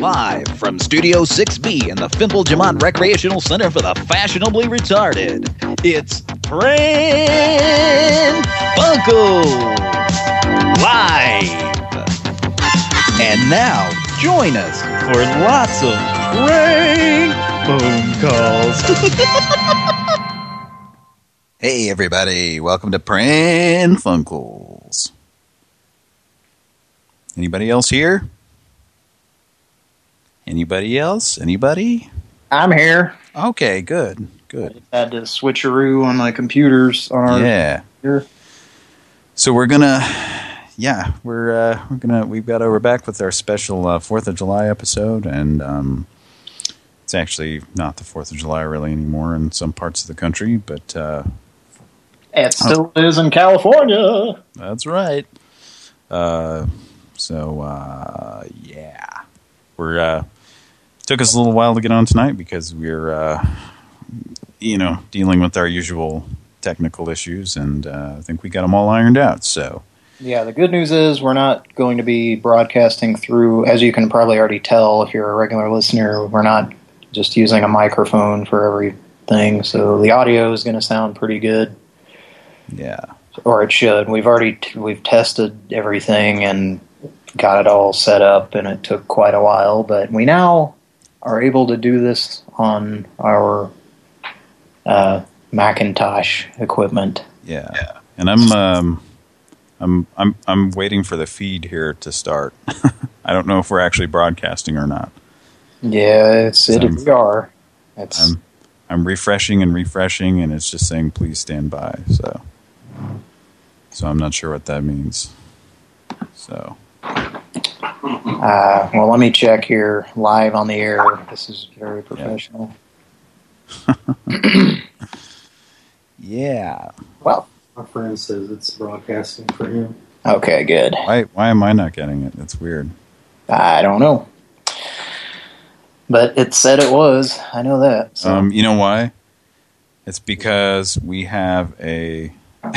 Live from Studio 6B in the Fimple Jamont Recreational Center for the Fashionably Retarded, it's Pran Funkels Live. And now, join us for lots of prank phone calls. hey, everybody. Welcome to Pran Funkels. Anybody else here? Anybody else? Anybody? I'm here. Okay, good, good. I had to switcheroo on my computers on our Yeah. here. So we're gonna, yeah, we're uh, we're gonna we've got we're back with our special uh, Fourth of July episode, and um, it's actually not the Fourth of July really anymore in some parts of the country, but uh, It still is in California. That's right. Uh, so uh, yeah, we're uh, took us a little while to get on tonight because we're uh, you know dealing with our usual technical issues, and uh, I think we got them all ironed out. So Yeah, the good news is we're not going to be broadcasting through, as you can probably already tell if you're a regular listener, we're not just using a microphone for everything, so the audio is going to sound pretty good, yeah, or it should. We've already t we've tested everything and got it all set up, and it took quite a while, but we now are able to do this on our uh, Macintosh equipment. yeah, yeah. and I'm um, I'm I'm I'm waiting for the feed here to start. I don't know if we're actually broadcasting or not. Yeah, it's it. We are. It's I'm I'm refreshing and refreshing, and it's just saying please stand by. So, so I'm not sure what that means. So, Uh, well, let me check here live on the air. This is very professional. yeah. Well, My friend says it's broadcasting for him. okay, good. Why why am I not getting it? It's weird. I don't know, but it said it was. I know that. So. Um, you know why? It's because we have a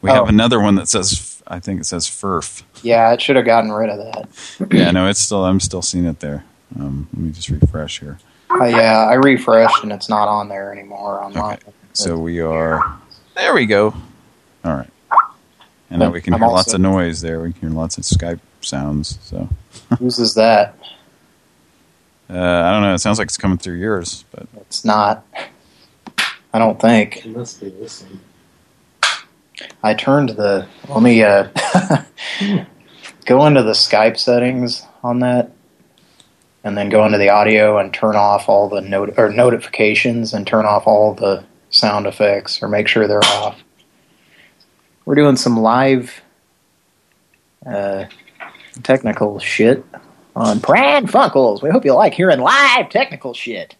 we have Oh. another one that says I think it says FERF. Yeah, it should have gotten rid of that. Yeah, no, it's still I'm still seeing it there. Um, let me just refresh here. Uh, yeah, I refreshed and it's not on there anymore on mine. Okay. So we are there. We go. All right. And now we can I'm hear also- lots of noise there. We can hear lots of Skype sounds. So Whose is that? uh, I don't know. It sounds like it's coming through yours, but It's not. I don't think. He must be listening. I turned the. Let me uh, go into the Skype settings on that, and then go into the audio and turn off all the not or notifications and turn off all the sound effects or make sure they're off. We're doing some live uh, technical shit on Pran Funkels. We hope you like hearing live technical shit.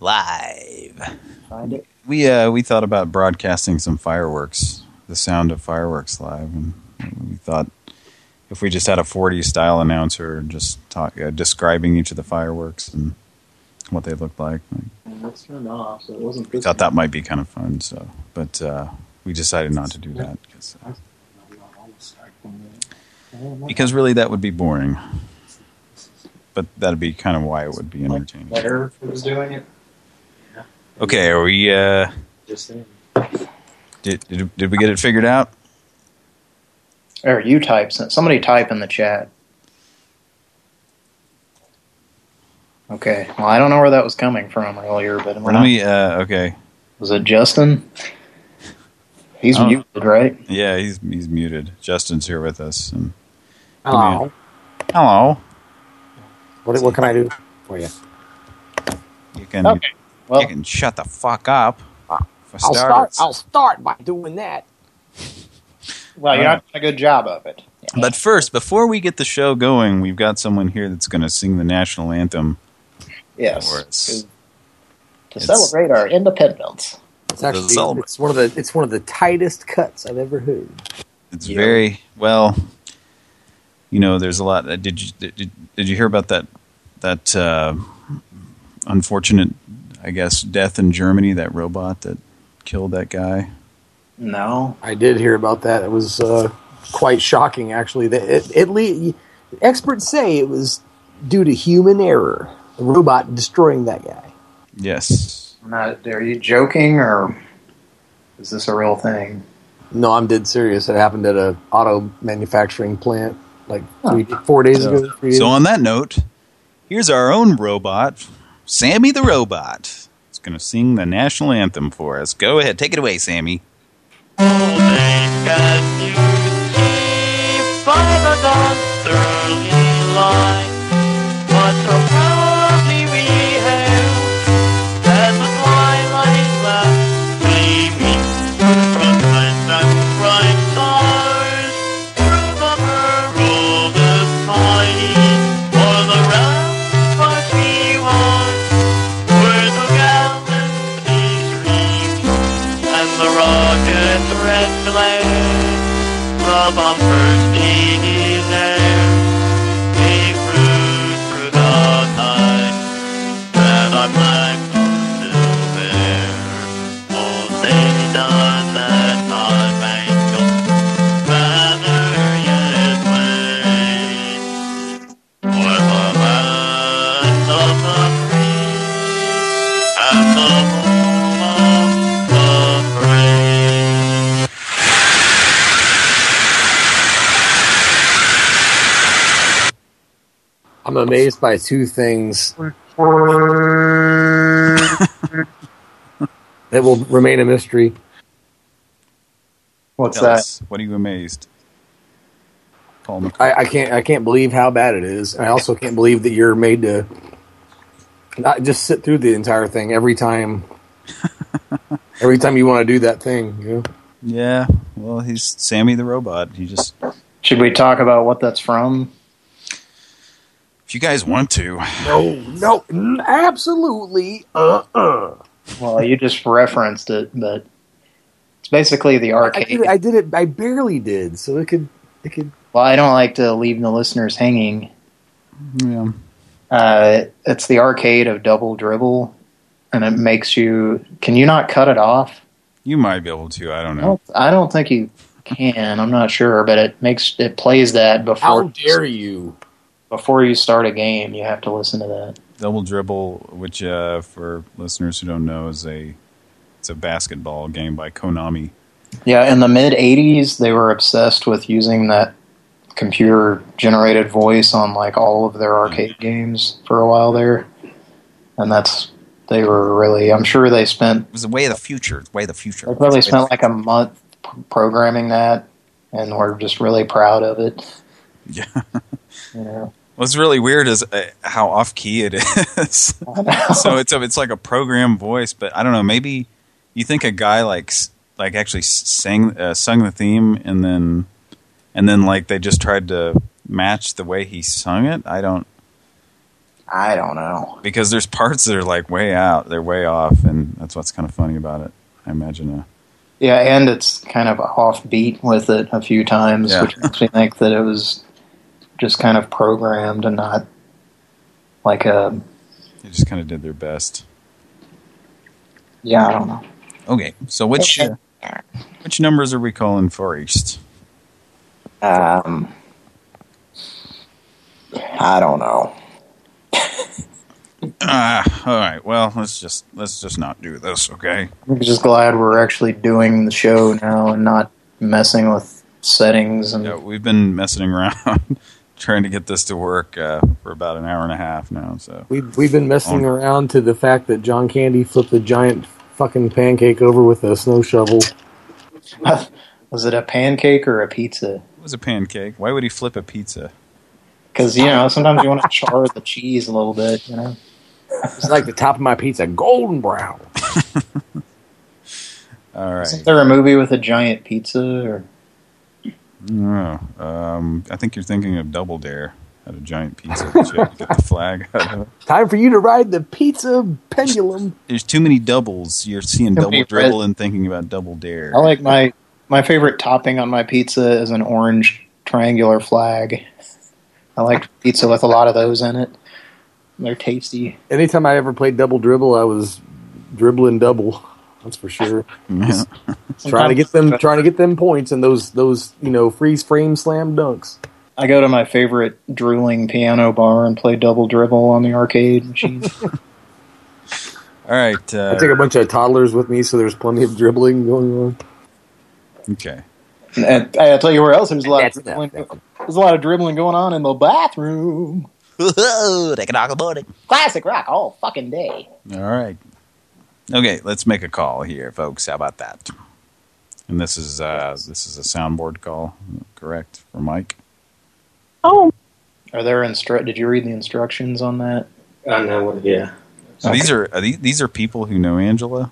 live. Find it. We uh, we thought about broadcasting some fireworks, the sound of fireworks live, and we thought if we just had a 40 style announcer just talk, uh, describing each of the fireworks and what they looked like. And that's turned off, so it wasn't. We thought that might be kind of fun. So, but uh, we decided not to do that because because really that would be boring. But that'd be kind of why it would be entertaining. Better was doing it. Okay, are we? Uh, Just saying. did, did did we get it figured out? Or you type somebody type in the chat. Okay. Well, I don't know where that was coming from earlier, but we're Let not. me. Uh, okay. Was it Justin? He's Oh. muted, right? Yeah, he's he's muted. Justin's here with us. And Hello. hello. What, what can I do for you? You can Okay. Well, you can shut the fuck up. For I'll start. I'll start by doing that. Well, you're not doing a good job of it. But first, before we get the show going, we've got someone here that's going to sing the national anthem. Yes. Or it's- To, to it's- celebrate our independence. It's actually it's one of the it's one of the tightest cuts I've ever heard. It's Yeah. very well. You know, there's a lot. uh, Did you did, did you hear about that that uh, unfortunate, I guess, death in Germany? That robot that killed that guy. No. I did hear about that. It was uh, quite shocking, actually. That it, it le- experts say it was due to human error. The robot destroying that guy. Yes. Not, are you joking or is this a real thing? No, I'm dead serious. It happened at a auto manufacturing plant like three, four days So- ago. Three days So on that note, here's our own robot, Sammy the Robot. It's going to sing the national anthem for us. Go ahead, take it away, Sammy. And amazed by two things that will remain a mystery. What's Tell that? us, what are you amazed? Paul McCartney. I, I can't I can't believe how bad it is. I also can't believe that you're made to not just sit through the entire thing every time. every time you want to do that thing, you know. Yeah, well, he's Sammy the Robot. He just, Should we talk about what that's from? If you guys want to. No, no, absolutely. Uh, uh Well, you just referenced it, but it's basically the I arcade. did, I did it. I barely did, so it could, it could. well, I don't like to leave the listeners hanging. Yeah. Uh, it's the arcade of Double Dribble, and it makes you. Can you not cut it off? You might be able to, I don't I know. don't, I don't think you can. I'm not sure, but it makes it plays that before. How before dare you? Before you start a game. You have to listen to that. Double Dribble, which uh, for listeners who don't know, is a it's a basketball game by Konami. Yeah, in the mid '80s, they were obsessed with using that computer generated voice on like all of their arcade games for a while there, and that's they were really. I'm sure they spent It was the way of the future. The way of the future. they probably It's the spent like a month programming that, and we're just really proud of it. Yeah. You know, What's really weird is uh, how off key it is. So it's a, it's like a program voice, but I don't know. Maybe you think a guy like like actually sang uh, sung the theme and then and then like they just tried to match the way he sung it. I don't I don't know. because there's parts that are like way out, they're way off, and that's what's kind of funny about it. I imagine. Uh, Yeah, and it's kind of offbeat with it a few times, Yeah. which makes me think that it was just kind of programmed and not like a. they just kind of did their best. Yeah, I don't know. Okay, so which Okay. which numbers are we calling first? Um, I don't know. Ah, all right. Well, let's just let's just not do this, okay? I'm just glad we're actually doing the show now and not messing with settings and Yeah, we've been messing around trying to get this to work uh, for about an hour and a half now. So We've we've been messing On- around to the fact that John Candy flipped a giant fucking pancake over with a snow shovel. was it a pancake or a pizza? it was a pancake. Why would he flip a pizza? Because you know sometimes you want to char the cheese a little bit, you know. It's like the top of my pizza, golden brown. All right. Isn't there a movie with a giant pizza? Or Oh, um, I think you're thinking of Double Dare. Had a giant pizza. that you had to get the flag out of it. Time for you to ride the pizza pendulum. There's too many doubles. You're seeing Too double dribble and thinking about Double Dare. I like my my favorite topping on my pizza is an orange triangular flag. I like pizza with a lot of those in it. They're tasty. Anytime I ever played double dribble, I was dribbling double. That's for sure. Yeah. trying to get them, trying to get them points and those those you know freeze frame slam dunks. I go to my favorite drooling piano bar and play double dribble on the arcade machine. All right. I Uh, take a bunch of toddlers with me, so there's plenty of dribbling going on. okay. and I'll tell you where else there's a lot That's of enough. dribbling. There's a lot of dribbling going on in the bathroom. Take a knock about it. Classic rock all fucking day. All right. Okay, let's make a call here, folks. How about that? And this is uh, this is a soundboard call, correct, for Mike? Oh, Are there instru- Did you read the instructions on that? I know what. Yeah. So these are, are these, these are people who know Angela.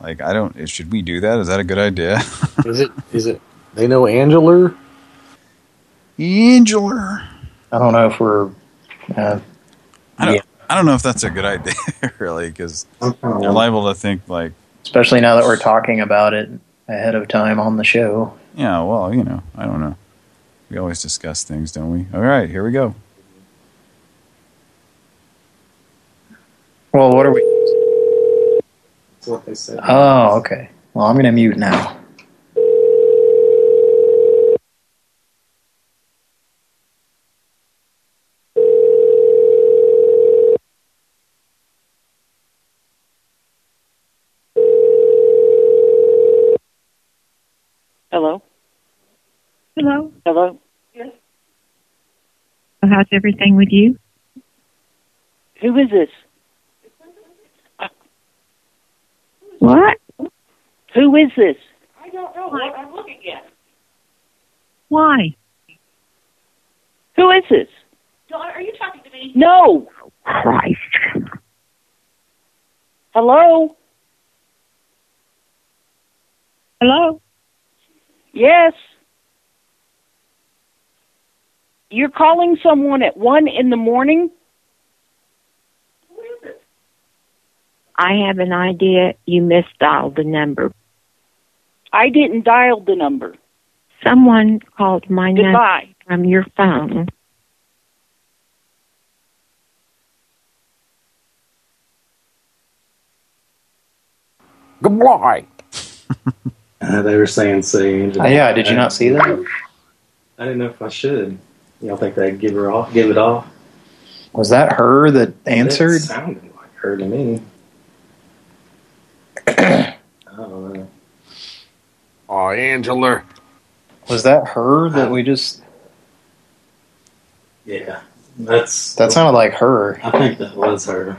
Like I don't. Should we do that? Is that a good idea? Is it? Is it? They know Angela. Angela. I don't know if we're. Uh, I don't. Yeah. I don't know if that's a good idea, really, because I'm uh-huh. kind they're liable to think like, especially now that we're talking about it ahead of time on the show. yeah, well, you know, I don't know. We always discuss things, don't we? All right, here we go. Well, what are we? That's what they said. Oh, okay. Well, I'm going to mute now. Hello? Hello. Hello? How's everything with you? Who is this? What? Who is this? I don't know. Why? I'm looking at. Why? Who is this? Dawn, are you talking to me? No. Christ. Hello? Hello? Yes. You're calling someone at one in the morning? I have an idea you misdialed the number. I didn't dial the number. Someone called my number from your phone. Goodbye. Uh, they were saying say Angela. Uh, yeah, did you not see that? I didn't know if I should. Y'all think they'd give her off? Give it off? Was that her that It answered? sounded like her to me. I don't know. Oh, Angela. Was that her that we just? Yeah, that's That sounded like her. I think that was her.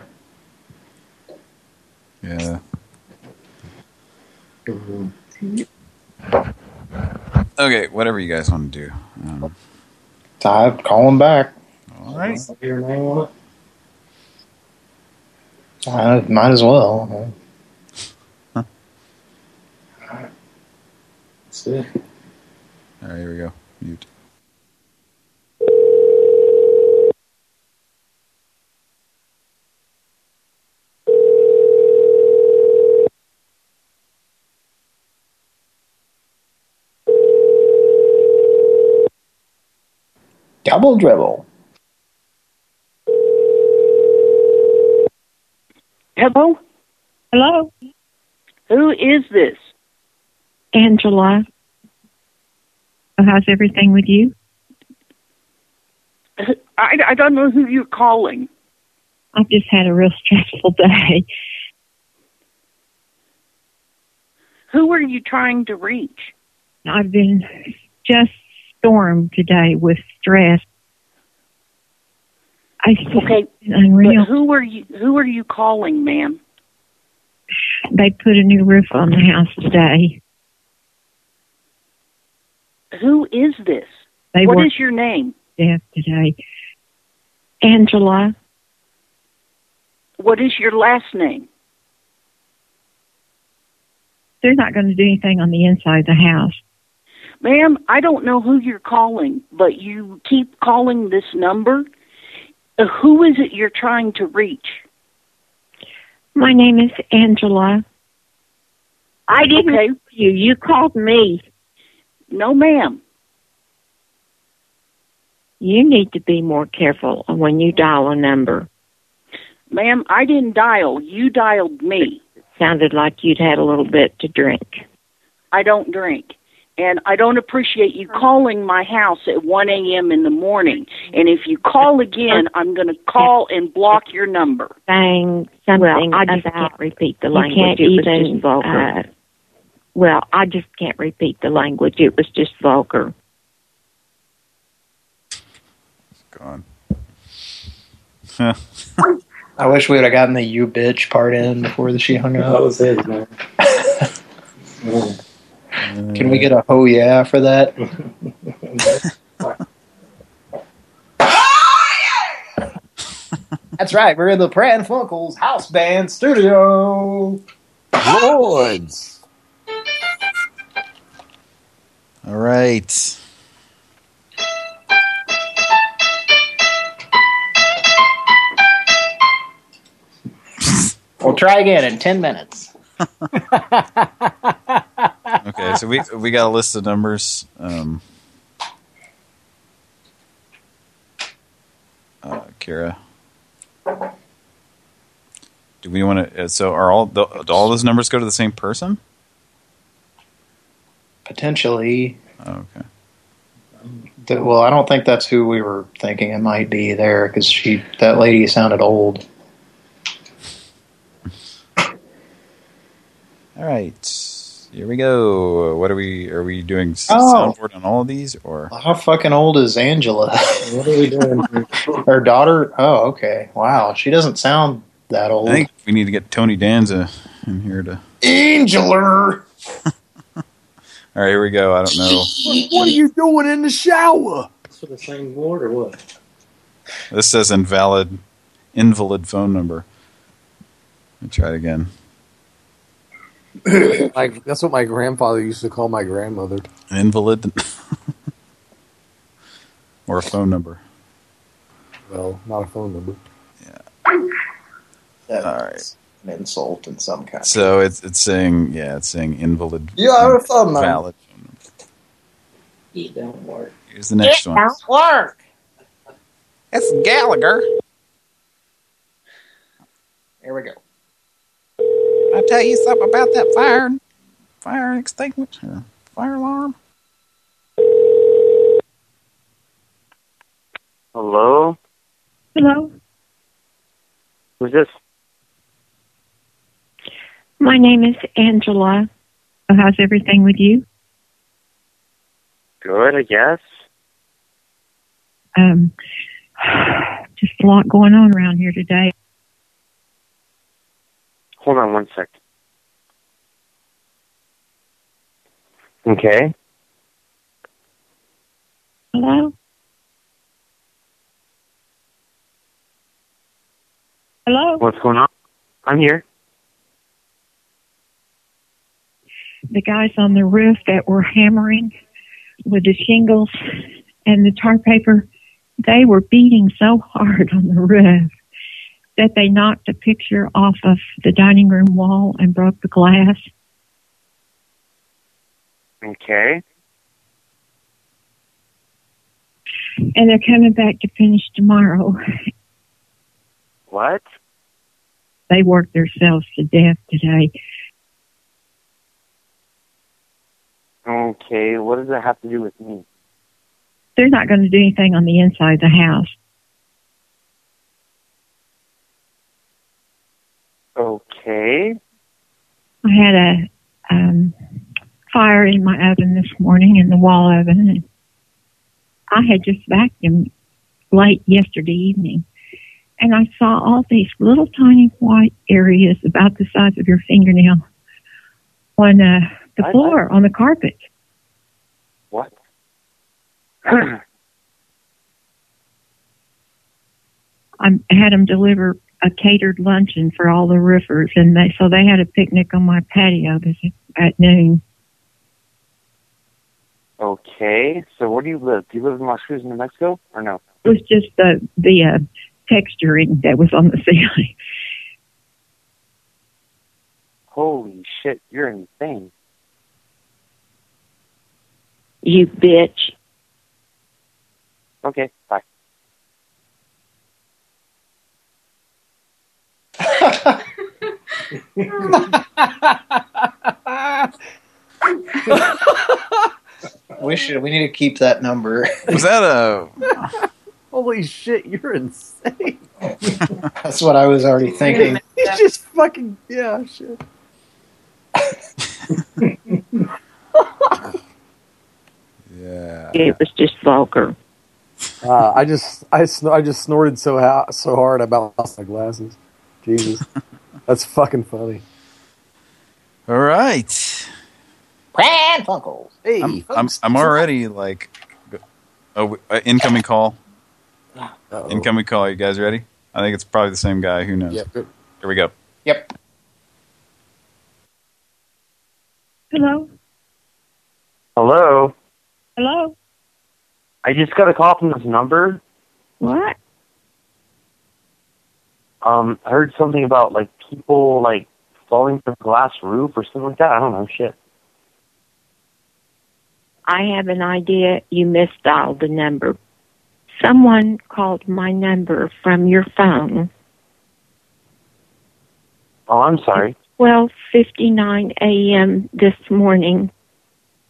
Yeah. Mhm. Okay, whatever you guys want to do. Um, I'm him back. all right. Your name on it? I might as well. That's it. All right, here we go. Mute. Double dribble. Hello? Hello? Who is this? Angela. How's everything with you? I, I don't know who you're calling. I've just had a real stressful day. Who are you trying to reach? I've been just stormed today with stress. I Okay, unreal. But who are you who are you calling, ma'am? They put a new roof on the house today. Who is this? They What is your name? death today. Angela, What is your last name? they're not going to do anything on the inside of the house. Ma'am, I don't know who you're calling, but you keep calling this number. Uh, who is it you're trying to reach? My name is Angela. I didn't Okay. call you. You called me. No, ma'am. You need to be more careful when you dial a number. Ma'am, I didn't dial. You dialed me. Sounded like you'd had a little bit to drink. I don't drink. And I don't appreciate you calling my house at 1 a.m. in the morning. And if you call again, I'm going to call and block your number. saying something Well, I just about can't repeat the you language. can't it was even, just vulgar. uh, well, I just can't repeat the language. It was just vulgar. Gone. I wish we would have gotten the "you bitch" part in before the she hung up. That was his, man. Can we get a "oh yeah" for that? That's right. We're in the Pran Funkels house band studio. Lords. All right. We'll try again in ten minutes. Okay, so we we got a list of numbers. Um, uh, Kira, do we want to? So, are all the, do all those numbers go to the same person? Potentially. Oh, okay. Well, I don't think that's who we were thinking it might be there because she that lady sounded old. All right. Here we go. What are we? Are we doing s- Oh. soundboard on all of these, or How fucking old is Angela? What are we doing? Her daughter? Oh, okay. Wow, she doesn't sound that old. I think we need to get Tony Danza in here to. Angela. All right, here we go. I don't know. What, what are you doing in the shower? It's for the same board or what? This says invalid, invalid phone number. Let me try it again. Like that's what my grandfather used to call my grandmother. An invalid, or a phone number. Well, not a phone number. That's All right. an insult in some kind. So it's it's saying yeah, it's saying invalid. You are a phone number. Valid. It don't work. Here's the next one. It don't work. It's Gallagher. Here we go. I tell you something about that fire fire extinguisher, fire alarm. Hello? Hello, Who's this? my name is Angela. How's everything with you? Good, I guess. Um, just a lot going on around here today. Hold on one sec. Okay. Hello? Hello? What's going on? I'm here. The guys on the roof that were hammering with the shingles and the tar paper, they were beating so hard on the roof that they knocked a picture off of the dining room wall and broke the glass. Okay. And they're coming back to finish tomorrow. What? They worked themselves to death today. Okay, what does that have to do with me? They're not going to do anything on the inside of the house. Okay. I had a um, fire in my oven this morning in the wall oven, and I had just vacuumed late yesterday evening, and I saw all these little tiny white areas about the size of your fingernail on uh, the I- floor on the carpet. What? I had them deliver a catered luncheon for all the roofers, and they so they had a picnic on my patio this at noon. okay. So where do you live? Do you live in Las Cruces, New Mexico, or no? It was just the the uh, texturing that was on the ceiling. Holy shit, you're insane. You bitch. Okay, bye. Should. We need to keep that number. Was that a? Holy shit, you're insane. That's what I was already thinking. He's just fucking yeah, shit. Yeah. It was just vulgar. Uh, I just I sn- I just snorted so ha- so hard about lost my glasses. Jesus, that's fucking funny. All right. Pran Funkels. Hey, I'm I'm, I'm already like, oh, uh, incoming call. Uh-oh. Incoming call. You guys ready? I think it's probably the same guy. Who knows? Yep. Here we go. Yep. Hello? Hello. Hello? I just got a call from this number. What? Um, I heard something about like people like falling from a glass roof or something like that. I don't know. Shit. I have an idea you misdialed the number. Someone called my number from your phone. Oh, I'm sorry. 12:59 a.m. this morning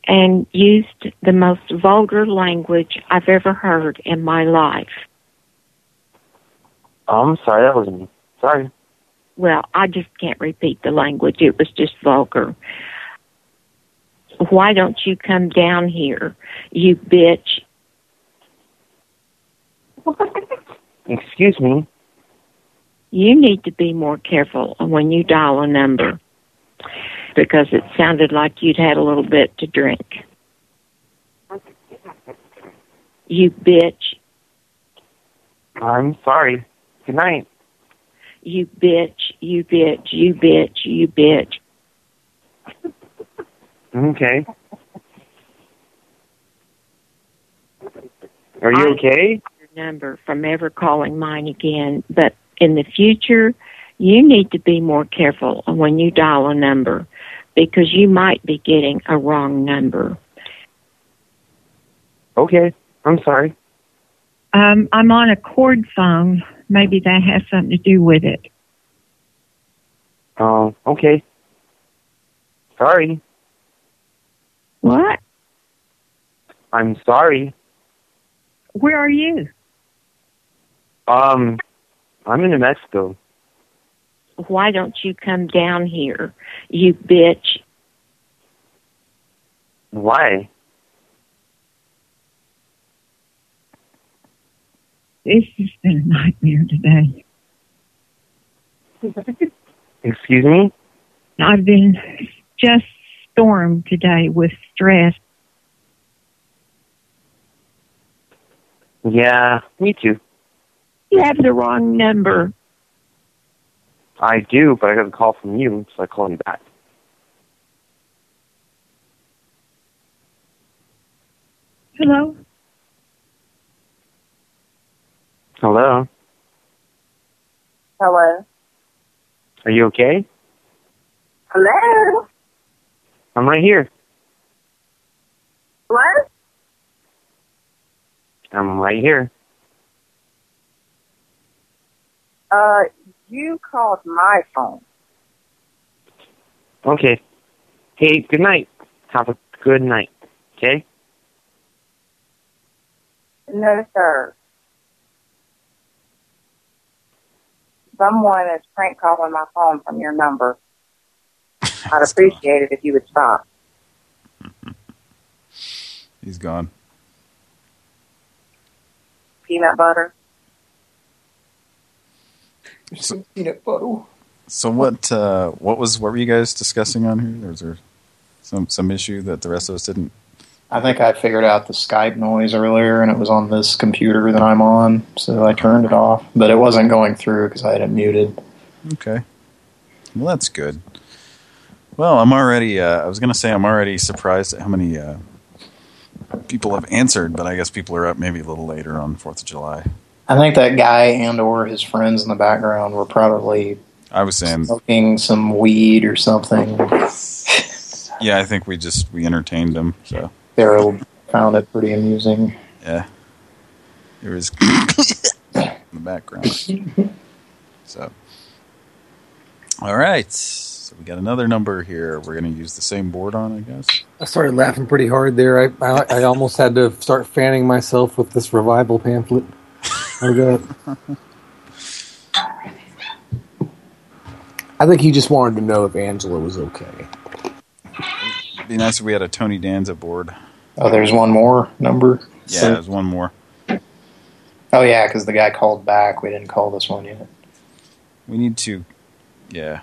and used the most vulgar language I've ever heard in my life. I'm sorry. That wasn't me. Sorry. Well, I just can't repeat the language. It was just vulgar. Why don't you come down here, you bitch? Excuse me. You need to be more careful when you dial a number because it sounded like you'd had a little bit to drink. You bitch. I'm sorry. Good night. You bitch. You bitch. You bitch. You bitch. Okay. Are you I- okay? Your number from ever calling mine again, but in the future, you need to be more careful when you dial a number because you might be getting a wrong number. Okay. I'm sorry. Um, I'm on a cord phone. Maybe that has something to do with it. Oh, okay. Sorry. What? I'm sorry. Where are you? Um, I'm in New Mexico. Why don't you come down here, you bitch? Why? This has been a nightmare today. Excuse me? I've been just stormed today with stress. Yeah, me too. You have the wrong number. I do, but I got a call from you, so I called you back. Hello? Hello? Hello. Are you okay? Hello. I'm right here. What? I'm right here. Uh, you called my phone. Okay. Hey, good night. Have a good night. Okay? No, sir. Someone is prank calling my phone from your number. I'd appreciate it if you would stop. He's gone. Peanut butter. So, Peanut butter. so what? Uh, what was? What were you guys discussing on here? Or was there some some issue that the rest of us didn't? I think I figured out the Skype noise earlier, and it was on this computer that I'm on, so I turned it off. But it wasn't going through because I had it muted. Okay. Well, that's good. Well, I'm already. Uh, I was going to say I'm already surprised at how many uh, people have answered, but I guess people are up maybe a little later on Fourth of July. I think that guy and or his friends in the background were probably I was saying, smoking some weed or something. yeah, I think we just we entertained them. So Daryl found it pretty amusing. yeah, it was in the background. So All right. So we got another number here. We're going to use the same board on, I guess. I started laughing pretty hard there. I, I I almost had to start fanning myself with this revival pamphlet. I got. I think he just wanted to know if Angela was okay. It'd be nice if we had a Tony Danza board. Oh, there's one more number? Yeah, there's one more. Oh, yeah, because the guy called back. We didn't call this one yet. We need to, yeah,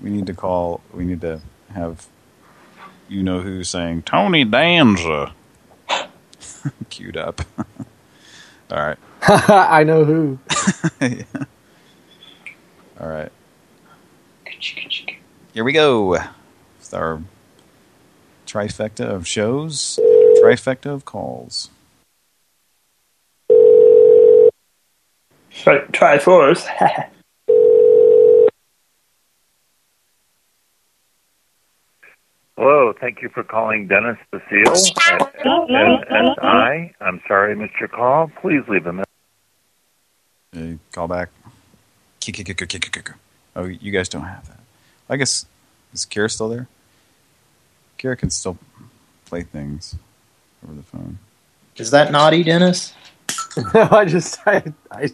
we need to call, we need to have you know who saying Tony Danza queued up. All right. I know who. All right. Here we go. It's our trifecta of shows, and our trifecta of calls. Try, try force. Hello, thank you for calling Dennis Basile at SNSI. I'm sorry I missed your call. Please leave a message. Uh, call back. Kick, kick, kick, kick, kick, kick. Oh, you guys don't have that. I guess is Kira still there? Kira can still play things over the phone. Is that naughty, Dennis? no, I just I, I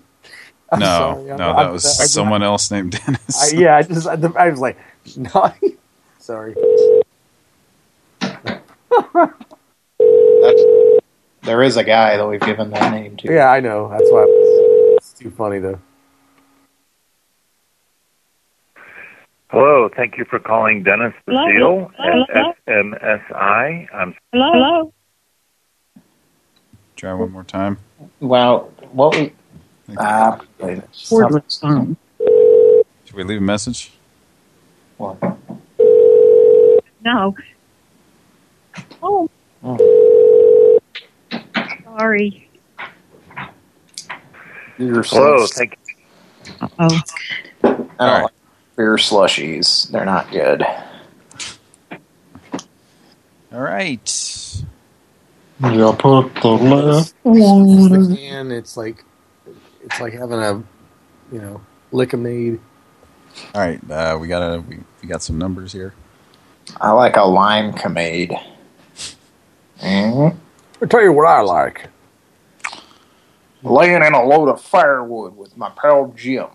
I'm no, sorry. I'm- no, I'm- that was I just- someone else named Dennis. I, yeah, I just I, I was like, naughty. Sorry. There is a guy that we've given that name to. Yeah, I know. That's why it's too funny though. Hello, thank you for calling Dennis Hello? Basile Hello? at SNSI. I'm Hello? Hello. Try one more time. Well, what we... Ah, Should we leave a message? What? No. Oh. Sorry. Beer Hello, slush- thank Oh. I don't like beer slushies. They're not good. All right. You put the left It's and it's like it's like having a you know lickamaid. All right. Uh, we got a we, we got some numbers here. I like a lime camade. Mm I'll tell you what I like. Laying in a load of firewood with my pal Jim.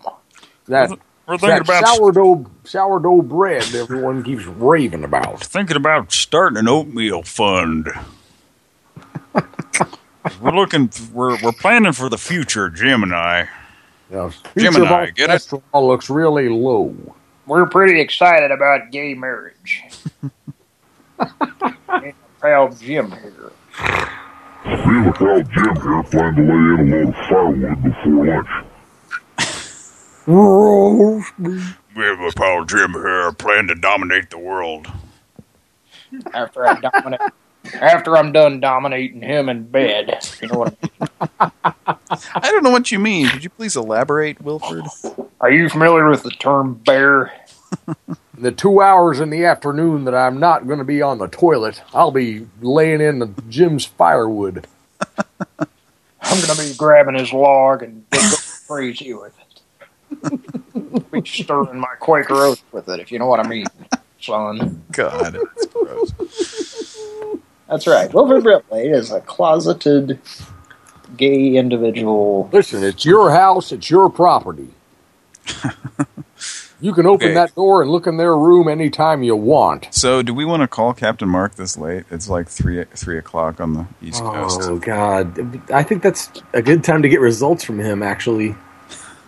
That, We're that sourdough sourdough bread everyone keeps raving about. Thinking about starting an oatmeal fund. we're looking. We're we're planning for the future, Jim and I. Yeah, Gemini, get it? looks really low. We're pretty excited about gay marriage. Me and my pal Jim here. Me and pal Jim here plan to lay in a load of firewood before lunch. We have a pal Jim here, plan to dominate the world. After I dominate, after I'm done dominating him in bed. You know what I mean? I don't know what you mean. Could you please elaborate, Wilford? Are you familiar with the term bear? The two hours in the afternoon that I'm not going to be on the toilet, I'll be laying in the Jim's firewood. I'm gonna be grabbing his log and go crazy with it. Be stirring my Quaker oats with it, if you know what I mean, son. God, that's gross. That's right. Wilford Brimley is a closeted gay individual. Listen, it's your house, it's your property. You can open Okay. that door and look in their room anytime you want. So, do we want to call Captain Mark this late? It's like three three o'clock on the East oh, Coast. Oh God! I think that's a good time to get results from him. Actually,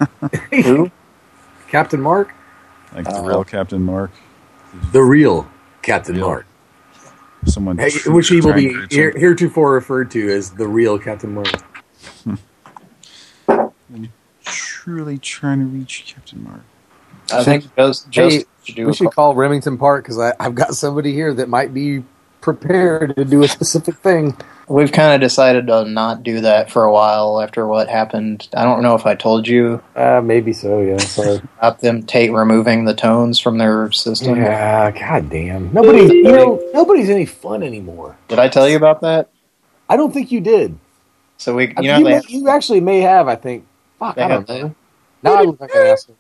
Who? Captain Mark, Like the Uh, real Captain Mark. the real Captain Mark, Someone hey, which he will be here, heretofore referred to as the real Captain Mark. Truly trying to reach Captain Mark. I think just, just Hey, we should call Remington Park because I've got somebody here that might be prepared to do a specific thing. We've kind of decided to not do that for a while after what happened. I don't know if I told you Uh, maybe so. Yeah. Sorry. about them Tate removing the tones from their system. yeah. God damn. Nobody. You know. Nobody's any fun anymore. Did I tell you about that? I don't think you did. So we, you You, know, they, may- you actually may have. I think. Fuck. I don't have- know. Now I look like an asshole.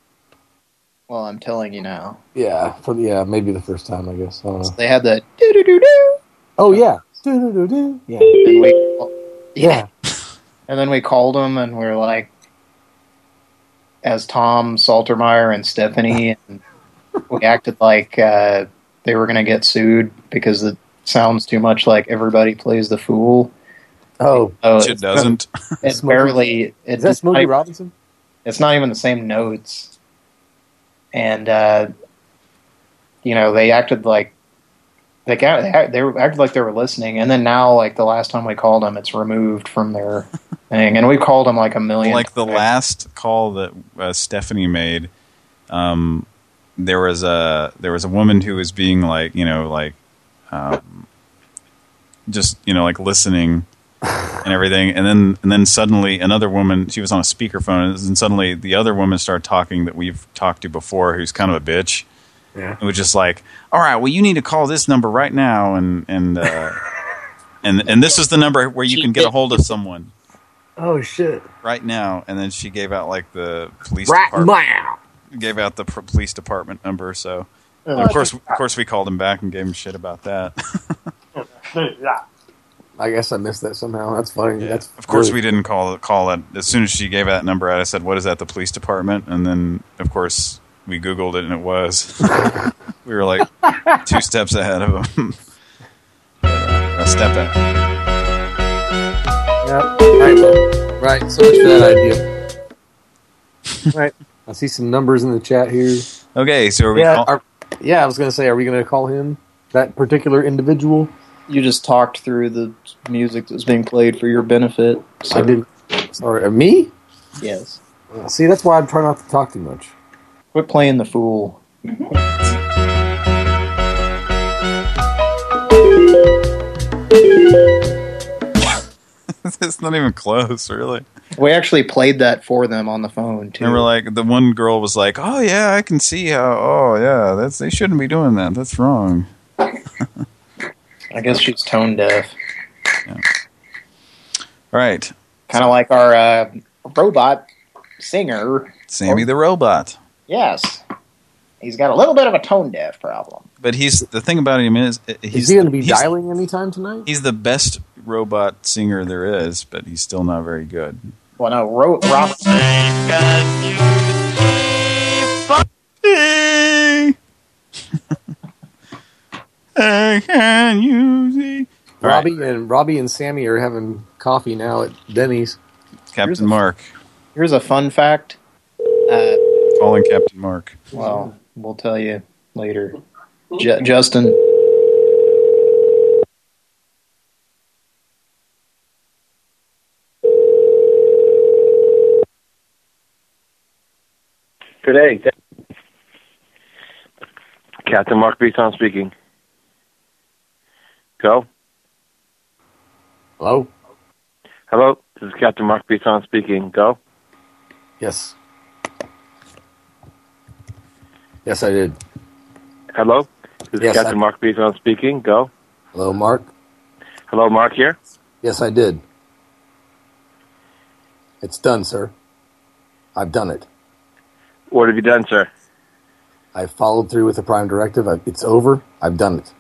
Well, I'm telling you now. Yeah, for the, yeah, maybe the first time, I guess. I don't know. They had the doo doo doo doo. Oh yeah, Do-do-do-do. yeah, And we, yeah. and then we called them and we are like, as Tom Saltermeyer and Stephanie, and we acted like uh, they were going to get sued because it sounds too much like everybody plays the fool. Oh, Oh, it doesn't. It's barely. It's Is that Smokey Robinson? It's not even the same notes, and uh, you know they acted like they got they act- they were- acted like they were listening, and then now like the last time we called them, it's removed from their thing, and we called them like a million. like the times. last call that uh, Stephanie made, um, there was a there was a woman who was being like you know like um, just you know like listening and everything, and then and then suddenly another woman she was on a speakerphone, and suddenly the other woman started talking that we've talked to before, who's kind of a bitch. Yeah. It was just like, all right, well, you need to call this number right now, and and uh, and and this is the number where you can get a hold of someone Oh shit! right now. And then she gave out like the police Right department, now. gave out the police department number. So Uh, of course, of course, we called him back and gave him shit about that. I guess I missed that somehow. That's funny. That's Of course, really- we didn't call call it as soon as she gave that number out. I said, "What is that? The police department?" And then, of course, we Googled it, and it was. we were like two steps ahead of them. a step ahead. Yeah. Right. Well, right. So much for that idea. right. I see some numbers in the chat here. Okay, so are we yeah. call- are- yeah. I was gonna say, are we gonna call him that particular individual? You just talked through the music that was being played for your benefit. So, I did. Sorry, uh, me? Yes. See, that's why I'm trying not to talk too much. Quit playing the fool. it's not even close, really. We actually played that for them on the phone too. Remember, like the one girl was like, "Oh yeah, I can see how. Oh yeah, that's they shouldn't be doing that. That's wrong." I guess she's tone deaf. Right, Kind of like our uh, robot singer. Sammy the robot. Yes. He's got a little bit of a tone deaf problem. But he's the thing about him is uh, he's Is he going to be he's- dialing anytime tonight? He's the best robot singer there is, but he's still not very good. Well, no, Ro Robert. I can use it. Robbie and Robbie and Sammy are having coffee now at Denny's. Captain Mark. Here's a fun fact. Uh, Calling Captain Mark. well, we'll tell you later. J Justin. Good day. Captain Mark Beaton speaking. Go. Hello? Hello, this is Captain Mark Beaton speaking. Go. Yes. Yes, I did. Hello, this is Yes, Captain I- Mark Beaton speaking. Go. Hello, Mark? Hello, Mark here. Yes, I did. It's done, sir. I've done it. What have you done, sir? I followed through with the prime directive. It's over. I've done it.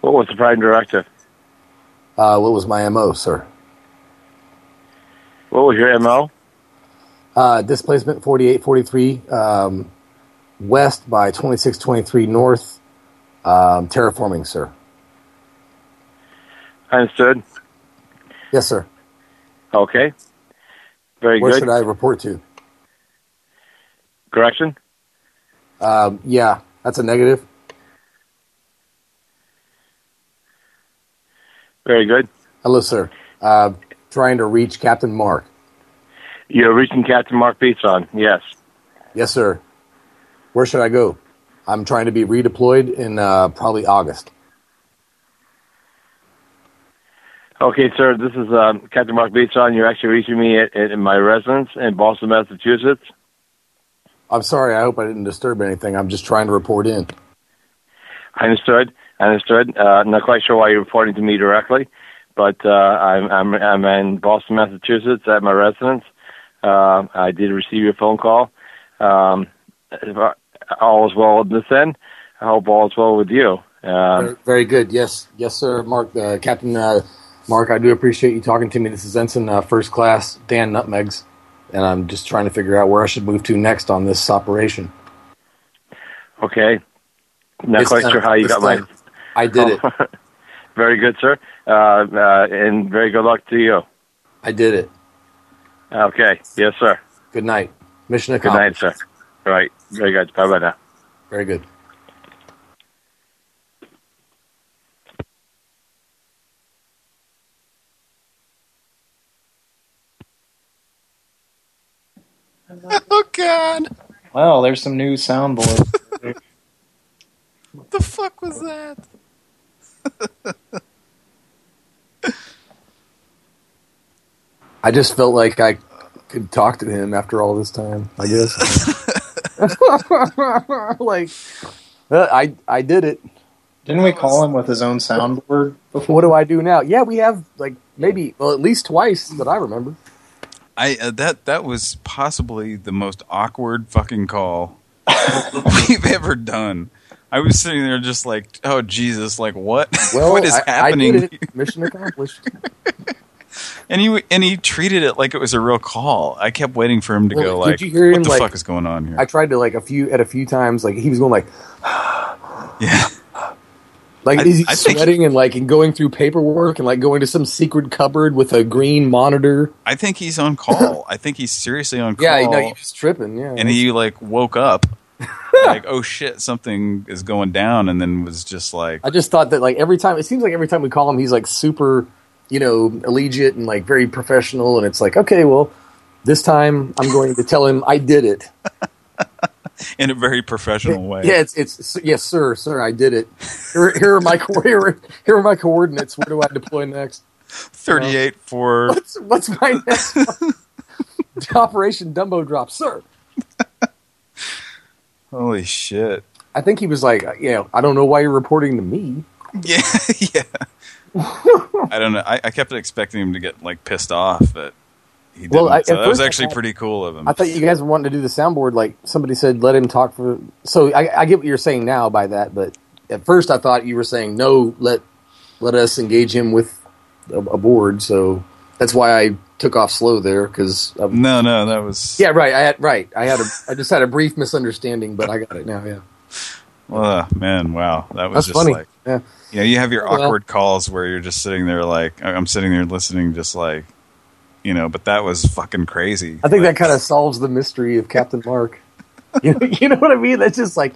What was the prime directive? Uh, what was my MO, sir? What was your MO? Uh, displacement 4843 um, west by 2623 north. Um, terraforming, sir. I understood. Yes, sir. Okay. Very Where good. should I report to? Correction. Um, yeah, that's a negative. Very good. Hello, sir. Uh, trying to reach Captain Mark. You're reaching Captain Mark Beaton. Yes. Yes, sir. Where should I go? I'm trying to be redeployed in uh, probably August. Okay, sir. This is um, Captain Mark Beaton. You're actually reaching me at, at my residence in Boston, Massachusetts. I'm sorry. I hope I didn't disturb anything. I'm just trying to report in. I understood. I understood. Uh, I'm not quite sure why you're reporting to me directly, but uh, I'm, I'm I'm in Boston, Massachusetts, at my residence. Uh, I did receive your phone call. Um, I- all is well in this end. I hope all is well with you. Um, Very, very good. Yes, yes, sir, Mark, uh, Captain uh, Mark. I do appreciate you talking to me. This is Ensign uh, First Class Dan Nutmegs, and I'm just trying to figure out where I should move to next on this operation. okay. Not This quite time- sure how you got my. Time I did it. very good, sir. Uh, uh, and very good luck to you. I did it. Okay. Yes, sir. Good night. Mission Good night, accomplished. sir. All right. Very good. Bye bye now. Very good. Oh God! Well, there's some new soundboard. What the fuck was that? I just felt like I could talk to him after all this time. I guess. like, uh, I I did it. Didn't we call him with his own soundboard before? What do I do now? Yeah, we have like maybe well at least twice that I remember. I uh, that that was possibly the most awkward fucking call we've ever done. I was sitting there just like, oh Jesus, like what? Well, what is I, happening? I did it. Mission accomplished. And he and he treated it like it was a real call. I kept waiting for him to Well, go like, you hear what the like- fuck is going on here? I tried to like a few at a few times like he was going like yeah. Like I- is he I sweating and like and going through paperwork and like going to some secret cupboard with a green monitor? I think he's on call. I think he's seriously on call. Yeah, you know, he was tripping. Yeah, and he like woke up like, oh shit, something is going down, and then was just like, I just thought that like every time it seems like every time we call him, he's like super, you know, collegiate and like very professional, and it's like okay, well, this time I'm going to tell him I did it. in a very professional way. Yeah, it's it's yes, sir, sir, I did it. Here, here are my here, here are my coordinates. Where do I deploy next? Thirty-eight um, for What's what's my next? Operation Dumbo Drop, sir? Holy shit. I think he was like, uh, you know, I don't know why you're reporting to me. Yeah, yeah. I don't know. I, I kept expecting him to get like pissed off, but he didn't. Well, I- so that was actually thought- pretty cool of him. I thought you guys were wanting to do the soundboard. Like somebody said, let him talk for. So I, I get what you're saying now by that, but at first I thought you were saying no. Let let us engage him with a, a board. So that's why I took off slow there because no, no, that was yeah, right. I had right. I had a I just had a brief misunderstanding, but I got it now. Yeah, Oh man, wow, that was That's just funny. like Yeah. you know, you have your Well- awkward calls where you're just sitting there like I'm sitting there listening, just like you know. But that was fucking crazy. I think that kind of solves the mystery of Captain Mark. you, know, you know what I mean? That's just like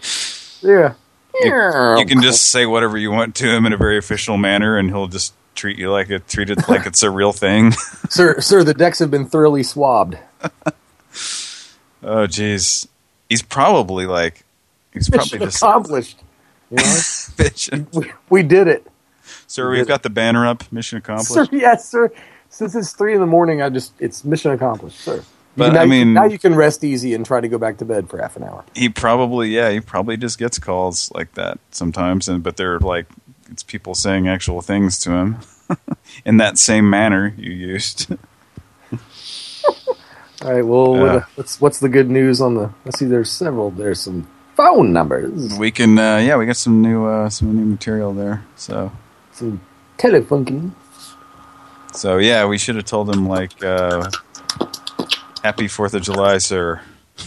yeah. You, you can just say whatever you want to him in a very official manner, and he'll just treat you like it, treat it like it's a real thing. sir, sir, the decks have been thoroughly swabbed. oh, jeez, he's probably like he's probably Mission accomplished. You know? we, we did it. Sir, We we've did got the banner up. Mission accomplished. Sir, yes, sir. Since it's three in the morning, I just it's mission accomplished, sir. But, now I you mean- now you can rest easy and try to go back to bed for half an hour. He probably, yeah, he probably just gets calls like that sometimes, and but they're like it's people saying actual things to him in that same manner you used. All right. Well, what, uh, what's what's the good news on the? Let's see. There's several. There's some phone numbers. we can, uh, yeah, we got some new, uh, some new material there. So, Some telefunking. so yeah, we should have told him like, uh, "Happy Fourth of July, sir."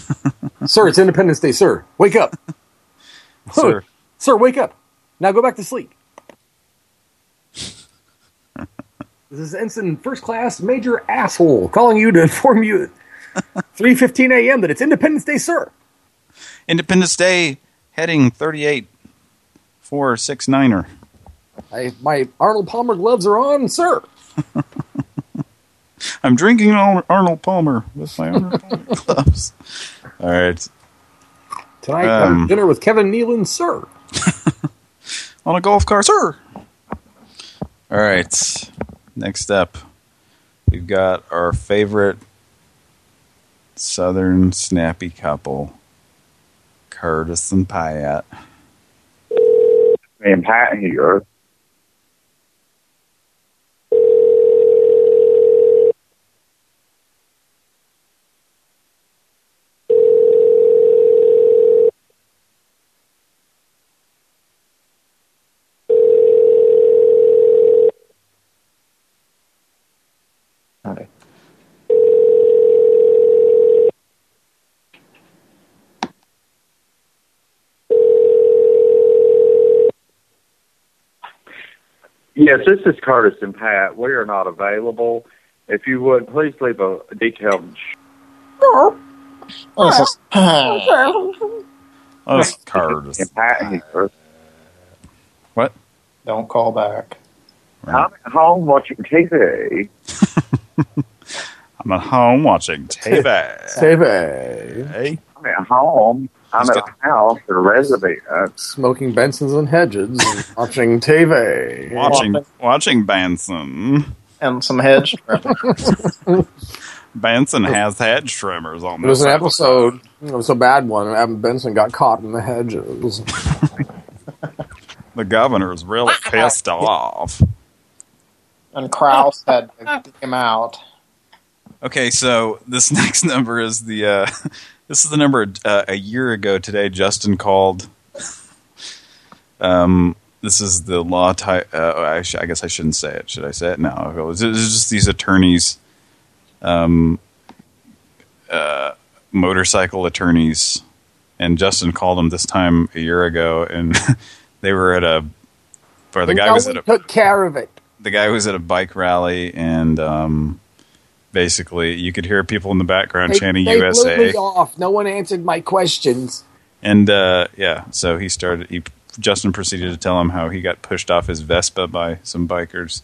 sir, it's Independence Day, sir. Wake up, Sir. sir, wake up. Now go back to sleep. This is Ensign First Class Major Asshole calling you to inform you at 3:15 a.m. that it's Independence Day, sir. Independence Day, heading thirty-eight four six niner. I, my Arnold Palmer gloves are on, sir. I'm drinking Ar- Arnold Palmer with my Arnold Palmer gloves. All right. Tonight, Um, dinner with Kevin Nealon, sir. on a golf cart, sir. All right. Next up, we've got our favorite southern snappy couple, Curtis and Pat. And Pat here. Yes, this is Curtis and Pat. We are not available. If you would, please leave a detailed. Oh, this Oh, it's Curtis. And Pat here. What? Don't call back. I'm at home watching TV. I'm at home watching TV. TV. Hey. I'm at home. I'm at a house at a residence. Smoking Benson's and Hedges and watching TV. Watching watching Benson. And some hedge Benson has hedge trimmers on It was an episode. It was a bad one. Adam Benson got caught in the hedges. The governor's really pissed off. And Kraus had to dig him out. Okay, so this next number is the uh, this is the number uh, a year ago today. Justin called. Um, this is the law type. Uh, I, sh I guess I shouldn't say it. Should I say it? No. It's just these attorneys, um, uh, motorcycle attorneys, and Justin called them this time a year ago, and they were at a. Or the We guy was at a took care of it. the guy was at a bike rally and um, basically you could hear people in the background They, chanting they blew USA. me off. No one answered my questions. And uh, yeah, so he started. He Justin proceeded to tell him how he got pushed off his Vespa by some bikers,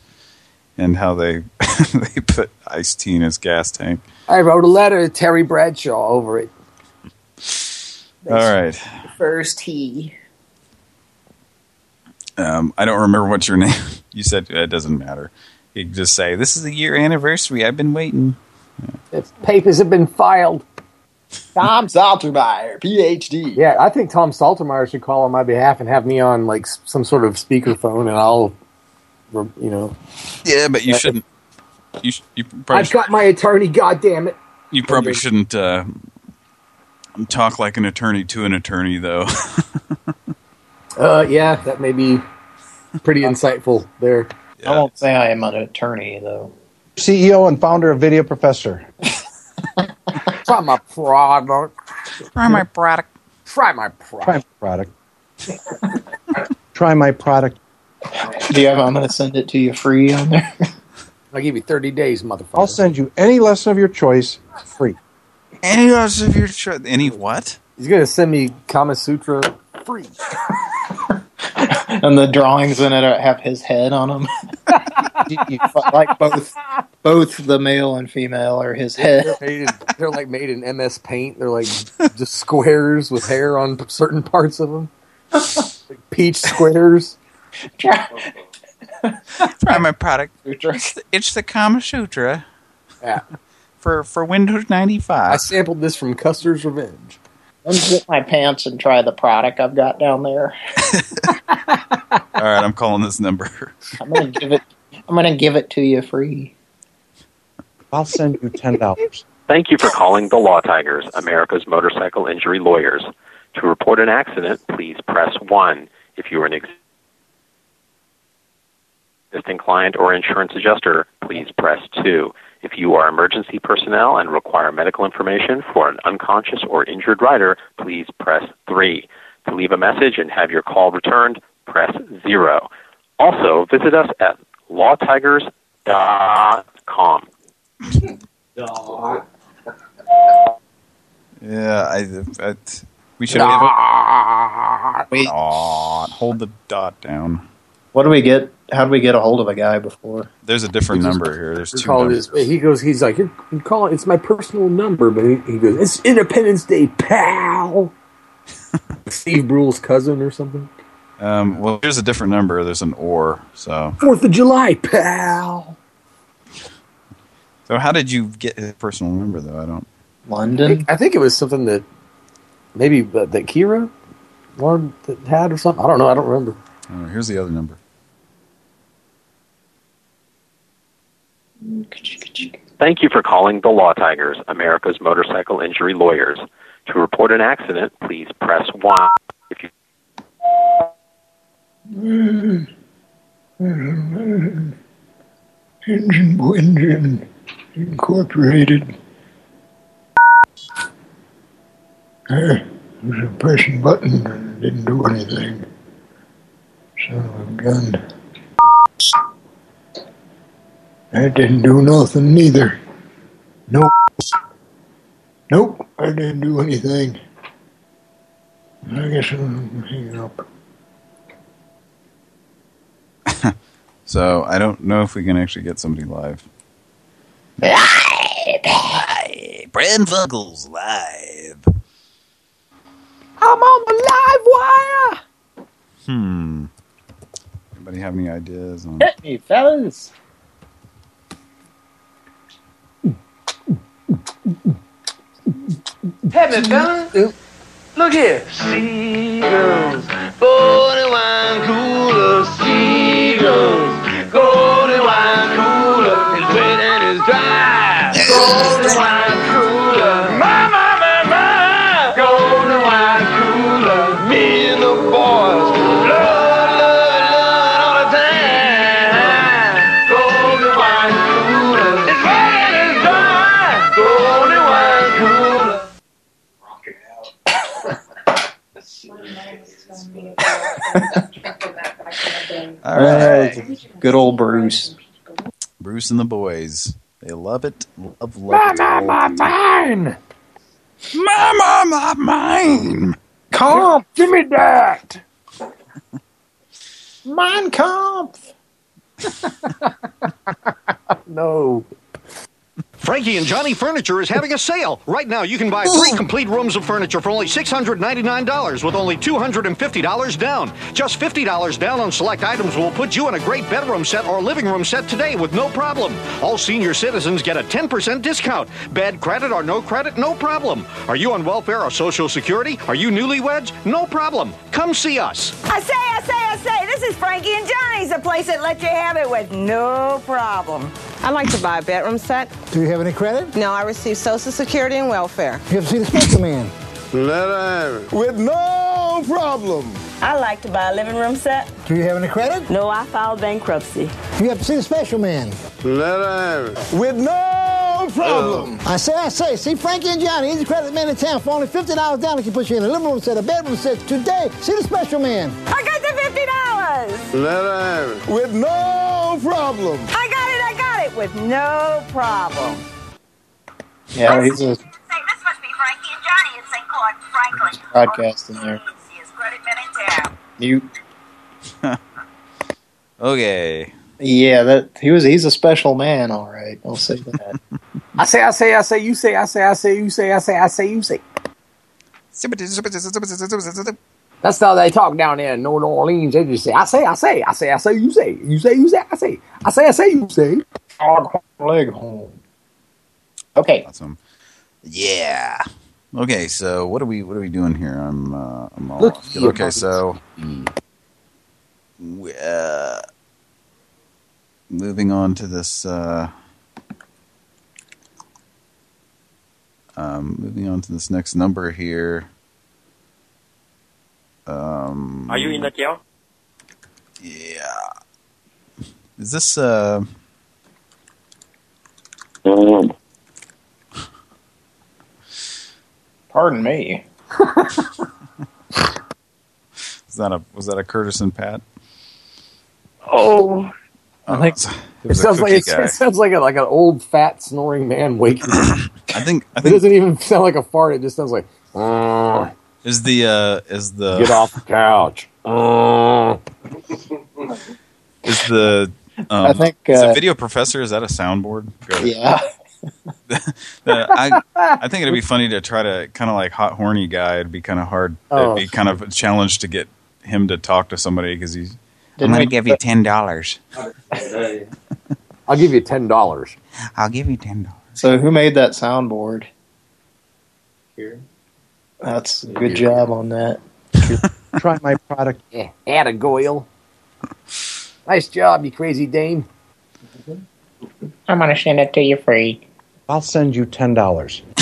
and how they they put iced tea in his gas tank. I wrote a letter to Terry Bradshaw over it. All right, First he. um, I don't remember what your name. You said it doesn't matter. You can just say this is the year anniversary. I've been waiting. The papers have been filed. Tom Saltermeyer, PhD. Yeah, I think Tom Saltermeyer should call on my behalf and have me on like some sort of speakerphone, and I'll, you know, Yeah, but you shouldn't. You sh you probably I've got my attorney. God damn it! You probably shouldn't uh, talk like an attorney to an attorney, though. Uh, yeah, that may be pretty insightful there. I won't say I am an attorney, though. CEO and founder of Video Professor. Try my product. Try my product. Try my product. Try my product. Try my product. Do you have? I'm going to send it to you free on there. I'll give you 30 days, motherfucker. I'll send you any lesson of your choice free. Any lesson of your choice? Any what? He's gonna send me Kama Sutra free. and the drawings in it are, have his head on them. like both, both the male and female are his head. They're, made in, they're like made in MS Paint. They're like just squares with hair on certain parts of them. Like peach squares. Try my product. It's the, it's the Kama Sutra. Yeah. For for Windows 95. I sampled this from Custer's Revenge. Let me get my pants and try the product I've got down there. All right, I'm calling this number. I'm gonna give it. I'm gonna give it to you free. I'll send you ten dollars. Thank you for calling the Law Tigers, America's motorcycle injury lawyers. To report an accident, please press 1. If you are an existing client or insurance adjuster, please press 2. If you are emergency personnel and require medical information for an unconscious or injured rider, please press 3. To leave a message and have your call returned, press 0. Also, visit us at lawtigers.com. Yeah, I, I we should have. Wait. Hold the dot down. What do we get? How do we get a hold of a guy before? There's a different number here. There's two numbers. this, he goes, he's like, you're, you're calling, it's my personal number, but he, he goes, it's Independence Day, pal. Steve Brule's cousin or something. Um, well, here's a different number. There's an or. So, Fourth of July, pal. so how did you get his personal number though? I don't. I London. think, I think it was something that maybe uh, that Kira one that had or something. I don't know. I don't remember. Oh, here's the other number. Thank you for calling the Law Tigers, America's motorcycle injury lawyers. To report an accident, please press 1. If you Engine Engine Incorporated. Uh, I was pressing button and didn't do anything. Son of a gun. That didn't do nothing neither. Nope. Nope, I didn't do anything. I guess I'm hanging up. So I don't know if we can actually get somebody live. Pran Funkels live. I'm on the live wire. Hmm. Anybody have any ideas on? Hit me, fellas. Me, fellas. Look here. Seagulls, golden wine cooler, seagulls, golden wine cooler is wet and is dry. Golden wine All right. Good old Bruce. Bruce and the boys. They love it. Love, love My, it. my, my, mine. My, my, my, mine. Comp. Give me that. Mein Kampf. No. Frankie and Johnny Furniture is having a sale. Right now, you can buy three complete rooms of furniture for only $699 with only $250 down. Just $50 down on select items will put you in a great bedroom set or living room set today with no problem. All senior citizens get a 10% discount. Bad credit or no credit, no problem. Are you on welfare or Social Security? Are you newlyweds? No problem. Come see us. I say, I say, I say, this is Frankie and Johnny's, the place that lets you have it with no problem. I'd like to buy a bedroom set. Do you have any credit? No, I receive Social Security and welfare. You have to see the special man. Let her have it. With no problem. I like to buy a living room set. Do you have any credit? No, I filed bankruptcy. You have to see the special man. Let her have it. With no problem. Oh. I say, I say, see Frankie and Johnny, he's the credit man in town. For only $50 down, he can put you in a living room set, a bedroom set today. See the special man. I got the fifty dollars. Let her have it. With no problem. I got it, I got it with no problem. Yeah, he's a This must be Frankie and Johnny in St. Claude, Franklin. broadcasting there. Easiest credit man in town. Mute. Okay. Yeah, that he was. He's a special man, all right. I'll say that. I say, I say, I say, you say, I say, I say, you say, I say, I say, you say. That's how they talk down there in New Orleans. They just say, I say, I say, I say, I say, you say, you say, you say, I say, I say, I say, you say. Leg home. Okay. Awesome. Yeah. Okay, so what are we what are we doing here? I'm uh, I'm all Look off. Okay, so we- uh, moving on to this uh, um, moving on to this next number here. Um, Are you in the jail? Yeah. Is this uh Pardon me. is that a was that a Curtis and Pat? Oh. I think it, It sounds like cookie it's, guy. it sounds like a, like an old fat snoring man waking. I think I it doesn't even sound like a fart. It just sounds like. "Uh, is the uh is the Get off the couch. Uh. is the um, I think, is uh, the video professor is that a soundboard? Go. Yeah. Uh, I I think it'd be funny to try to kind of like hot horny guy. It'd be kind of hard. Oh. It'd be kind of a challenge to get him to talk to somebody because he's. Didn't I'm gonna give you ten dollars. I'll give you ten dollars. I'll give you ten dollars. So who made that soundboard? Here. That's a good job on that. Try my product. Yeah, atta Goyle. Nice job, you crazy dame. I'm gonna send it to you free. I'll send you ten dollars.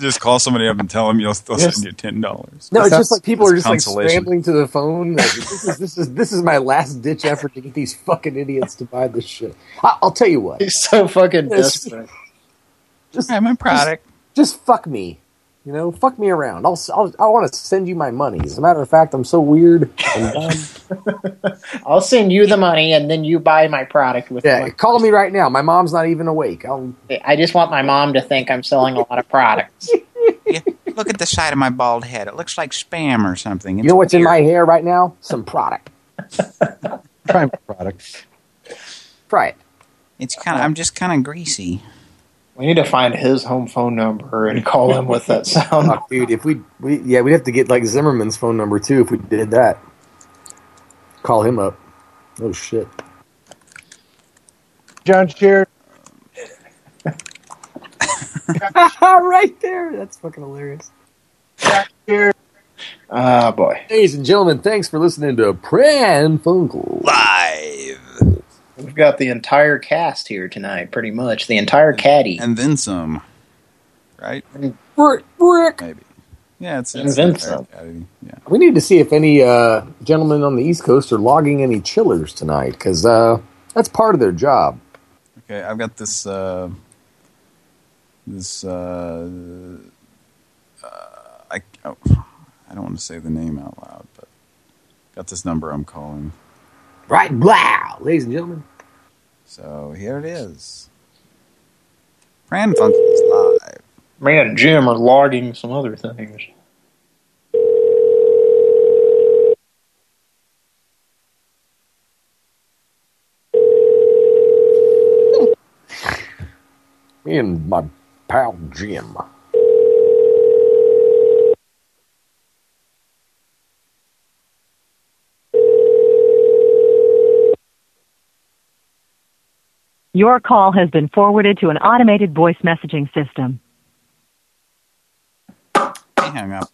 Just call somebody up and tell them you'll still Yes. send you ten dollars. No, it's just like people are just like consolation. scrambling to the phone. Like, this is this is this is my last ditch effort to get these fucking idiots to buy this shit. I, I'll tell you what. He's so fucking Yes. desperate. Just my product. Just, just fuck me. You know, fuck me around. I'll, I'll I want to send you my money. As a matter of fact, I'm so weird. And dumb. I'll send you the money, and then you buy my product with yeah, my call me right now. My mom's not even awake. I'll, I just want my mom to think I'm selling a lot of products. Look at the side of my bald head. It looks like spam or something. you know what's in my hair right now? Some product. Try my product. Try it. It's kind of. I'm just kind of greasy. We need to find his home phone number and call him with that sound. Fuck, dude, if we, we yeah, we'd have to get like Zimmerman's phone number too if we did that. Call him up. Oh shit. John Shear. right there. That's fucking hilarious. Ah, boy. Ladies and gentlemen, thanks for listening to Pran Funkel. Live. We've got the entire cast here tonight, pretty much. The entire caddy. And then some. Right? Brick, brick. Maybe. Yeah, it's, And it's then some. Academy. Yeah. We need to see if any uh, gentlemen on the East Coast are logging any chillers tonight, because uh, that's part of their job. Okay, I've got this. Uh, this. Uh, uh, I. Oh, I don't want to say the name out loud, but got this number I'm calling. Right, wow, ladies and gentlemen. So here it is. Pran Funkel is live. Me and Jim are logging some other things. Me and my pal Jim. Your call has been forwarded to an automated voice messaging system. He hung up.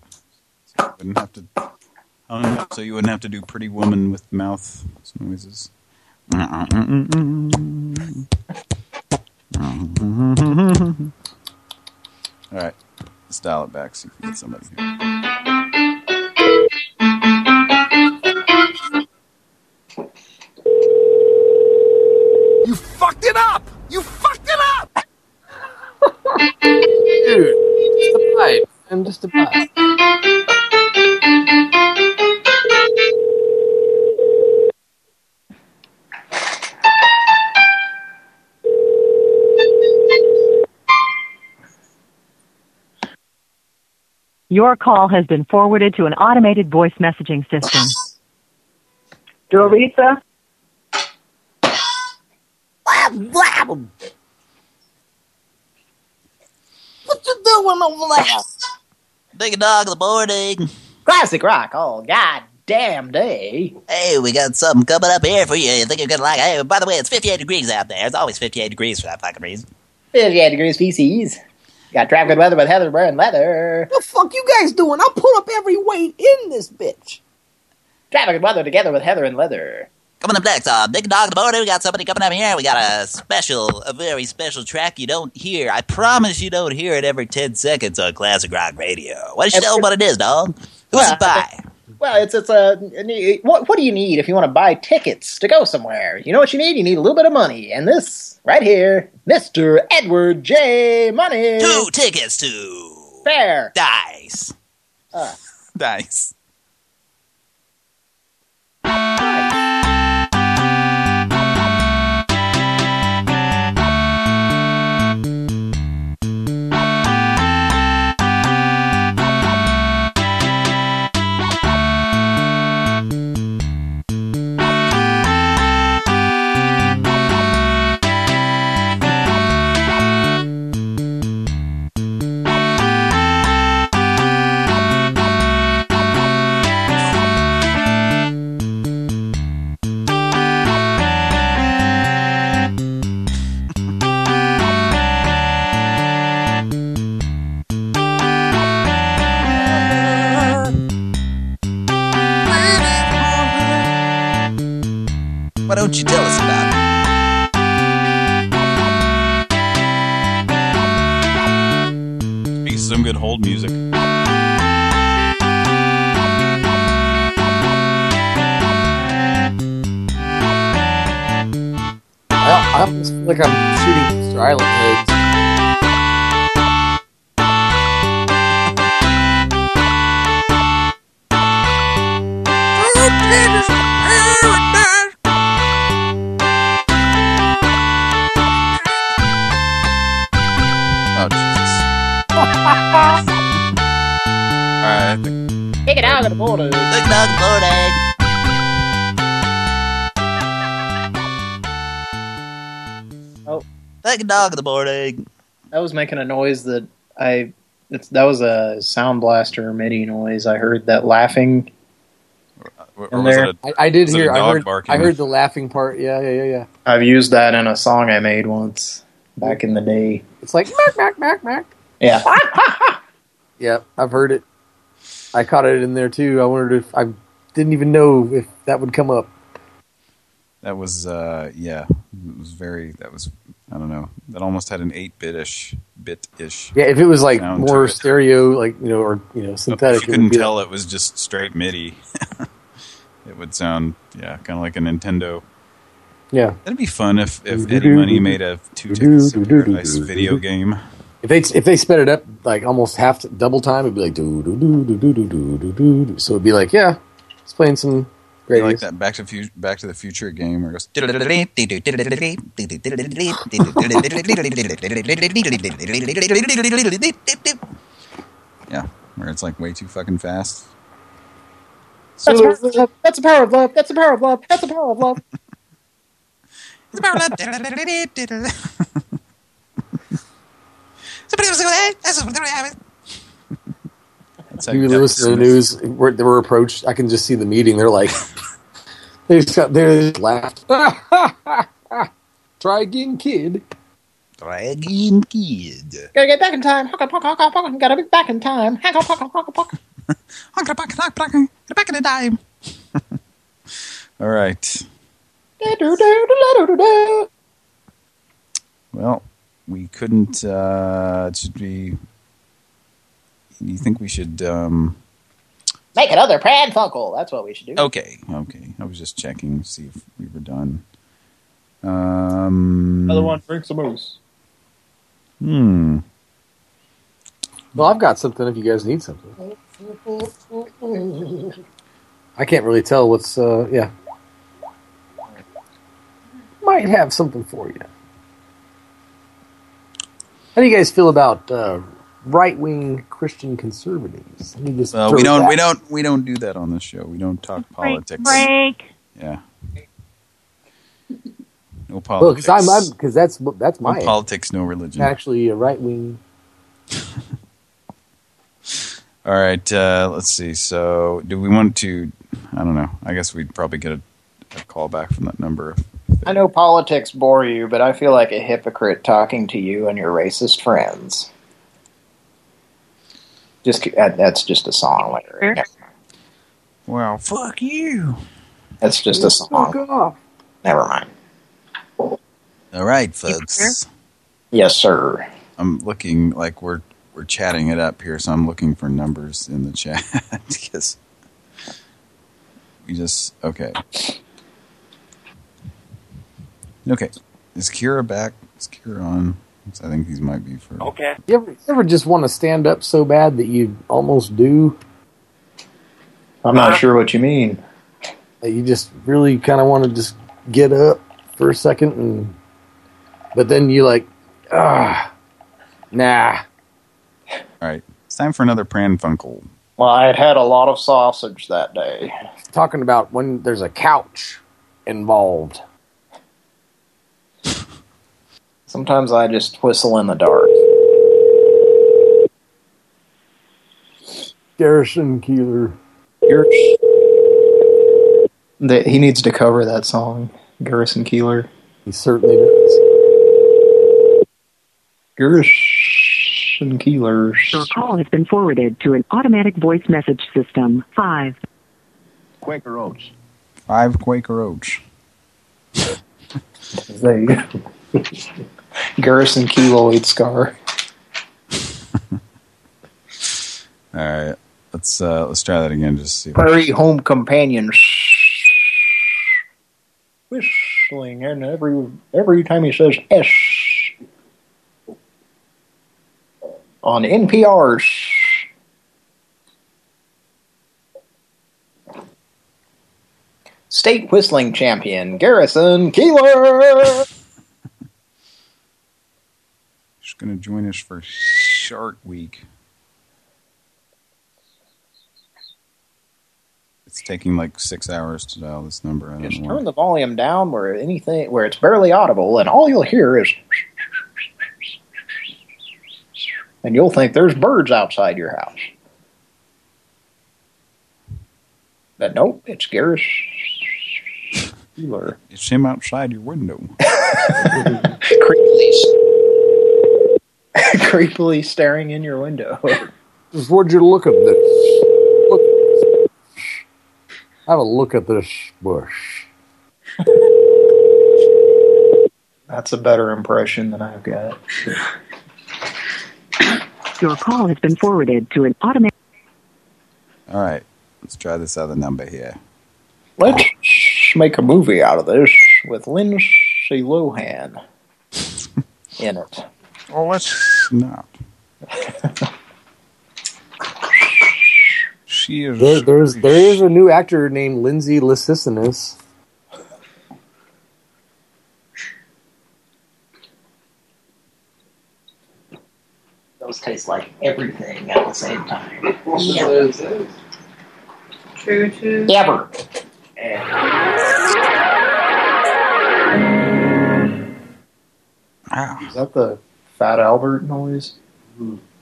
So you wouldn't have to. hung up so you wouldn't have to do Pretty Woman with mouth noises. All right, let's dial it back. See if we get somebody here. You fucked it up! You fucked it up! Dude, just a bite. I'm just a bite. Your call has been forwarded to an automated voice messaging system. Dorita? What you doing over there? Big dog in the morning. Classic rock all goddamn day. Hey, we got something coming up here for you. You think you're gonna like it? Hey, by the way, it's 58 degrees out there. It's always 58 degrees for that fucking reason. 58 degrees PCs. Got traffic weather with Heather wearing leather. What the fuck you guys doing? I'll put up every weight in this bitch. Traffic and weather together with Heather and leather. Coming up next, uh, Big Dog the morning. We got somebody coming up here. We got a special, a very special track you don't hear. I promise you don't hear it every 10 seconds on Classic Rock Radio. Why don't you tell them what it is, dog? Who's Well, it by? Well, it's it's a, what what do you need if you want to buy tickets to go somewhere? You know what you need? You need a little bit of money, and this right here, Mister Edward J. Money. Two tickets to Paradise. Uh, Dice. Hold music. I, I almost feel like I'm shooting Mr. Island. Oh. Big dog in the morning. That was making a noise that I. It's, that was a Sound Blaster MIDI noise. I heard that laughing. Or in was there. it a- I, I did was it a hear. I heard. barking? I heard the laughing part. Yeah, yeah, yeah, yeah. I've used that in a song I made once back in the day. It's like mark, mark, mark, mark. Yeah. Yeah, I've heard it. I caught it in there too. I wondered if I didn't even know if that would come up. That was, uh, yeah, it was very, that was, I don't know, that almost had an 8-bit-ish, bit-ish. Yeah, if it was like more stereo, like you know, or you know, synthetic. If you couldn't tell like- it was just straight MIDI. it would sound, yeah, kind of like a Nintendo. Yeah. That'd be fun if, if Eddie Money made a Two Tickets to Paradise video game. If they if they sped it up like almost half to, double time, it'd be like do do do do do do do do do. do. So it'd be like, yeah, it's playing some great. like that Back to Fu- Back to the Future game where it goes. Yeah, where it's like way too fucking fast. That's the power of love. That's the power of love. That's the power of love. That's the power of love. That's how You you listen to the news. Where they were approached. I can just see the meeting. They're like, they just got they just laughed. Try again, kid. Try again, kid. Gotta get back in time. Honka, honka, honka, honka. Gotta be back in time. Honka, honka, honka, honka. Back in the time. All right. Well, we couldn't. Uh, it should be. You think we should? Um, Make another Pran Funkel. That's what we should do. okay, okay. I was just checking, to see if we were done. Um, Another one. Drink some moose. Hmm. Well, I've got something. If you guys need something, I can't really tell what's. uh Yeah, might have something for you. How do you guys feel about uh, right-wing Christian conservatives? Let me just Well, we don't. that- We don't. We don't do that on this show. We don't talk politics. Break. Yeah. No Well, politics. because I'm because that's that's no my politics, no religion. actually a right-wing. All right. Uh, let's see. So, do we want to? I don't know. I guess we'd probably get a, a call back from that number. I know politics bore you, but I feel like a hypocrite talking to you and your racist friends. Just that- that's just a song lyric. Well, fuck you. That's just a song. Never mind. All right, folks. Yes, sir. I'm looking like we're we're chatting it up here, so I'm looking for numbers in the chat because we just okay. Okay, is Kira back? Is Kira on? I think these might be for. Okay. You ever, you ever just want to stand up so bad that you almost do? I'm not sure what you mean. You just really kind of want to just get up for a second, and but then you like, ah, nah. All right, it's time for another Pran Funkel. Well, I had had a lot of sausage that day. Talking about when there's a couch involved. Sometimes I just whistle in the dark. Garrison Keillor. That he needs to cover that song, Garrison Keillor. He certainly does. Garrison Keillor. Your call has been forwarded to an automatic voice message system. Five. Quaker Oats. Five Quaker Oats. There you go. Garrison Keloid Scar. All right, let's uh let's try that again. Just see. Prairie Home Companion. Whistling, and every every time he says S on NPR's. State whistling champion Garrison Keillor. She's gonna join us for Shark Week. It's taking like six hours to dial this number. I why. Turn the volume down where anything where it's barely audible, and all you'll hear is, and you'll think there's birds outside your house. But nope, it's Bueller. It's him outside your window. creepily, creepily staring in your window. Just would you look at this? Look. Have a look at this bush. That's a better impression than I've got. Your call has been forwarded to an automatic. All right, let's try this other number here. Let's make a movie out of this with Lindsay Lohan in it. Oh, let's not. she is. There, there's there is a new actor named Lindsay Lysisinus. Those taste like everything at the same time. True, true. Ever. Wow. Is that the Fat Albert noise?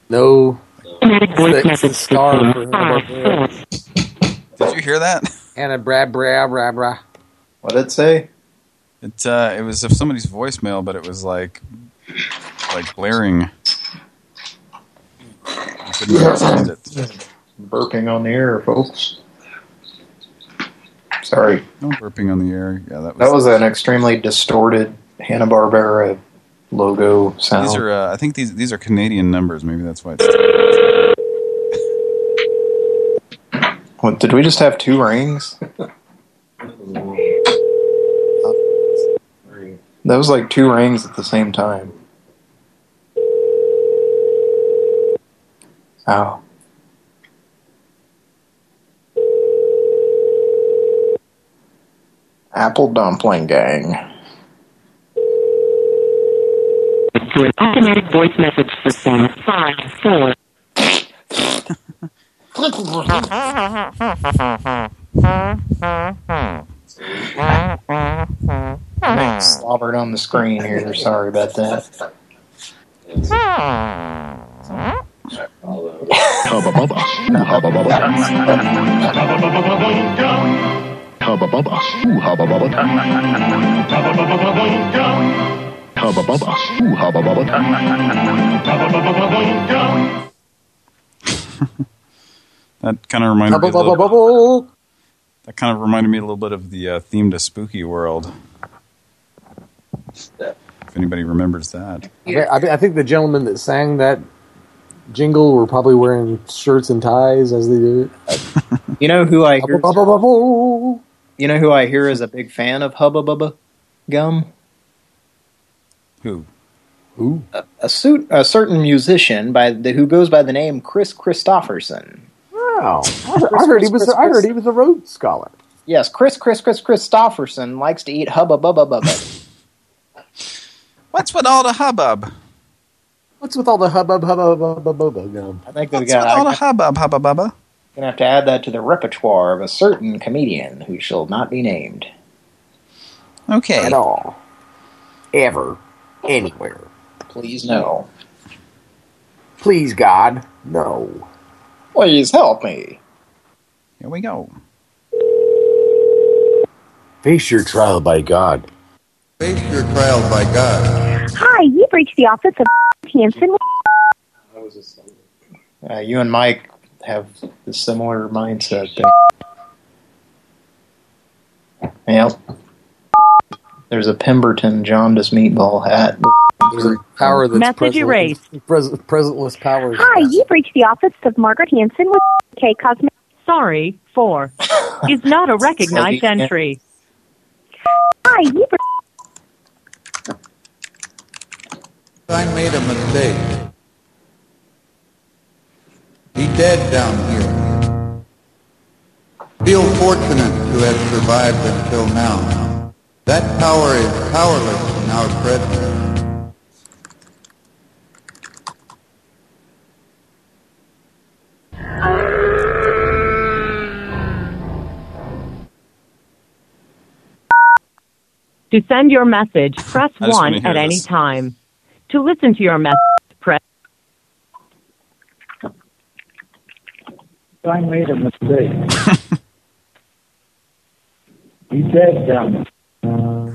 No. It's the star for Did you hear that? Anna bra bra bra bra. What did it say? It uh, it was of somebody's voicemail, but it was like like blaring. I couldn't understand it. Burping on the air, folks. Sorry. No burping on the air. Yeah, that was. That was an extremely distorted Hanna-Barbera logo sound. These are, uh, I think these these are Canadian numbers. Maybe that's why. It's, What, did we just have two rings? That was like two rings at the same time. Ow. Apple Dumpling Gang. To an automatic voice message system. Five, four. I slobbered on the screen here. Sorry about that. Hubba bubba. Ooh, hubba bubba. Hubba bubba. Ooh, hubba bubba. Hubba bubba. Ooh, hubba bubba. that kind of reminded me. A little, bubble bubble. that kind of reminded me a little bit of the uh, theme to Spooky World. If anybody remembers that. I, I, I think the gentlemen that sang that jingle were probably wearing shirts and ties as they did it. You know who I hear? Bubble, bubble, bubble. You know who I hear is a big fan of Hubba Bubba Gum? Who? Who? A, a, suit, a certain musician by the, who goes by the name Kris Kristofferson. Wow, I heard, I heard he was. I heard he was a Rhodes Scholar. Yes, Chris Chris Kris Kristofferson likes to eat Hubba Bubba Bubba. What's with all the hubbub? What's with all the hubbub, hubbub, hubbub, hubbub gum? I think we What's got. with all the I'm hubbub, hubba bubba? gonna have to add that to the repertoire of a certain comedian who shall not be named. Okay. At all, ever, anywhere. Please no. Please, God, no. Please help me. Here we go. Face your trial by God. Face your trial by God. Hi, you've reached the office of Hanson. Uh, you and Mike have a similar mindset there. Yep. There's a Pemberton jaundice meatball hat. There's a power that's Message erased. Pres presentless powers. Hi, you've reached the office of Margaret Hanson with K Cosmetics. Sorry, four is not a recognized Sorry. entry. Hi, you've I made a mistake. He dead down here. Feel fortunate to have survived until now. That power is powerless in our presence. To send your message, press 1 at any time. To listen to your message, press... I made a mistake. he said, um... Uh,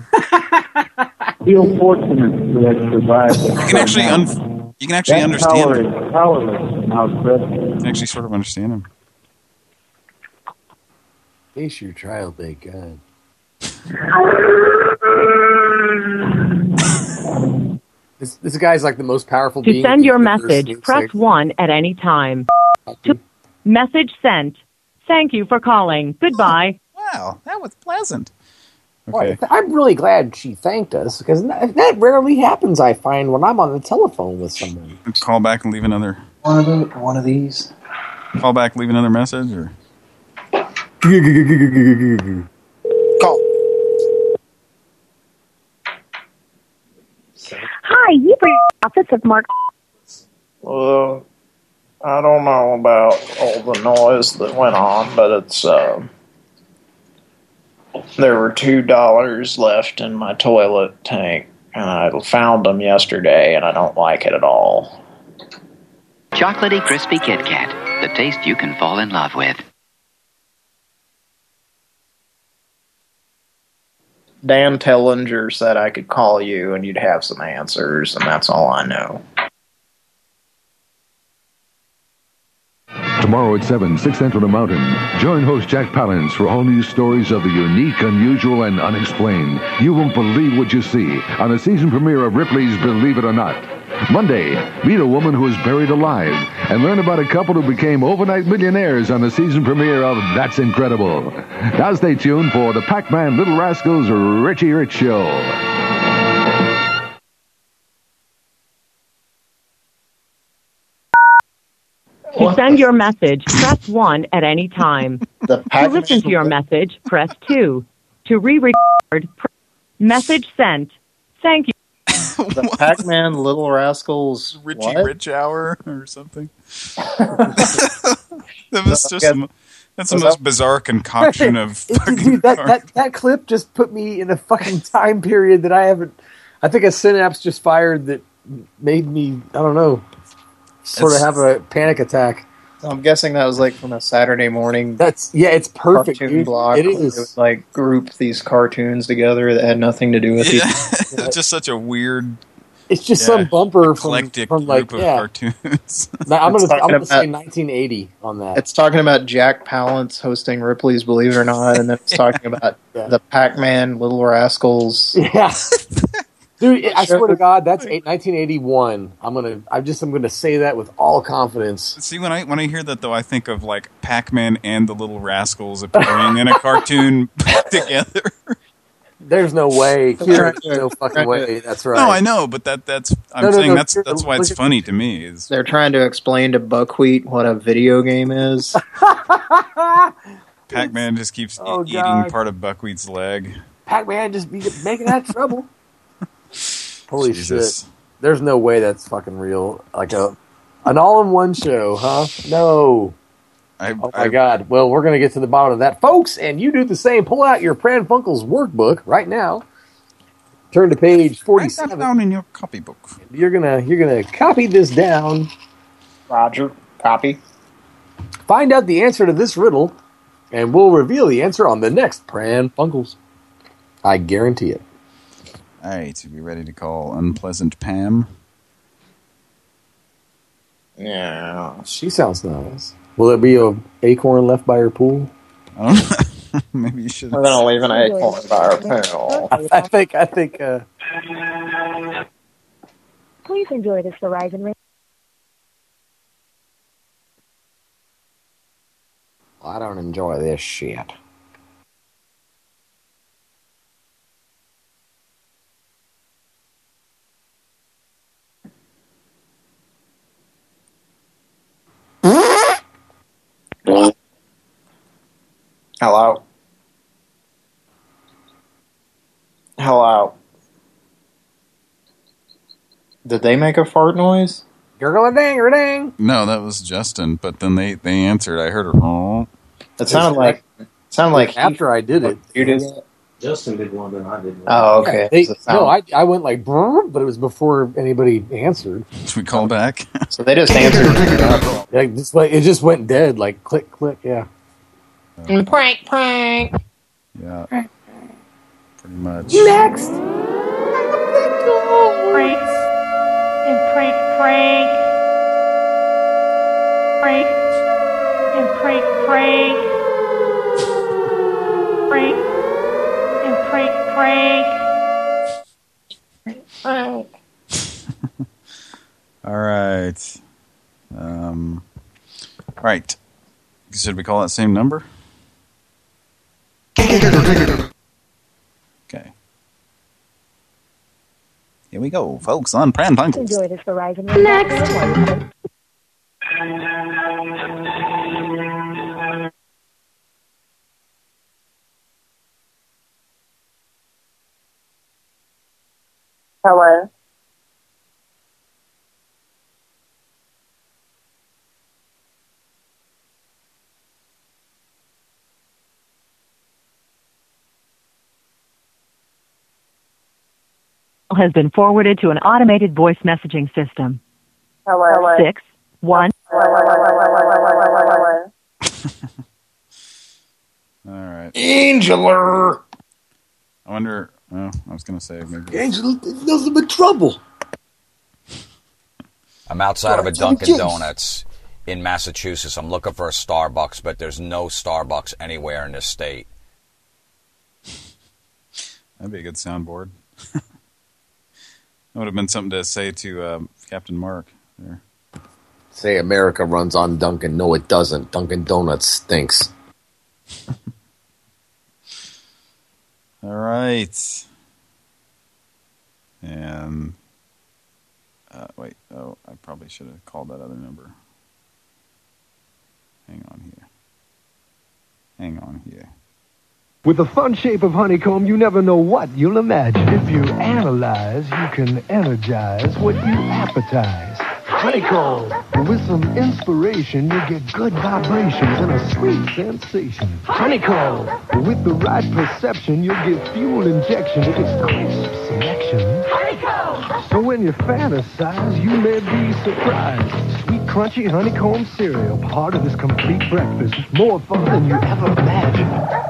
feel fortunate to have survived. You can actually un you can actually that understand power him. is powerless in our presence. You can actually sort of understand him. Face your trial date, God. This, this guy's like the most powerful To being. send your in the universe. message, press like- 1 at any time. To message sent. Thank you for calling. Goodbye. Wow, that was pleasant. Boy, I'm really glad she thanked us because that, that rarely happens. I find when I'm on the telephone with someone. Call back and leave another. One of the, one of these. Call back, leave another message, or Call. Hi, you've reached office of Mark. Well, I don't know about all the noise that went on, but it's uh, there were two dollars left in my toilet tank, and I found them yesterday, and I don't like it at all. Chocolatey crispy Kit Kat. The taste you can fall in love with. Dan Tellinger said I could call you and you'd have some answers, and that's all I know. Tomorrow at 7, 6 Central Mountain. Join host Jack Palance for all new stories of the unique, unusual, and unexplained. You won't believe what you see on the season premiere of Ripley's Believe It or Not. Monday, meet a woman who is buried alive and learn about a couple who became overnight millionaires on the season premiere of That's Incredible. Now stay tuned for the Pac-Man Little Rascals Richie Rich Show. Send your message, press 1 at any time. to listen to your message, press 2. To re-record, pr- message sent. Thank you. The Pac-Man Little Rascals Richie what? Rich Hour or something. that was just the mo- that's the most that- bizarre concoction of Dude, that, that that clip just put me in a fucking time period that I haven't. I think a synapse just fired that made me. I don't know. Sort of have a panic attack. I'm guessing that was like from a Saturday morning. That's yeah, it's perfect. Cartoon dude. block. It where is. they would, like group these cartoons together that had nothing to do with Yeah. each it's just such a weird. It's just yeah, some bumper from, eclectic from like group of yeah. cartoons. Now, I'm gonna I'm talking gonna say 1980 on that. It's talking about Jack Palance hosting Ripley's Believe It or Not, and then it's talking about the Pac-Man Little Rascals. Yeah. Dude, I swear to God, that's eight, 1981. I'm gonna, I'm just, I'm gonna say that with all confidence. See, when I when I hear that though, I think of like Pac-Man and the Little Rascals appearing in a cartoon together. There's no way. There's no fucking way. That's right. No, I know, but that that's I'm No, no, saying no, that's that's why it's funny to me. Is They're trying to explain to Buckwheat what a video game is. Pac-Man just keeps Oh, eating God. part of Buckwheat's leg. Pac-Man just be making that trouble. Holy Jesus. shit! There's no way that's fucking real. Like a, an all-in-one show, huh? No. I, oh my god. Well, we're gonna get to the bottom of that, folks, and you do the same. Pull out your Pran Funkels workbook right now. Turn to page forty-seven. down in your copybook. You're gonna you're gonna copy this down. Roger, copy. Find out the answer to this riddle, and we'll reveal the answer on the next Pran Funkels. I guarantee it. All right, are we ready to call unpleasant Pam? Yeah. She sounds nice. Will there be a acorn left by her pool? I don't know. Maybe you should. We're gonna leave an acorn by her pool. I think I think uh, Please enjoy this Verizon radio. I don't enjoy this shit. Hello. Hello. Did they make a fart noise? Gurgle a dang or dang. No, that was Justin. But then they they answered. I heard a oh. It sounded like it sounded like after I did it. You did it. Justin did one, and I did one. Oh, Yeah, they- no, I I went like, but it was before anybody answered. Should we call back? So they just answered. Yeah, just like it just went dead, like click click. Yeah. Mm, prank, prank. Yeah. Pretty much. Next. Prank. And prank, prank. Prank. And prank, prank. Prank. And prank, prank. Prank. All right. Um, right. Should we call that same number? Okay. Here we go, folks, on Pran Funkels. Enjoy this Verizon. Next. Hello. has been forwarded to an automated voice messaging system. Hello. Six one. Hello. All right. Angeler. I wonder. Oh, I was going to say maybe. Angela, nothing but trouble. I'm outside of a Dunkin' Donuts in Massachusetts. I'm looking for a Starbucks, but there's no Starbucks anywhere in this state. That'd be a good soundboard. that would have been something to say to um, Captain Mark. There. Say America runs on Dunkin'. No, it doesn't. Dunkin' Donuts stinks. All right. And uh, wait, oh, I probably should have called that other number. Hang on here. Hang on here. With the fun shape of honeycomb, you never know what you'll imagine. If you analyze, you can energize what you appetize. Honeycomb! With some inspiration, you get good vibrations and a sweet sensation. Honeycomb! With the right perception, you'll get fuel injection to its crisp selection. Honeycomb! So when you fantasize, you may be surprised. Sweet, crunchy honeycomb cereal, part of this complete breakfast. More fun than you ever imagined.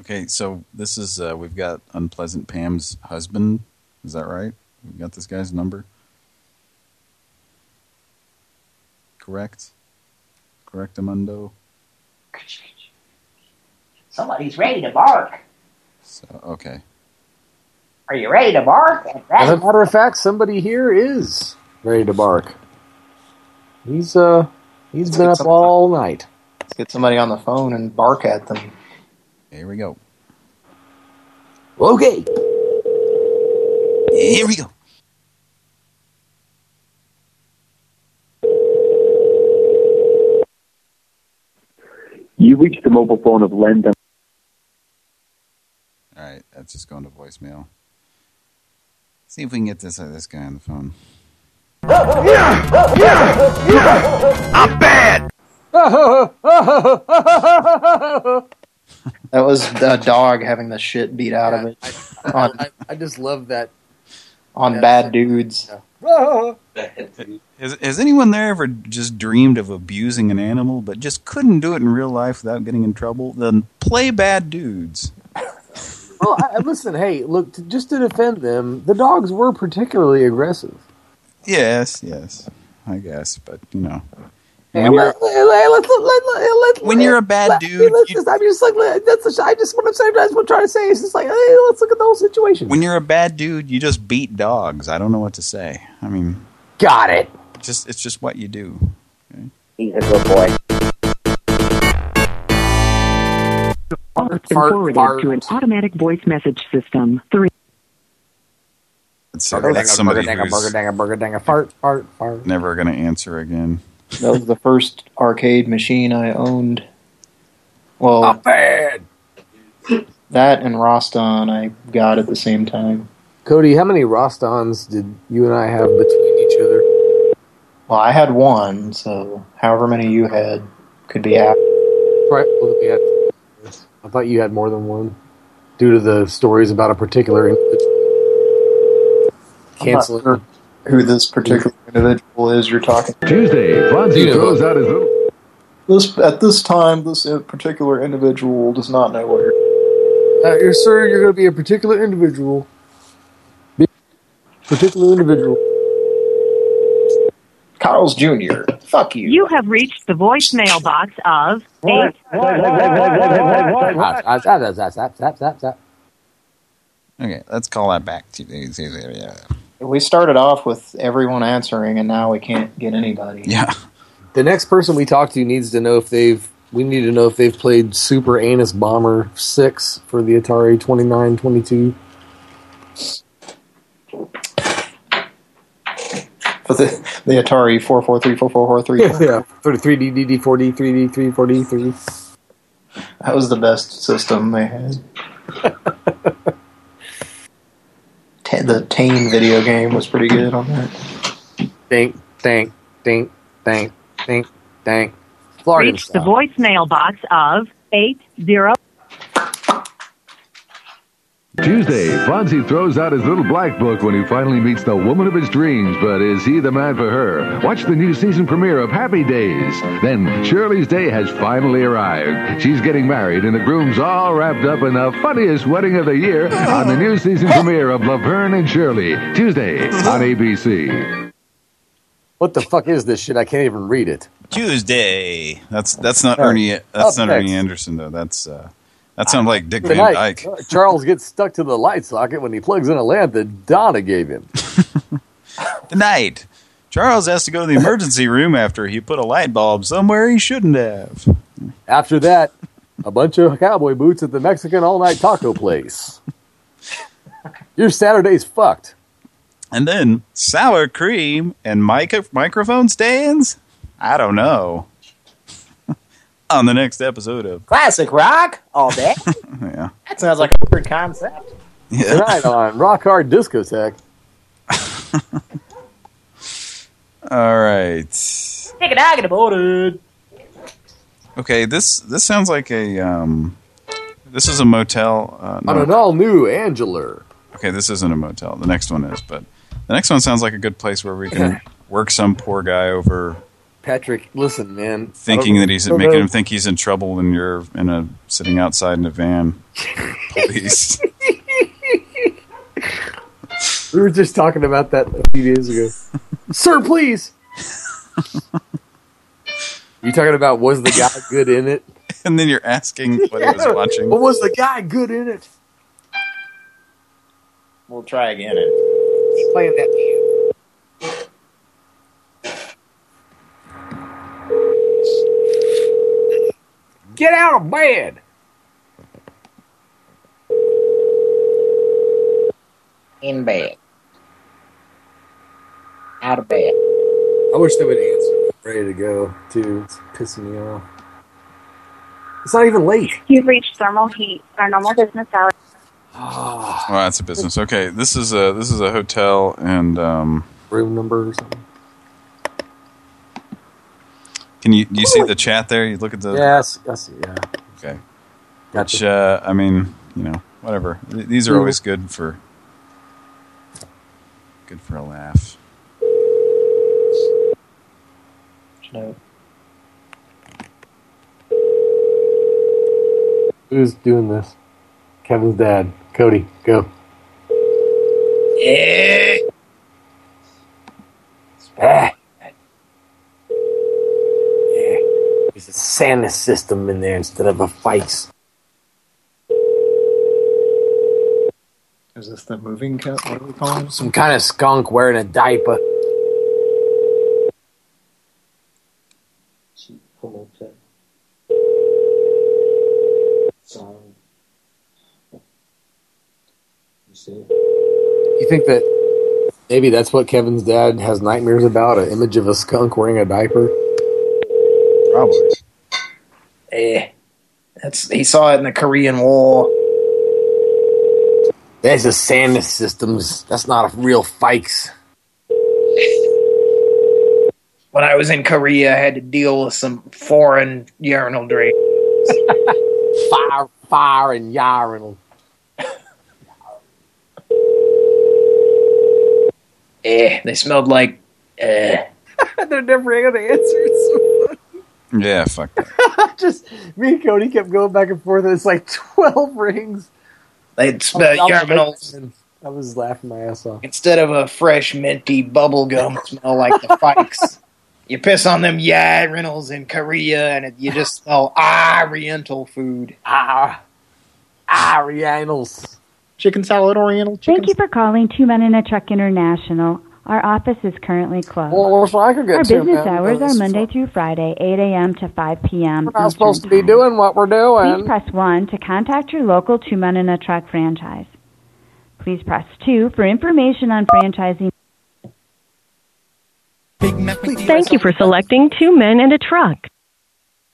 Okay, so this is uh, we've got unpleasant Pam's husband. Is that right? We've got this guy's number. Correct. Correct, Amundo. Somebody's ready to bark. So okay. Are you ready to bark? As a matter of fact, somebody here is ready to bark. He's uh, he's been up all night. Let's get somebody on the phone and bark at them. Here we go. Okay. Here we go. You reached the mobile phone of Len. All right, that's just going to voicemail. See if we can get this uh, this guy on the phone. I'm bad. That was a dog having the shit beat out of it on I, I just love that. On bad dudes. Ah. Has, has anyone there ever just dreamed of abusing an animal but just couldn't do it in real life without getting in trouble? Then play bad dudes. Well, I, I- listen, hey, look, to, just to defend them, the dogs were particularly aggressive. Yes, yes, I guess, but you know, Hey, when you're when you're a bad let- dude, let's just, I'm just like, let- that's the, I just what I'm saying. That's what I'm trying to say. It's just like, hey, let's look at the whole situation. when you're a bad dude, you just beat dogs. I don't know what to say. I mean, got it. Just it's just what you do. He's a good boy. Has been forwarded to an automatic voice message system. Three. It's, Burger that's danga, somebody burger danga, who's burger danga, burger danga, fart, fart, fart. never going to answer again. That was the first arcade machine I owned. Well, Not bad. that and Rastan I got at the same time. Cody, how many Rastans did you and I have between each other? Well, I had one, so however many you had could be half. Right. well, we had- I thought you had more than one. due to the stories about a particular individual. I'm not Canceling. sure who this particular individual is you're talking. to. Tuesday, Fonzie throws out his little. This at this time, this uh, particular individual does not know what you're. Uh, sir, you're going to be a particular individual. Be particular individual. Carl's Jr. Fuck you. You have reached the voicemail box of eight. Okay, let's call that back. Yeah. We started off with everyone answering, and now we can't get anybody. Yeah. The next person we talk to needs to know if they've. We need to know if they've played Super Anus Bomber 6 for the Atari 2922. For the the Atari four four three four four four three. yeah, 33D, DD, 4D, 3D, 3, 4D, 3. That was the best system they had. Ta- the Tane video game was pretty good on that. Dink, dink, dink, dink, dink, dink. Florida Reached the voicemail box of eight zero. Tuesday, Fonzie throws out his little black book when he finally meets the woman of his dreams, but is he the man for her? Watch the new season premiere of Happy Days. Then Shirley's day has finally arrived. She's getting married, and the groom's all wrapped up in the funniest wedding of the year on the new season premiere of Laverne and Shirley, Tuesday on ABC. What the fuck is this shit? I can't even read it. Tuesday. That's that's not Ernie. That's Up not Ernie. Anderson though. That's uh, that sounds like Dick Van Dyke. Uh, Charles gets stuck to the light socket when he plugs in a lamp that Donna gave him. Tonight, Charles has to go to the emergency room after he put a light bulb somewhere he shouldn't have. After that, a bunch of cowboy boots at the Mexican all-night taco place. Your Saturday's fucked. And then sour cream and mic microphone stands. I don't know. On the next episode of Classic rock all day. yeah. That sounds like a weird concept. Tonight on Rock Hard Discotheque. All right. Take it out, about it. Okay, this this sounds like a um, this is a motel. Uh, On an all-new Angular. Okay, this isn't a motel. The next one is, but the next one sounds like a good place where we can work some poor guy over, Patrick, listen, man. thinking oh, that he's oh, making know. him think he's in trouble when you're in a sitting outside in a van. Police. We were just talking about that a few days ago. Sir, please. you talking about was the guy good in it? and then you're asking what he was watching. But was the guy good in it? We'll try again. And He's playing that Get out of bed. In bed. Out of bed. I wish they would answer. Ready to go, too. It's pissing me off. It's not even late. You've reached thermal heat. Our normal business hours. Oh, that's a business. Okay, this is a this is a hotel and um, room number or something. Can you you see the chat there? You look at the Yes, I see. Yeah. Okay. Gotcha. Which uh, I mean, you know, whatever. These are Mhm. always good for good for a laugh. No. Who's doing this? Kevin's dad. Cody, go. Yeah. Ah. Yeah. There's a Sanus system in there instead of a Fikes. Is this the moving cut? What are we calling it? Some kind of skunk wearing a diaper. Come on, check. You see? You think that maybe that's what Kevin's dad has nightmares about? An image of a skunk wearing a diaper? probably. Eh. That's, he saw it in the Korean War. That's the Sandus systems. That's not a real fikes. When I was in Korea, I had to deal with some foreign urinal drains. fire, fire, and urinal. eh, they smelled like, eh. They're never going to answer. It's so funny. Yeah, fuck that. Just me and Cody kept going back and forth. And it's like twelve rings. They'd smell I urinals. I was laughing my ass off. Instead of a fresh minty bubble gum smell like the fikes. You piss on them urinals in Korea and it, you just smell oriental food. Ah. Orientals. Chicken salad oriental chicken Thank you for calling Two Men and a Truck International. Our office is currently closed. Well, so I could get Our two business men. hours are is Monday through Friday, 8 a.m. to 5 p.m. We're not Eastern supposed to be Time. doing what we're doing. Please doing. press 1 to contact your local Two Men and a Truck franchise. Please press 2 for information on franchising. Thank you for selecting Two Men and a Truck.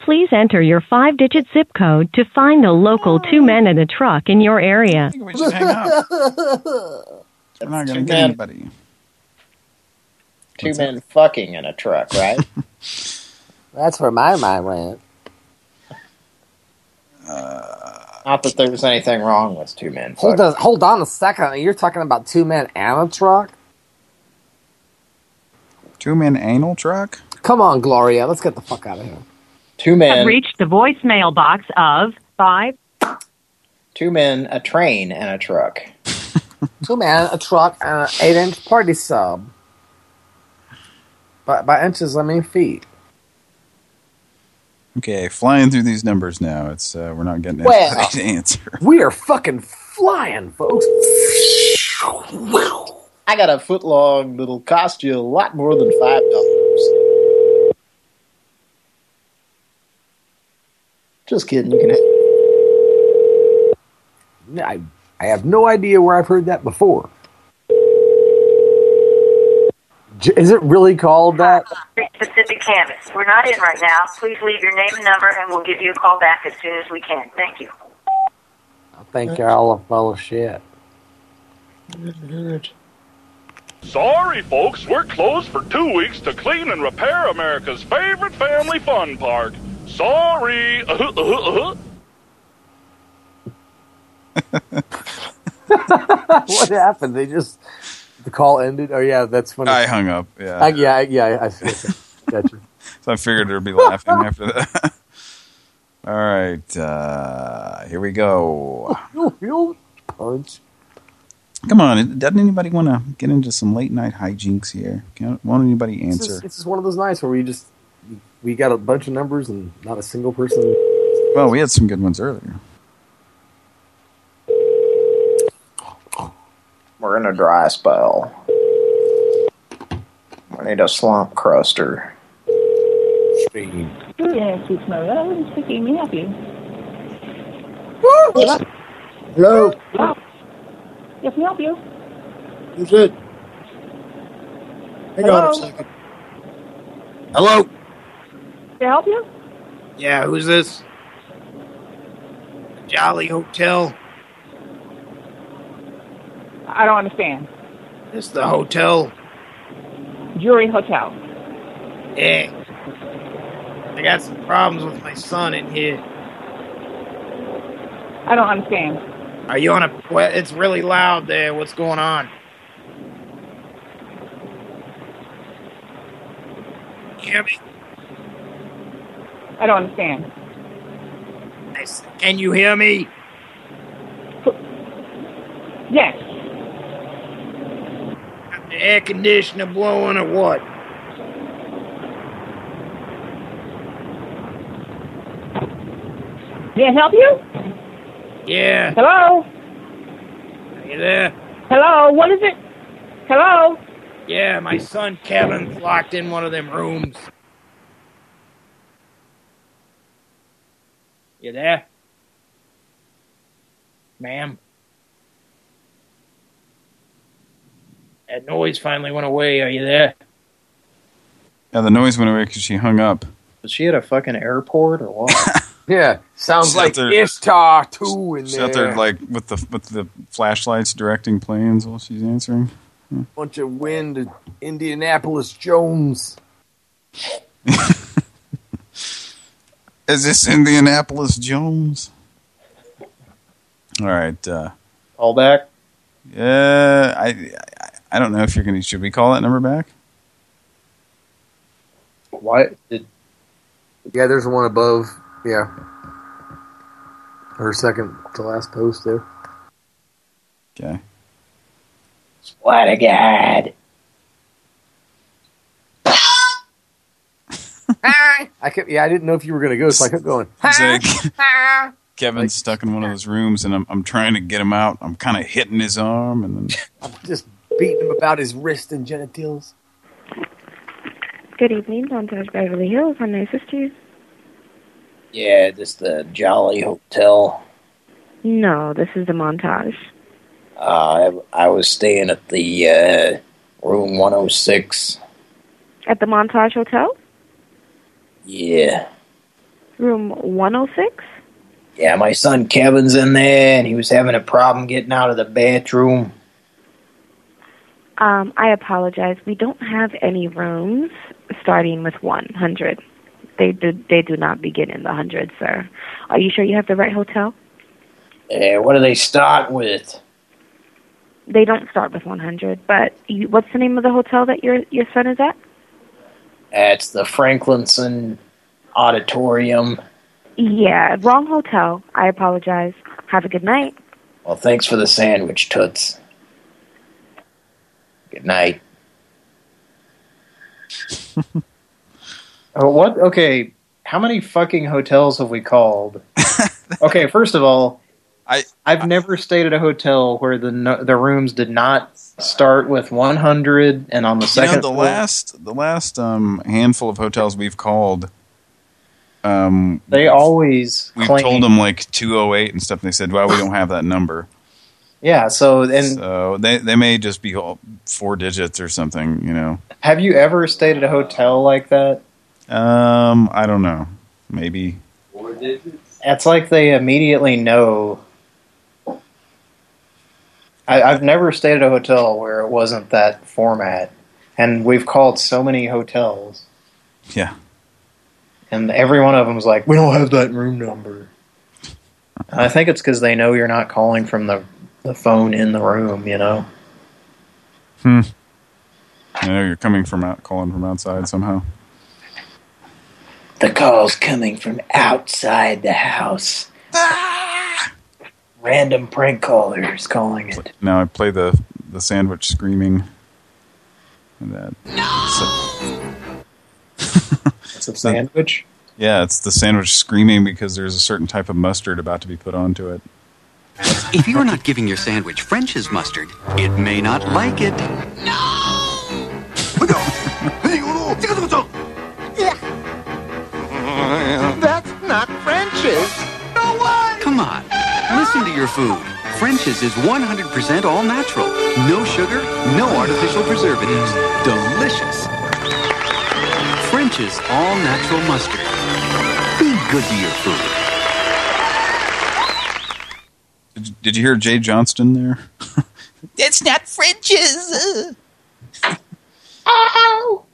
Please enter your five digit zip code to find the local Two Men and a Truck in your area. We just hang up. I'm not going to get anybody. Two men fucking in a truck, right? That's where my mind went. Uh, not that there's anything wrong with two men Hold on, hold on a second. You're talking about two men and a truck? Two men anal truck? Come on, Gloria. Let's get the fuck out of here. Two men. Have men, reached the voicemail box of five. two men, a train, and a truck. Two men, a truck, and an eight-inch party sub. By, by inches, I mean feet. Okay, flying through these numbers now. It's uh, we're not getting Well. anybody answer. We are fucking flying, folks. I got a foot long that'll cost you a lot more than five dollars. Just kidding. You can. Have I, I have no idea where I've heard that before. J- Is it really called that? Pacific Canvas. We're not in right now. Please leave your name and number, and we'll give you a call back as soon as we can. Thank you. I think you're all a full of shit. Sorry, folks, we're closed for two weeks to clean and repair America's favorite family fun park. Sorry. What happened? They just the call ended. Oh yeah, that's funny. I hung up. Yeah. I, yeah, I- yeah. I, I gotcha. So I figured there'd be laughing after that. All right, uh, here we go. Punch. Come on, doesn't anybody want to get into some late night hijinks here? Can, won't anybody answer? is, this is one of those nights where we just we got a bunch of numbers and not a single person. Well, we had some good ones earlier. We're in a dry spell. We need a swamp cruster. Speaking. Yes, it's Marilla speaking. May I help you? Hello. Hello. Yes, may I help you? Who's it? Hang on a second. Hello. Can I help you? Yeah, who's this? Jolly Hotel. I don't understand. It's the hotel. Jury Hotel. Yeah. I got some problems with my son in here. I don't understand. Are you on a? Well, it's really loud there. What's going on? You hear me? I don't understand. Can you hear me? Yes. Air conditioner blowing or what? May I help you? Yeah. Hello? Are you there? Hello? What is it? Hello? Yeah, my son Kevin's locked in one of them rooms. You there? Ma'am? That noise finally went away. Are you there? Yeah, the noise went away because she hung up. Was she at a fucking airport or what? Yeah, sounds She's out like there- Ishtar too in She's there. out there like with the with the flashlights directing planes while she's answering. bunch of wind Indianapolis Jones. Is this Indianapolis Jones? All right. Uh, All back? yeah, I, I I don't know if you're going to... Should we call that number back? What? Did, Yeah, there's one above. Yeah. Her second to last post there. Okay. What a god. I kept, yeah, I didn't know if you were going to go, so I kept going. It's like Kevin's stuck in one of those rooms, and I'm, I'm trying to get him out. I'm kind of hitting his arm, and then... I'm just beating him about his wrist and genitals. Good evening, Montage Beverly Hills. How may I assist you? Yeah, this the Jolly Hotel. No, this is the Montage. Uh, I, I was staying at the uh, room 106. At the Montage Hotel? Yeah. Room 106? Yeah, my son Kevin's in there, and he was having a problem getting out of the bathroom. Um, I apologize. We don't have any rooms starting with 100. They do, they do not begin in the hundreds, sir. Are you sure you have the right hotel? Yeah, what do they start with? They don't start with 100, but you, what's the name of the hotel that your your son is at? It's the Franklinson Auditorium. Yeah, wrong hotel. I apologize. Have a good night. Well, thanks for the sandwich, Toots. Good night. Oh, what? Okay, how many fucking hotels have we called? okay, first of all, I I've never stayed at a hotel where the no, the rooms did not start with 100 and on the You second know, the floor- last the last um, handful of hotels we've called, um, they always we've claim, told them like 208 and stuff. And they said, "Well, we don't have that number." Yeah, so and So they they may just be all four digits or something. You know. have you ever stayed at a hotel like that? Um, I don't know. Maybe. four digits. It's like they immediately know. I, I've never stayed at a hotel where it wasn't that format, and we've called so many hotels, Yeah. and every one of them was like, "We don't have that room number." And I think it's because they know you're not calling from the the phone in the room, you know. Hmm. I know you're coming from out, calling from outside somehow. The call's coming from outside the house. Random prank callers calling it. Now I play the the sandwich screaming. And that. It's a sandwich. Yeah, it's the sandwich screaming because there's a certain type of mustard about to be put onto it. If you are not giving your sandwich French's mustard, it may not like it. No! That's not French's. No way! Come on, listen to your food. French's is 100% all natural. No sugar, no artificial preservatives. Delicious. French's all natural mustard. Be good to your food. Did, you- did you hear Jay Johnston there? It's not French's. Ow! Oh.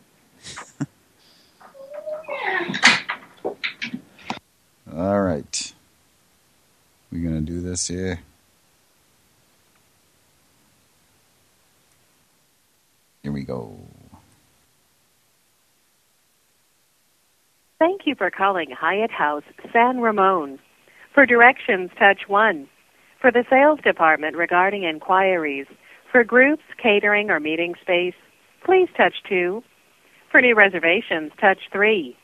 All right. We're gonna do this here? Here we go. Thank you for calling Hyatt House San Ramon. For directions, touch 1. For the sales department regarding inquiries, for groups, catering, or meeting space, please touch 2. For new reservations, touch 3.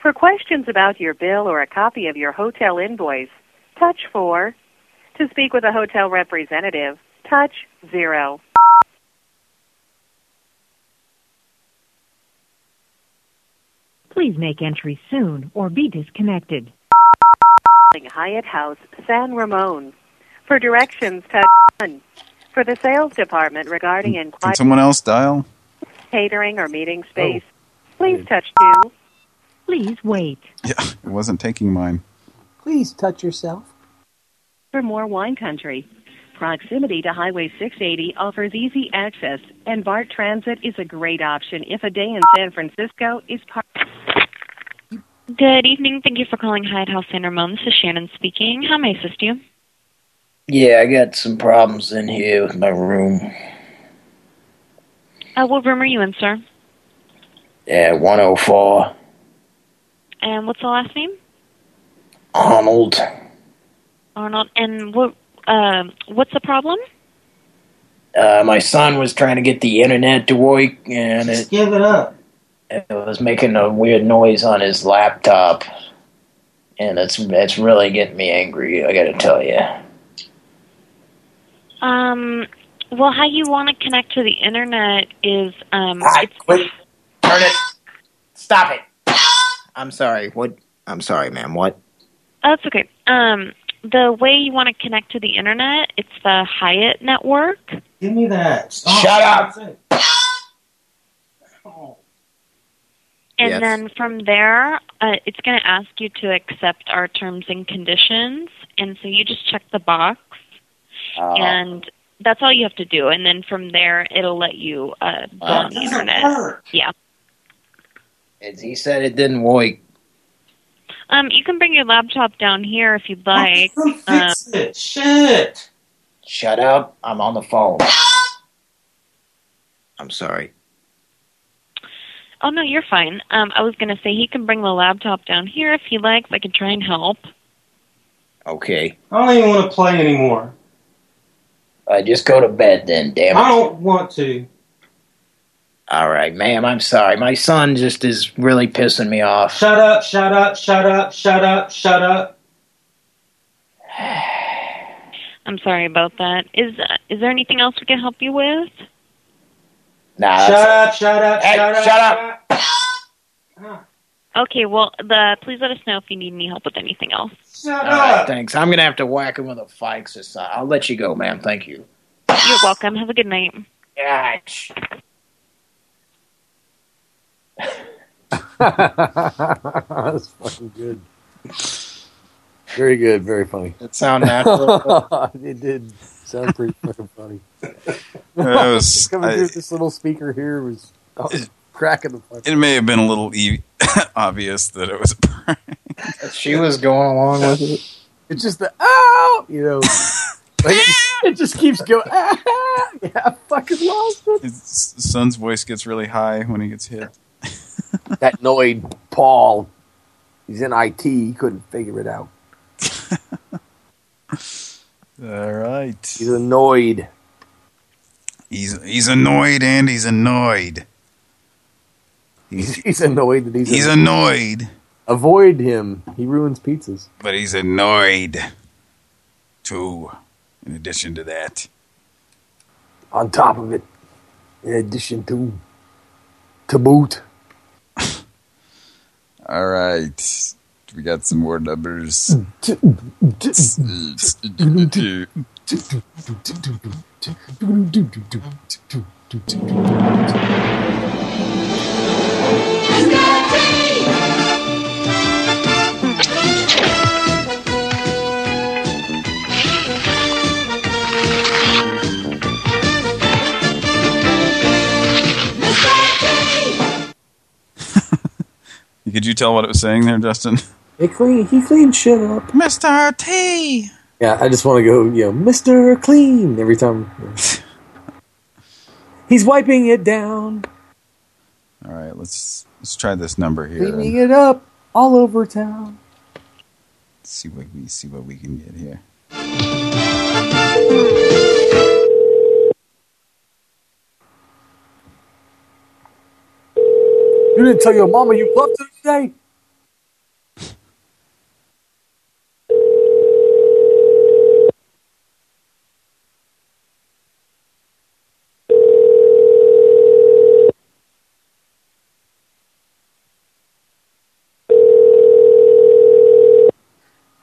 For questions about your bill or a copy of your hotel invoice, touch 4. To speak with a hotel representative, touch 0. Please make entry soon or be disconnected. Hyatt House San Ramon. For directions, touch 1. For the sales department regarding Can inquiries, someone else dial? catering, or meeting oh. space, Oh. please touch 2. Please wait. Yeah, it wasn't taking mine. Please touch yourself. For more wine country. Proximity to Highway 680 offers easy access, and BART Transit is a great option if a day in San Francisco is part. Good evening. Thank you for calling Hyatt House San Ramon. This is Shannon speaking. How may I assist you? Yeah, I got some problems in here with my room. Uh, what room are you in, sir? Yeah, 104. And what's the last name? Arnold. Arnold. And what? Uh, what's the problem? Uh, my son was trying to get the internet to work, and it, Give it up. it was making a weird noise on his laptop. And it's it's really getting me angry, I gotta tell you. Um. Well, how you want to connect to the internet is um. it's, Turn it. Stop it. I'm sorry. What? I'm sorry, ma'am. What? oh, that's okay. Um. The way you want to connect to the internet, it's the Hyatt network. Give me that. Shut up. And Yes. then from there, uh, it's going to ask you to accept our terms and conditions. And so you just check the box, Uh, and that's all you have to do. And then from there, it'll let you uh, go Wow. on the internet. Yeah. It's- he said it didn't work. Um, you can bring your laptop down here if you'd like. Um, Fix it. Shit. Shut up. I'm on the phone. I'm sorry. oh no, you're fine. Um, I was going to say he can bring the laptop down here if he likes. I can try and help. Okay. I don't even want to play anymore. Uh, just go to bed then, damn it. I don't want to. All right, ma'am. I'm sorry. My son just is really pissing me off. Shut up, shut up, shut up, shut up, shut up. I'm sorry about that. Is uh, is there anything else we can help you with? Nah, shut that's- up, shut up, Hey, shut up. shut up. Okay, well, the please let us know if you need any help with anything else. Shut All right, thanks. I'm gonna have to whack him with a fikes this time. I'll let you go, ma'am. Thank you. You're welcome. Have a good night. Yeah. That's fucking good. Very good. Very funny. It sound natural. it did sound pretty fucking funny. Was- Coming I- through this little speaker here was, I was cracking the fuck. It may have been a little e obvious that it was a prank. She was going along with it. It's just the oh, you know, like it, it just keeps going. Ah, yeah, I fucking lost it. His son's voice gets really high when he gets hit. That annoyed Paul. He's in IT. He couldn't figure it out. All right. He's annoyed. He's he's annoyed and he's annoyed. He's, he's annoyed that he's He's annoyed, Avoid him. He ruins pizzas. but he's annoyed too. In addition to that, On top of it, in addition to to boot. all right. We got some more numbers. Could you tell what it was saying there, Justin? He clean. He cleaned shit up. Mr. T. Yeah, I just want to go, you know, Mister Clean every time. He's wiping it down, All right, let's let's try this number here. cleaning it up all over town. Let's see what we see what we can get here. You didn't tell your mama you loved her today.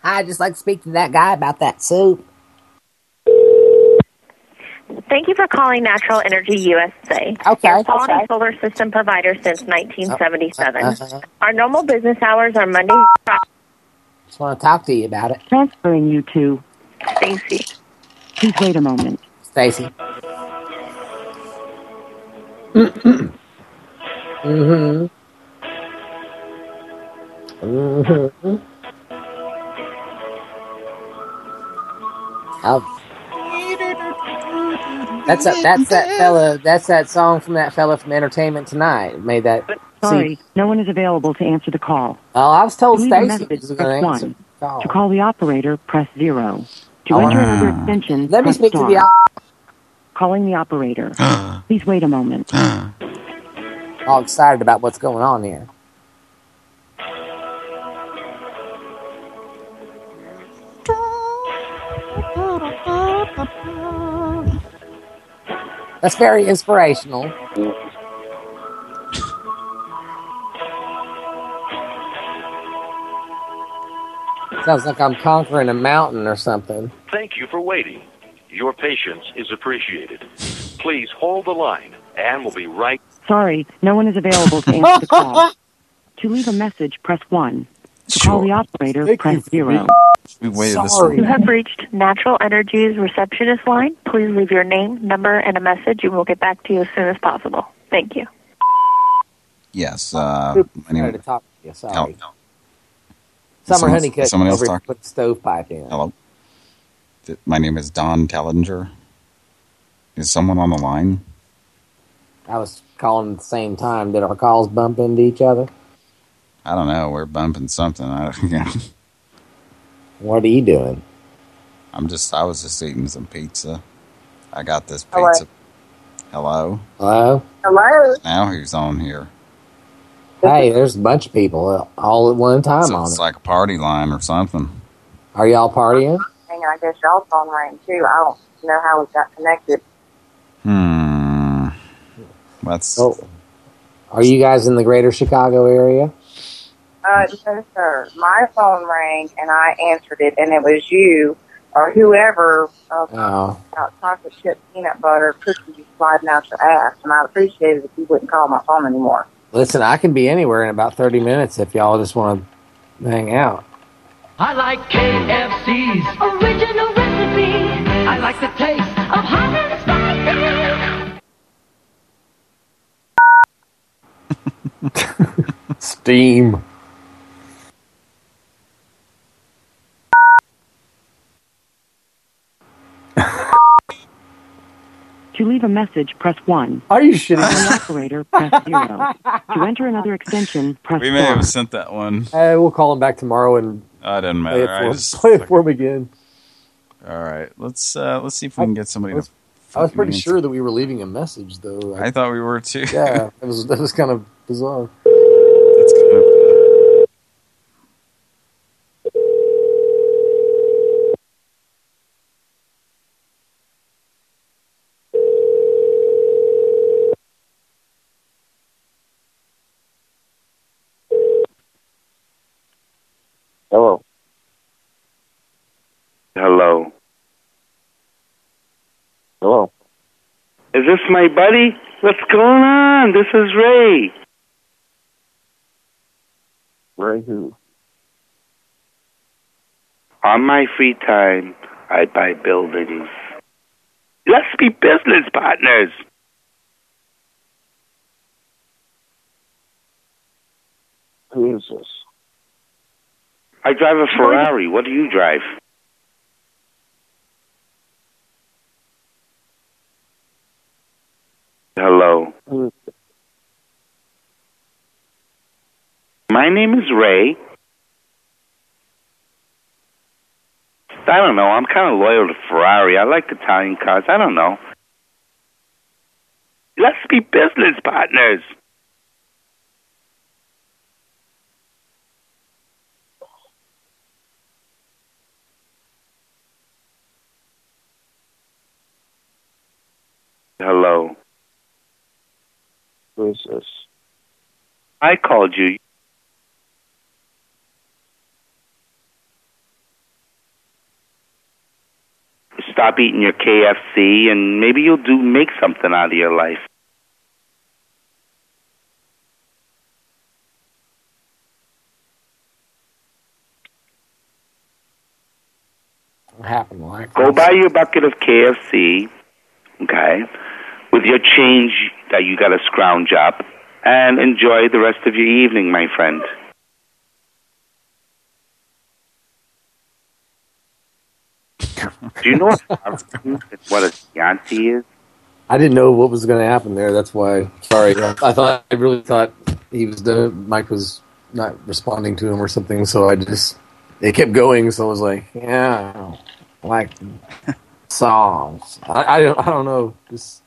I'd just like to speak to that guy about that soup. Thank you for calling Natural Energy USA. Okay. Your quality Okay. solar system provider since 1977. Uh-huh. Our normal business hours are Monday. Just want to talk to you about it. Transferring you to Stacy. Please wait a moment. Stacy. Mm-hmm. Mm-hmm. Oh. That's a, that's that fella. That's that song from that fella from Entertainment Tonight. Made that. Sorry, See, no one is available to answer the call. oh, I was told To leave a Stacy message, was going press to answer. one. call. To call the operator, press zero. To Oh. enter another extension, Let me press speak to star. the op- Calling the operator. Please wait a moment. all excited about what's going on here. That's very inspirational. Sounds like I'm conquering a mountain or something. Thank you for waiting. Your patience is appreciated. Please hold the line, and we'll be right. Sorry, no one is available to answer the call. To leave a message, press one. To call the operator, press zero. We waited You have reached Natural Energies receptionist line. Please leave your name, number, and a message, and we'll get back to you as soon as possible. Thank you. Yes. Uh, my name, Sorry to talk to you. Sorry. Hello. Summer Someone- Honeycutt someone else over talk? put the stovepipe in. Hello. My name is Don Tellinger. Is someone on the line? I was calling at the same time. Did our calls bump into each other? I don't know. We're bumping something. I don't. What are you doing? I'm just. I was just eating some pizza. I got this pizza. Hello. Hello? Hello? Now who's on here? Hey, there's a bunch of people all at one time So on it's it. like a party line or something. Are y'all partying? Hang on, I guess y'all phone rang too. I don't know how we got connected. Hmm. That's. Oh. Are you guys in the greater Chicago area? Uh, no, sir. My phone rang and I answered it, and it was you or whoever uh, Oh. about chocolate chip peanut butter cookies sliding out your ass, and I'd appreciate it if you wouldn't call my phone anymore. Listen, I can be anywhere in about 30 minutes if y'all just want to hang out. I like KFC's original recipe. I like the taste of hot and spicy. Steam. To leave a message, press 1. Are you shitting To the operator, press 0. To enter another extension, press We may star. have sent that one. Hey, we'll call him back tomorrow and it doesn't play it I for, him. just- play it for him again. All right. Let's uh, let's see if we can get somebody. I was, to I was pretty answer. sure that we were leaving a message, though. I thought we were too. yeah, it was, that was kind of bizarre. That's kind of. Hello. Hello. Hello. Is this my buddy? What's going on? This is Ray. Ray who? On my free time, I buy buildings. Let's be business partners. Who is this? I drive a Ferrari. What do you drive? Hello. Who is this? My name is Ray. I don't know. I'm kind of loyal to Ferrari. I like Italian cars. I don't know. Let's be business partners. Hello. Who is this? I called you. Stop eating your KFC and maybe you'll do make something out of your life. What happened, Go buy your bucket of KFC, okay, with your change that you got to scrounge up, and enjoy the rest of your evening, my friend. Do you know what, what a Chianti is? I didn't know what was going to happen there. That's why. Sorry, I thought I really thought he was the mic was not responding to him or something. So I just it kept going. So I was like, yeah, like songs. I, I don't I don't know. Just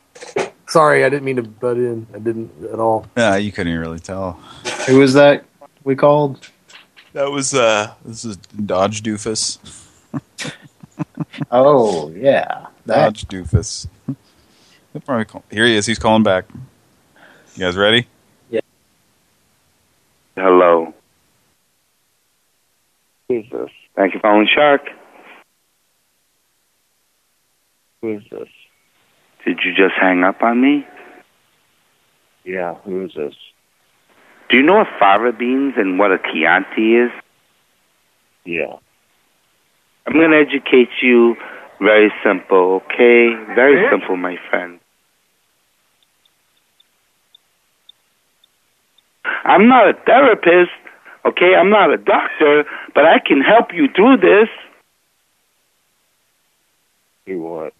sorry, I didn't mean to butt in. I didn't at all. Yeah, you couldn't really tell. Who was that we called? That was uh, this is Dodge Doofus. Oh, yeah. That. Dodge Doofus. He'll probably call. Here he is. He's calling back. You guys ready? Yeah. Hello. Who's this? Thank you for calling Shark. Who's this? Did you just hang up on me? Yeah, who's this? Do you know what fava beans and what a Chianti is? Yeah. I'm going to educate you very simple, okay? Very Yeah. simple, my friend. I'm not a therapist, okay? I'm not a doctor, but I can help you through this. Do what?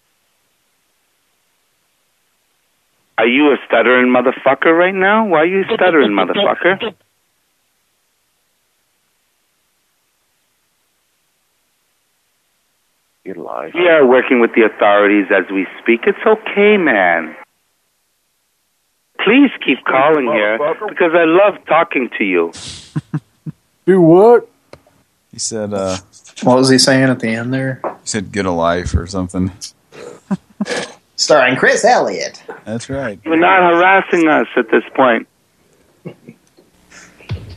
Are you a stuttering motherfucker right now? Why are you stuttering, motherfucker? You lie. We are working with the authorities as we speak. It's okay, man. Please keep calling here because I love talking to you. Do what? He said, uh, What was he saying at the end there? he said, get a life or something. Starring Chris Elliott. That's right. You're not harassing us at this point.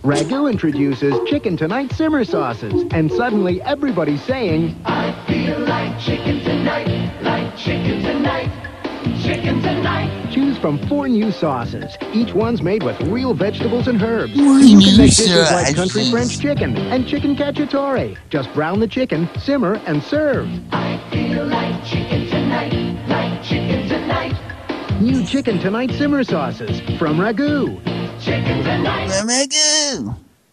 Ragu introduces Chicken Tonight simmer sauces, and suddenly everybody's saying, I feel like chicken tonight, like chicken tonight, chicken tonight. choose from four new sauces. Each one's made with real vegetables and herbs. So Four you new can make dishes like sauces. country French chicken and chicken cacciatore. Just brown the chicken, simmer, and serve. I feel like chicken tonight, like chicken tonight, New Chicken Tonight simmer sauces from Ragu. Chicken tonight.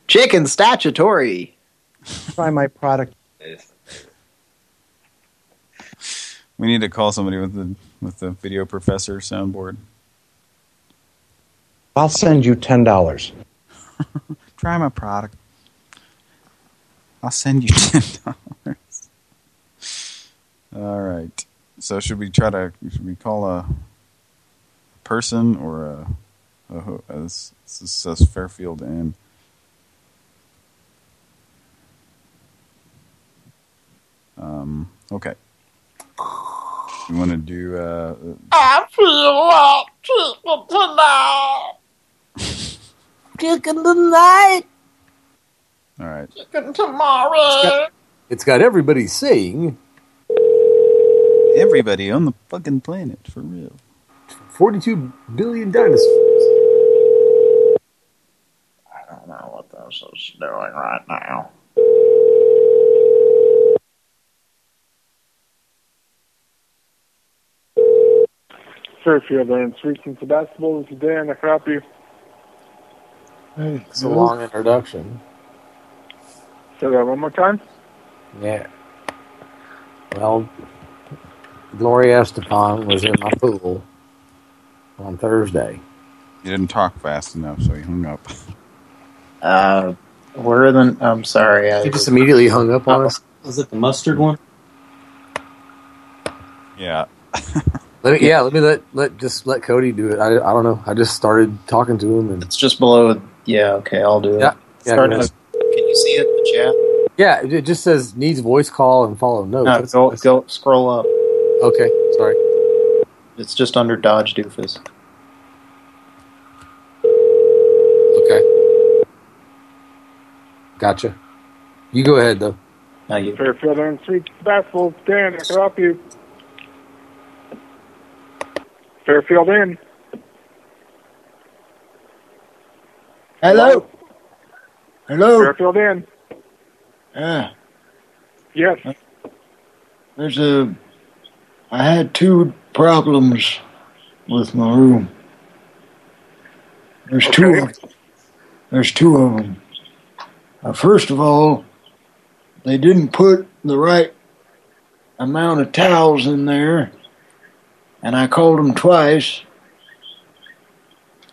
Chicken statutory. Try my product. We need to call somebody with the with the video professor soundboard. I'll send you ten dollars. Try my product. I'll send you ten dollars. All right. So should we try to should we call a person or a, a, ho- a this, this says Fairfield Inn. Um. Okay. You want to do uh, I feel like chicken tonight. Chicken tonight, all right. chicken tomorrow. It's got everybody saying Everybody on the fucking planet for real. 42 billion dinosaurs. I don't know what this is doing right now. Fairfield and Suites and Sebastopol. This is Dan. I can help you. Hey, It's a long introduction. Say that one more time. Yeah. Well, Gloria Estefan was in my pool on Thursday. You didn't talk fast enough, so he hung up. Uh, where are the? I'm sorry. I He just immediately hung up on us. Was it the mustard one? Yeah. Let me, yeah, let me let let just let Cody do it. I, I don't know. I just started talking to him and It's just below. Yeah. Okay. I'll do it. Yeah, yeah, Start go in ahead. the- Can you see it in the chat? yeah, it- it just says needs voice call and follow notes. No, That's- go go scroll up. Okay, sorry. It's just under Dodge Doofus. Okay. Gotcha. You go ahead though. Now you. Fairfield and Suites and Sebastopol. Dan. I can help you. Fairfield Inn. Hello. Hello. Fairfield Inn. Yeah. Yes. There's a. I had two problems with my room. There's two. Okay. Of, there's two of them. Uh, first of all, they didn't put the right amount of towels in there, and I called them twice.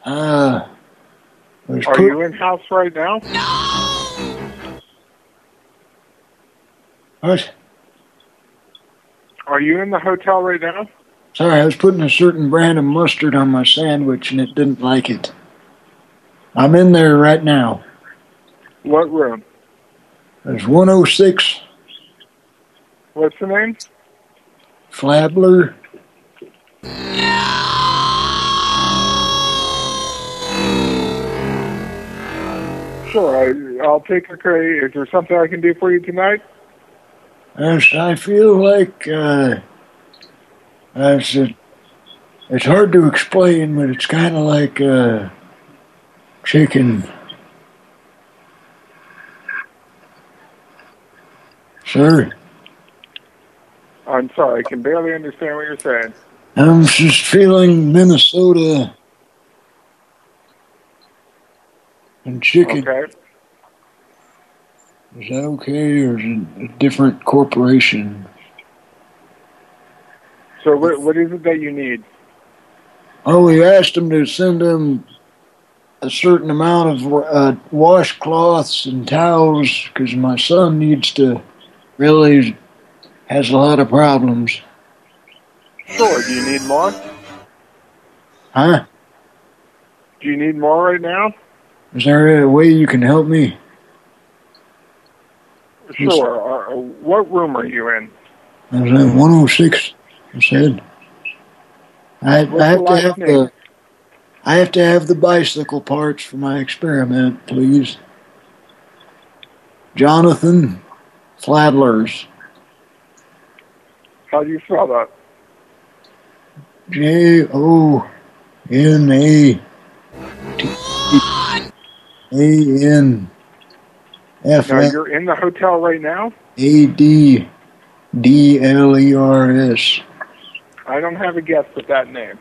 Uh, Are you in house right now? No! What? Are you in the hotel right now? Sorry, I was putting a certain brand of mustard on my sandwich and it didn't like it. I'm in there right now. What room? There's 106 What's the name? Flabler. Sure, I, I'll take a cray. Is there something I can do for you tonight? Yes, I feel like uh, it's, it's hard to explain, but it's kind of like uh, chicken. Sir, I'm sorry, I can barely understand what you're saying. I'm just feeling Minnesota and chicken. Okay. Is that okay, or is it a different corporation? So what, what is it that you need? Oh, we asked them to send them a certain amount of uh, washcloths and towels because my son needs to really has a lot of problems. Sure, do you need more? Huh? Do you need more right now? Is there a way you can help me? Sure. Uh, what room are you in? I was at 106. I said. I, I have to have name? the. I have to have the bicycle parts for my experiment, please. Jonathan Fladlers. How do you spell that? J O N A T A N F Now, you're in the hotel right now? A D D L E R S. I don't have a guess with that name.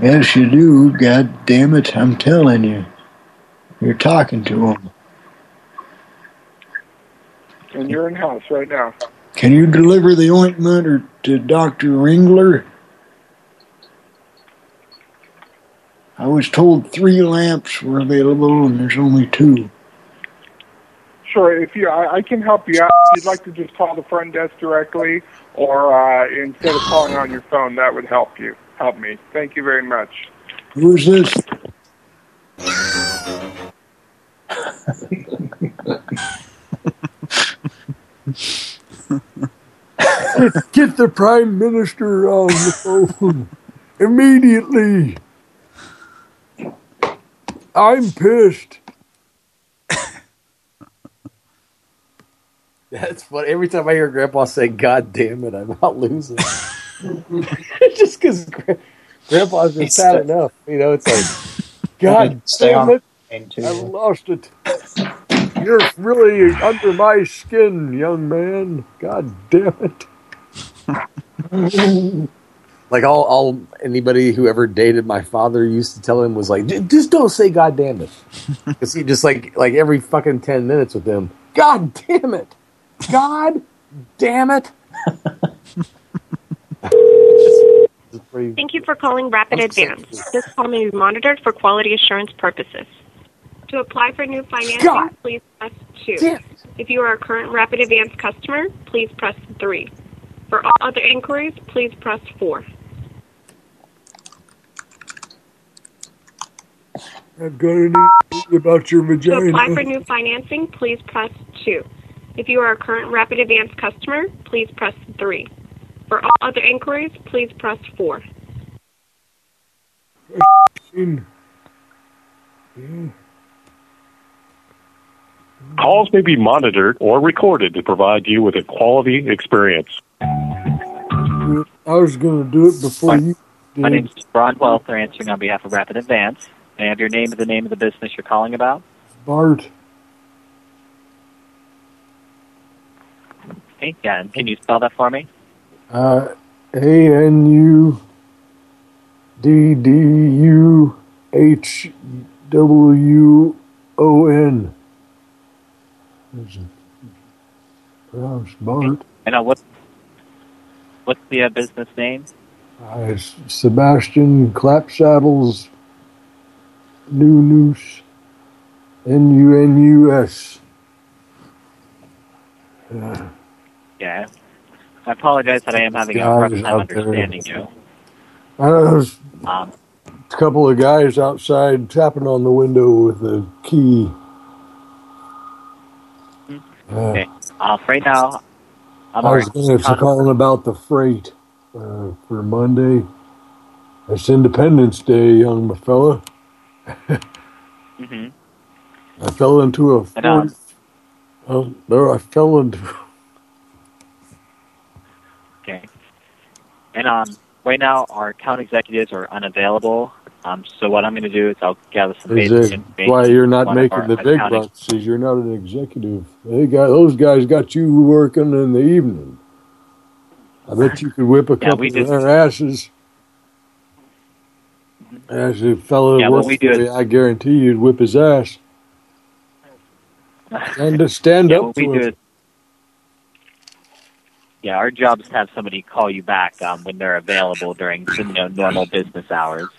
Yes, you do. God damn it! I'm telling you. You're talking to him. And you're in house right now. Can you deliver the ointment or to Doctor Ringler? I was told three lamps were available, and there's only two. Sure, if you, I, I can help you out. If you'd like to just call the front desk directly, or uh, instead of calling on your phone, that would help you. Help me. Thank you very much. Who is this? Get the Prime Minister on the phone immediately. I'm pissed. That's what every time I hear Grandpa say "God damn it," I'm about losing. just because Grandpa's been He's sad enough, you know. It's like, God damn it. I lost it. You're really under my skin, young man. God damn it. like all, all anybody who ever dated my father used to tell him was like, just don't say God damn it, because he just like like every fucking ten minutes with him. God damn it, God damn it. Thank you for calling Rapid Advance. This call may be monitored for quality assurance purposes. To apply for new financing, God. please press 2. Damn If you are a current Rapid Advance customer, please press 3. For all other inquiries, please press 4. I've got an about your To apply for new financing, please press 2. If you are a current Rapid Advance customer, please press 3. For all other inquiries, please press 4. Calls may be monitored or recorded to provide you with a quality experience. I was going to do it before you My name is Ron Welter, answering on behalf of Rapid Advance. May I have your name and the name of the business you're calling about? Bart. Yeah, and can you spell that for me? Uh, A N U D D U H W O N. It's pronounced Bart. And uh, what's, what's the uh, business name? Uh, Sebastian Clapsaddles New Noose N-U-N-U-S. Uh, Yeah. I apologize that I am having a rough time out there. understanding you. uh, there's Um, a couple of guys outside tapping on the window with a key. Uh, okay. Uh, right now, I'm I was going to call about the freight uh, for Monday. It's Independence Day, young fella. Mhm. I fell into a And, um, oh, there I fell into. Okay. And um, right now, our account executives are unavailable. Um, so what I'm going to do is I'll gather some basic information. why you're not from one of making the big bucks? Is you're not an executive. They got those guys got you working in the evening. I bet you could whip a Yeah, couple of just- their asses. As a fellow Yeah, works we for do you, is- I guarantee you'd whip his ass. And to stand yeah, up to do him. Yeah, our job is to have somebody call you back um, when they're available during you know normal business hours.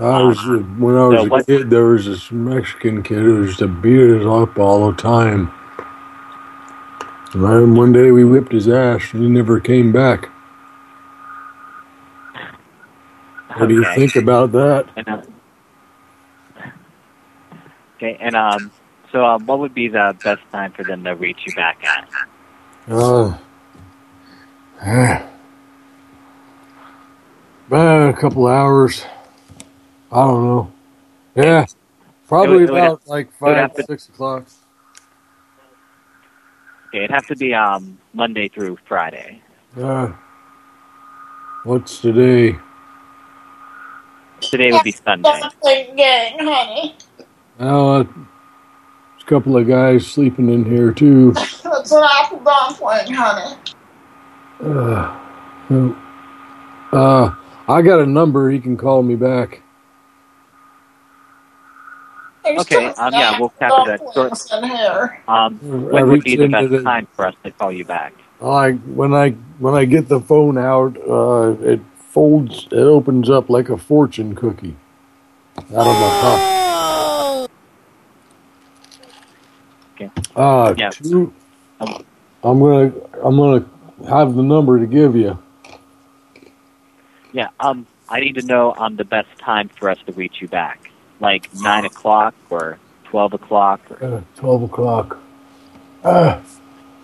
I was uh, when I was So a what- kid. There was this Mexican kid who used to beat us up all the time. And one day we whipped his ass, and he never came back. What do you Okay. think about that? And, uh, okay, and um, so um, what would be the best time for them to reach you back at? Uh, about a couple hours. I don't know. Yeah, probably It would- it would about have- like it would have five, to- six o'clock. Okay, it'd have to be um Monday through Friday. Uh, what's today? Today would be Sunday. game, honey. Oh, uh, there's a couple of guys sleeping in here too. It's an apple dumpling, honey. Uh, so, uh, I got a number. He can call me back. Okay, um, yeah, we'll capture that. Dumplings in here. Um, when would be the best the- time for us to call you back? I when I when I get the phone out, uh, it folds. It opens up like a fortune cookie out of the top. Okay. Uh, Yeah. two. I'm gonna I'm gonna have the number to give you. Yeah, um, I need to know um the best time for us to reach you back, like nine o'clock or twelve o'clock or Uh, Twelve o'clock. Uh,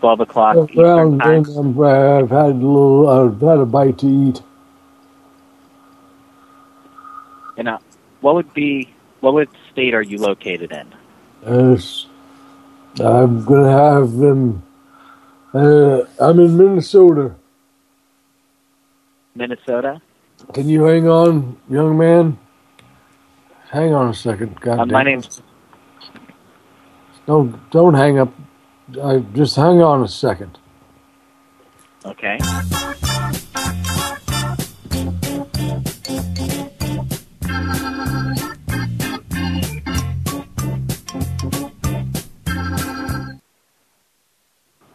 twelve o'clock Eastern around time. then I'm, uh, I've had a little. I've had a bite to eat. And uh, what would be what would state are you located in? Uh, I'm gonna have them. Uh, I'm in Minnesota. Minnesota. Can you hang on, young man? Hang on a second. God Uh, my name's Don't don't hang up. I just hang on a second. okay.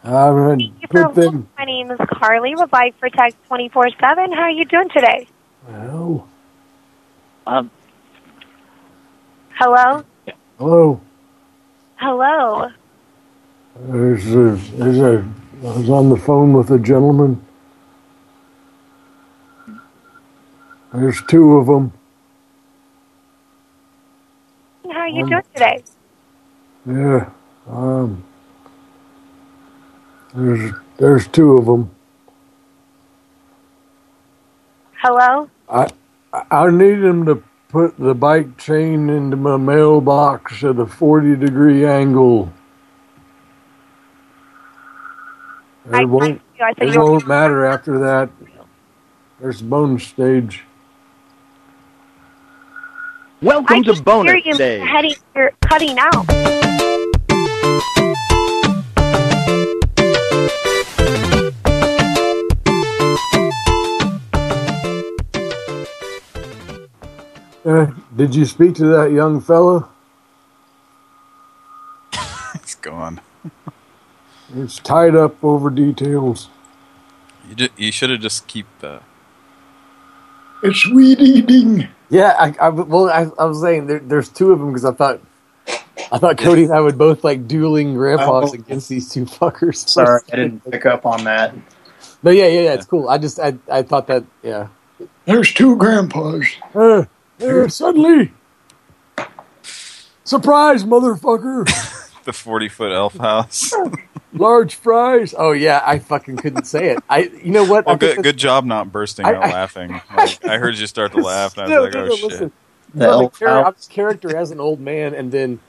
I'm gonna put them. My name is Carly with Life Protect 24-7. How are you doing today? Hello. Um, Hello? Hello. Hello? There's a, there's a. I was on the phone with a gentleman. There's two of them. How are you Um, doing today? Yeah. Um. There's there's two of them. Hello? I I need him to put the bike chain into my mailbox at a 40 degree angle. It I- won't, I said it won't matter after that. There's bonus stage. Welcome to bonus hear you day. Heading, you're cutting out. Uh, did you speak to that young fella? it's gone. It's tied up over details. You, ju- you should have just keep uh, It's weed eating. Yeah, I, I well, I, I was saying there, there's two of them because I thought I thought Cody and I would both like dueling grandpas Oh. against these two fuckers. Sorry, I didn't pick up on that. No, yeah, yeah, yeah, it's cool. I just I I thought that yeah. There's two grandpas. Uh, uh, suddenly, surprise, motherfucker! The 40-foot elf house. Large fries. Oh yeah, I fucking couldn't say it. I you know what? Well, good, good job not bursting I- out I- laughing. Like, I heard you start to laugh, and I No, was like, no, oh, no, shit. listen. The Well, elf the char- house. character as an old man, and then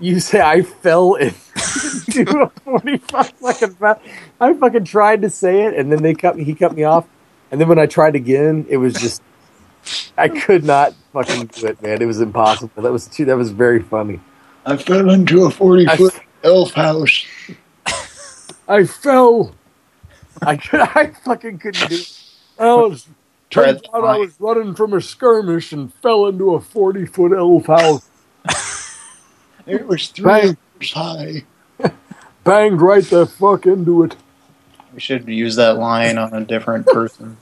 you say I fell into a forty-five second fast. I fucking tried to say it, and then they cut me. He cut me off, and then when I tried again, it was just I could not fucking do it, man. It was impossible. That was too. That was very funny. I fell into a 40 foot elf house. I fell. I could. I fucking couldn't do. it. I was. Turns out I was running from a skirmish and fell into a forty foot elf house. It was three Bang. hours high. Banged right the fuck into it. We should use that line on a different person.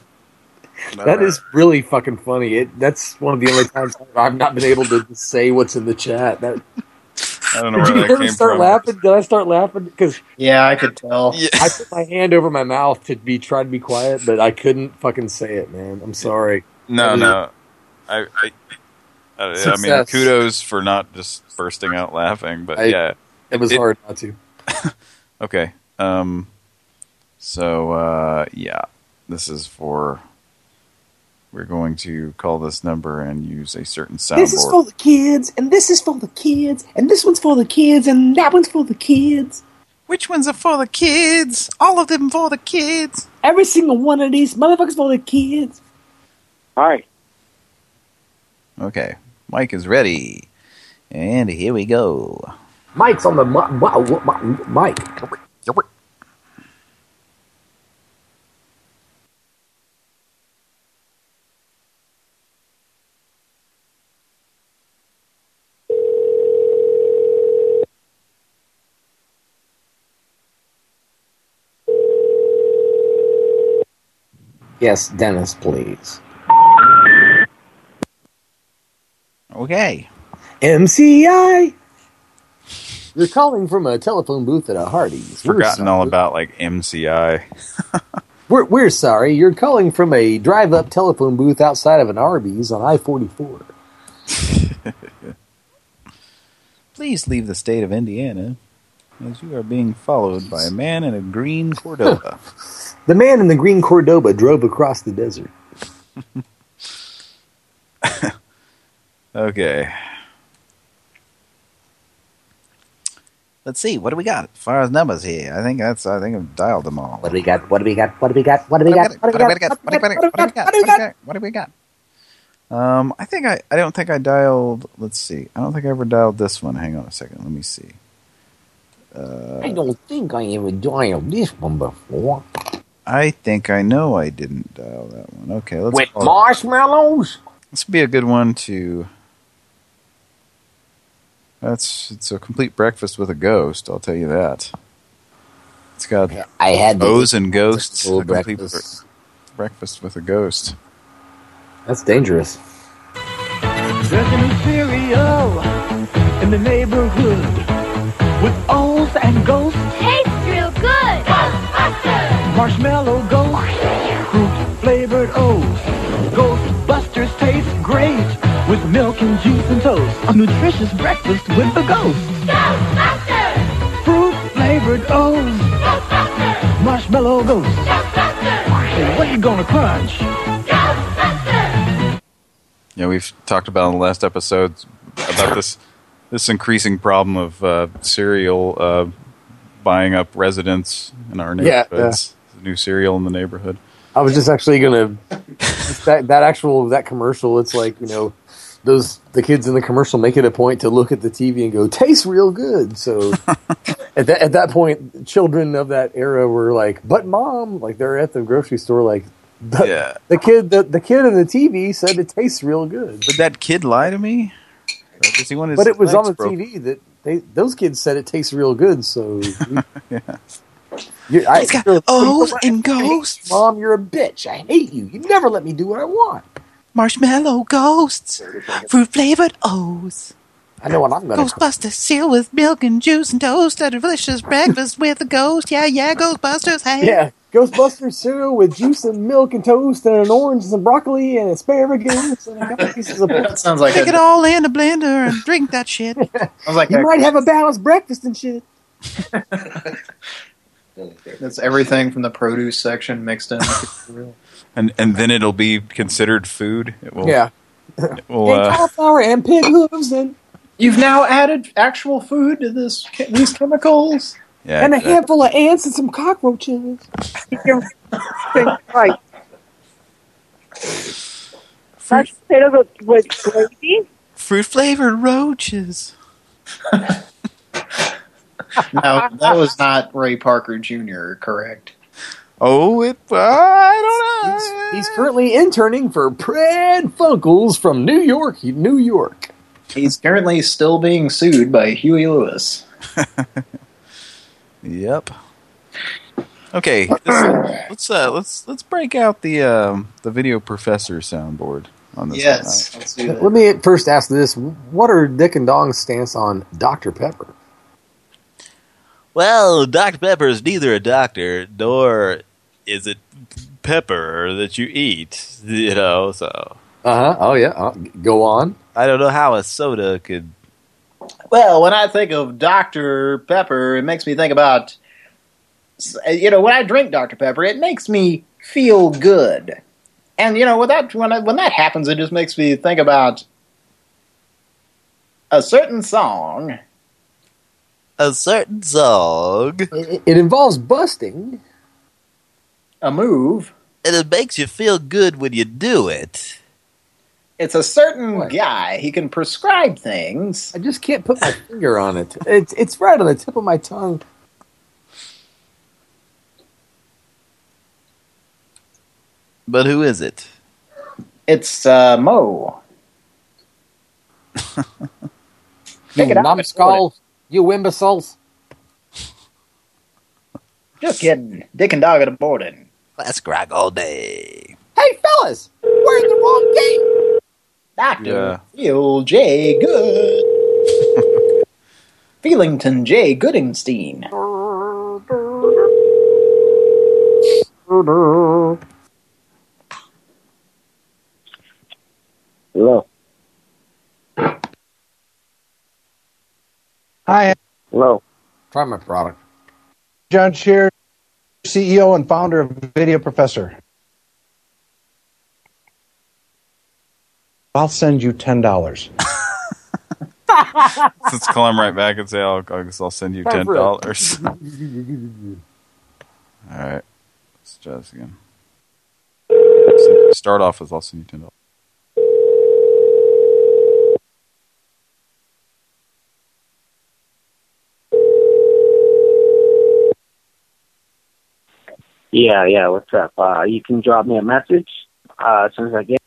That is really fucking funny. It that's one of the only times I've not been able to say what's in the chat. That I don't know did where you that came start from. laughing? Did I start laughing? Because Yeah, I could tell. I put my hand over my mouth to be try to be quiet, but I couldn't fucking say it, man. I'm sorry. No, no. I, I, I, I mean, kudos for not just bursting out laughing, but I- yeah. It was hard not to. Okay. Um, so, uh, yeah. This is for... We're going to call this number and use a certain soundboard. This is for the kids, and this is for the kids, and this one's for the kids, and that one's for the kids. Which ones are for the kids? All of them for the kids. Every single one of these motherfuckers for the kids. Hi. Okay. Mike is ready. And here we go. Mike's on the mi- mi- Yes, Dennis, please. Okay. MCI. You're calling from a telephone booth at a Hardee's. Forgotten all about, like, MCI. We're, we're sorry. You're calling from a drive-up telephone booth outside of an Arby's on I-44. Please leave the state of Indiana as you are being followed by a man in a green Cordoba. The man in the green Cordoba drove across the desert. okay. Let's see. What do we got as far as numbers here? I think that's. I think I've dialed them all. What do we got? What do we got? What do we got? What do we got? What do we got? What do we got? What do we got? What do we got? What do we got? What do we got? Um, I think I. I don't think I dialed. Let's see. I don't think I ever dialed this one. Hang on a second. Let me see. Uh, I don't think I ever dialed this one before. I think I know I didn't dial that one. Okay, let's. With call it- marshmallows? This would be a good one to. That's it's a complete breakfast with a ghost. I'll tell you that. It's got I had the- O's and ghosts. A complete breakfast. bre- breakfast with a ghost. That's dangerous. There's a new cereal in the neighborhood with O's and ghosts. Tastes real good. Ghostbusters. Marshmallow ghosts, fruit flavored O's. Ghostbusters taste great with milk and juice and toast. A nutritious breakfast with the ghosts. Ghostbusters. Fruit flavored O's. Ghostbusters. Marshmallow ghosts. Ghostbusters. Hey, what are you gonna crunch? Ghostbusters. Yeah, we've talked about in the last episodes about this this increasing problem of uh, cereal uh, buying up residents in our Yeah, neighborhoods. New cereal in the neighborhood. I was just actually gonna that that actual that commercial. It's like you know those the kids in the commercial make it a point to look at the TV and go tastes real good. So at that at that point, children of that era were like, "But mom," like they're at the grocery store, like the, Yeah. the kid the, the kid in the TV said it tastes real good. Did that kid lie to me? Does he want his But it was on the broken? TV that they those kids said it tastes real good. So yeah. You, I, It's got you're- O's and hate you, ghosts. Mom, you're a bitch. I hate you. You never let me do what I want. Marshmallow ghosts, fruit flavored O's. I know what I'm gonna. Ghostbusters seal with milk and juice and toast. A delicious breakfast with a ghost. Yeah, yeah, Ghostbusters. Hey. Yeah, Ghostbusters cereal with juice and milk and toast and an orange and some broccoli and asparagus and a couple pieces of. That sounds like Stick a, it all in a blender and drink that shit. I was like You might have a balanced breakfast and shit. That's everything from the produce section mixed in. And and then it'll be considered food. It will, Yeah. It will, and uh, cauliflower and pig hooves and You've now added actual food to this these chemicals. yeah, and a exactly. handful of ants and some cockroaches. right. Mashed potatoes with, with gravy. fruit flavored roaches. No, that was not Ray Parker Jr. Correct. Oh, it. Uh, I don't know. He's currently interning for Pran Funkels from New York, New York. He's currently still being sued by Huey Lewis. Yep. Okay, let's let's, uh, let's let's break out the um, the video professor soundboard on this. Yes, let's do that. Let me first ask this: What are Dick and Dong's stance on Dr Pepper? Well, Dr. Pepper is neither a doctor nor is it pepper that you eat. You know, so Uh huh. Oh yeah. Uh, go on. I don't know how a soda could. Well, when I think of Dr. Pepper, it makes me think about, you know, when I drink Dr. Pepper, it makes me feel good. And, you know, when that, when, I, when that happens, it just makes me think about a certain song. A certain song. It, it involves busting. A move. And it makes you feel good when you do it. It's a certain guy. He can prescribe things. I just can't put my finger on it. It's it's right on the tip of my tongue. But who is it? It's uh, Mo. You Take it out. numbskulls, you imbeciles. Just kidding. Dick and Dog at a boarding. Let's crack all day. Hey fellas, we're in the wrong game. Doctor Yeah. Phil J. Good. Feelington J. Goodingstein. Hello. Hi, Hello. Try my product. John Scherer, CEO and founder of Video Professor. I'll send you ten dollars. Let's call him right back and say, I'll, I guess I'll send you ten dollars. All right, let's try this again. Start off with I'll send you ten dollars. Yeah, yeah. What's up? Uh, you can drop me a message uh, as soon as I get.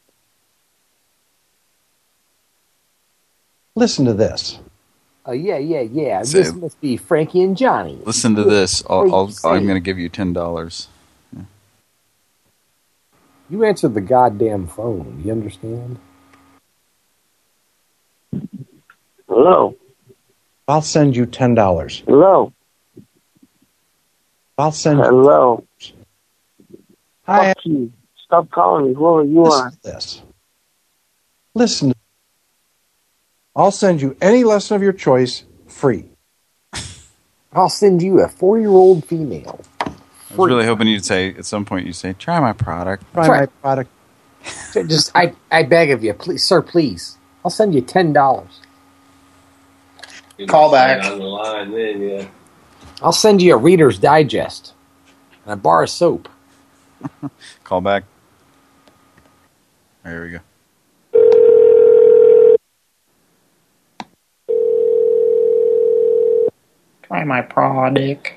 Listen to this. Oh yeah, yeah, yeah. Say- This must be Frankie and Johnny. Listen to this. I'll, I'll, I'm going to give you ten dollars. You answered the goddamn phone. You understand? Hello. I'll send you ten dollars. Hello. I'll send you. Hello. Hi. Fuck you. Stop calling me. Whoever you Listen are. to this. Listen. I'll send you any lesson of your choice free. I'll send you a four-year-old female. I was really hoping you'd say at some point you'd say, "Try my product." Try Try- my product. Just, I, I beg of you, please, sir, please. I'll send you ten dollars. Call back. On the line, then yeah. I'll send you a Reader's Digest and a bar of soap. Call back. There we go. Try my product.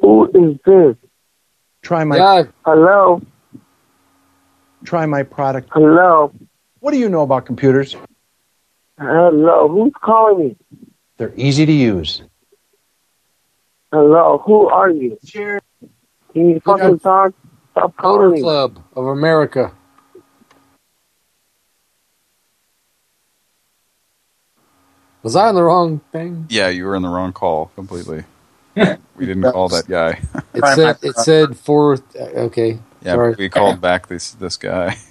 Who is this? Try my. Yeah, Hello. Try my product. Hello. What do you know about computers? Hello. Who's calling me? They're easy to use. Hello. Who are you? Can you fucking talk? Stop Motor calling. Club of America. Was I on the wrong thing? Yeah, you were in the wrong call completely. we didn't call that guy. It said it said fourth. uh, Okay. yeah, Sorry. we called back this this guy.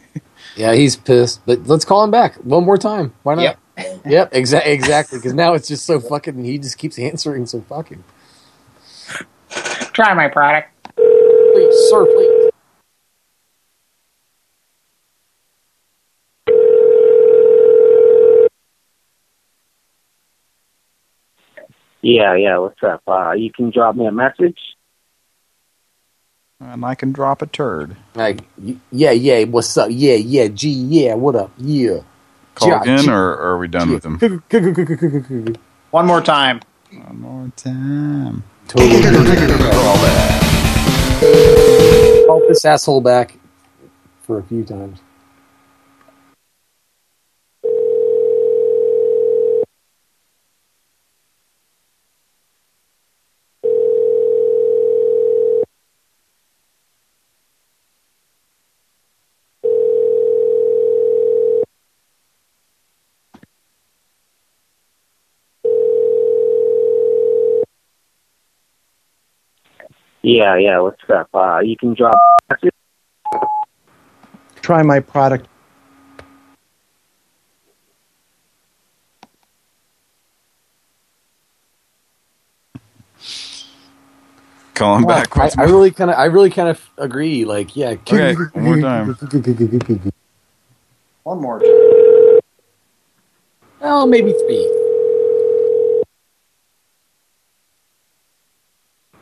Yeah, he's pissed. But let's call him back one more time. Why not? Yep. Yep. Exa- exactly. Because now it's just so fucking. He just keeps answering so fucking. Try my product. Please, sir, please. Yeah, yeah, what's up? Uh, you can drop me a message. and I can drop a turd. Like, yeah, yeah. What's up? Yeah, yeah. G, yeah. What up? Yeah. Call Yeah, again, G- or, or are we done with him? One more time. One more time. Call this asshole back for a few times. Yeah, yeah, what's up? Uh, you can drop. Try my product. Call him back. I, I really kind of, I really kind of agree. Like, yeah. Okay, one more time. One more time. Oh, maybe three.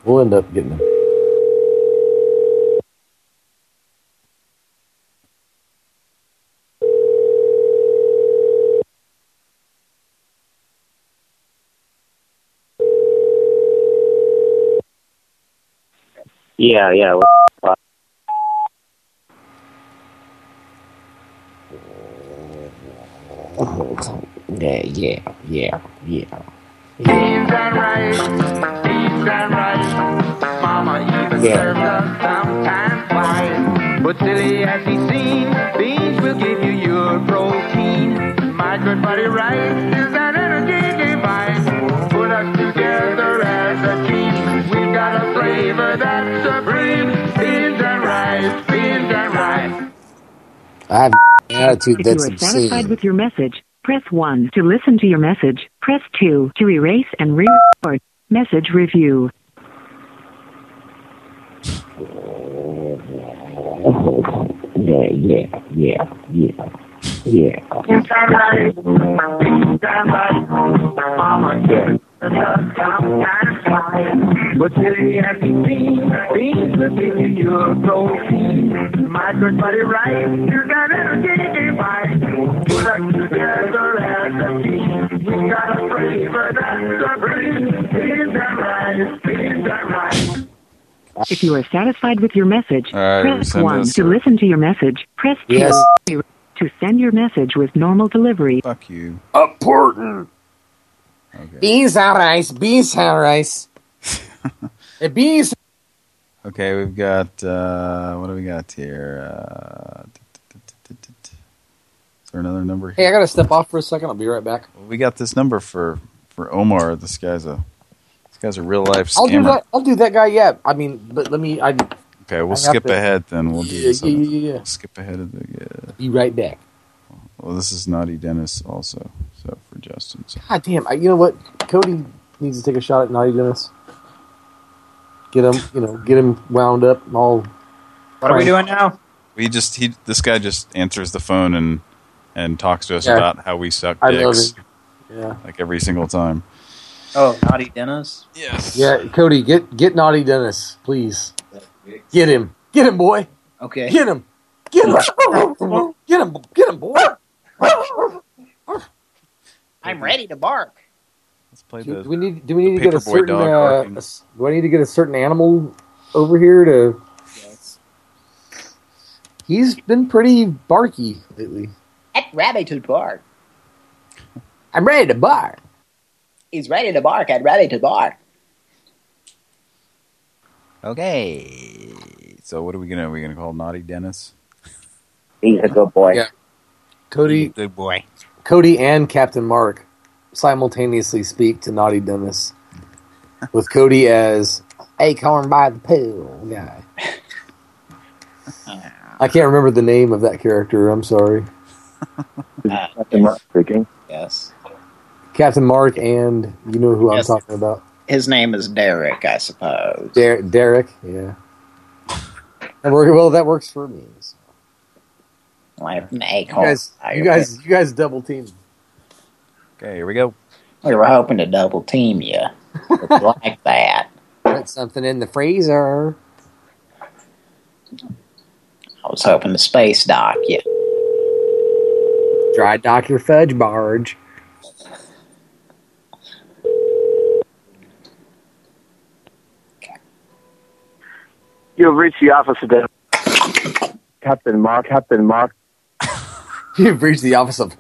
We'll end up getting them. Yeah, yeah, what's? Yeah, yeah, yeah, yeah. Beans and rice, beans and rice. Mama even Yeah. served us sometimes twice. But silly as he seen, beans will give you your protein. My good buddy rice is an energy device. Put us together as a team. We've got a flavor that's supreme. Beans and rice, beans and rice. I have an attitude If that's you are satisfied with your message, press 1 to listen to your message. Press 2 to erase and re-record. Message review. Yeah, yeah, yeah, yeah, yeah. But as he seen, beans will give you your protein. My good buddy rice, you got energy device. Put us together as a team. We got a flavor that's supreme. Beans and rice, beans and rice. If you are satisfied with your message, All right, press 1 to sir. listen to your message. Press 2 Yes. to send your message with normal delivery. Fuck you. Important. Beans and rice. Beans and rice. Eh, beans. Okay, we've got uh, what do we got here? Uh, is there another number Hey. I gotta step off for a second. I'll be right back. We got this number for for Omar. This guy's a this guy's a real life scammer. I'll do that. I'll do that guy. Yeah. I mean, but let me. I Okay, we'll I skip to- ahead then. We'll do Yeah, this. yeah, yeah, yeah. We'll skip ahead of the. Yeah. be right back. Well, this is Naughty Dennis also. So for Justin. So. God damn! I, you know what? Cody needs to take a shot at Naughty Dennis. Get him, you know, get him wound up. and All. What are we doing now? We just he this guy just answers the phone and and talks to us Yeah. about how we suck I love dicks. it. Yeah. Like every single time. Oh, Naughty Dennis? Yes. Yeah, Cody, get get Naughty Dennis, please. Get him, get him, boy. Okay. Get him, get him, get him, get him, boy. I'm ready to bark. Let's play Do, the. do we need? Do we need to get a certain? Uh, barking. a s- do I need to get a certain animal over here to? yes. He's been pretty barky lately. At ready to bark. I'm ready to bark. He's ready to bark at ready to bark. Okay. So what are we gonna? Are we gonna call Naughty Dennis? He's a good boy. Yeah. Cody, Good boy. Cody, and Captain Mark simultaneously speak to Naughty Dennis, with Cody as Acorn by the pool guy. I can't remember the name of that character. I'm sorry. Captain Mark speaking. Yes. Captain Mark and you know who Yes. I'm talking about. His name is Derek, I suppose. Der- Derek, yeah. That work, well, that works for me. so. Like an You guys, you guys, you guys double team. Okay, here we go. We were hoping to double team you. Like that. Put something in the freezer. I was hoping to space dock you. Dry dock your fudge barge. You've reached the office of the Captain Mark. Captain Mark. You've reached the office of.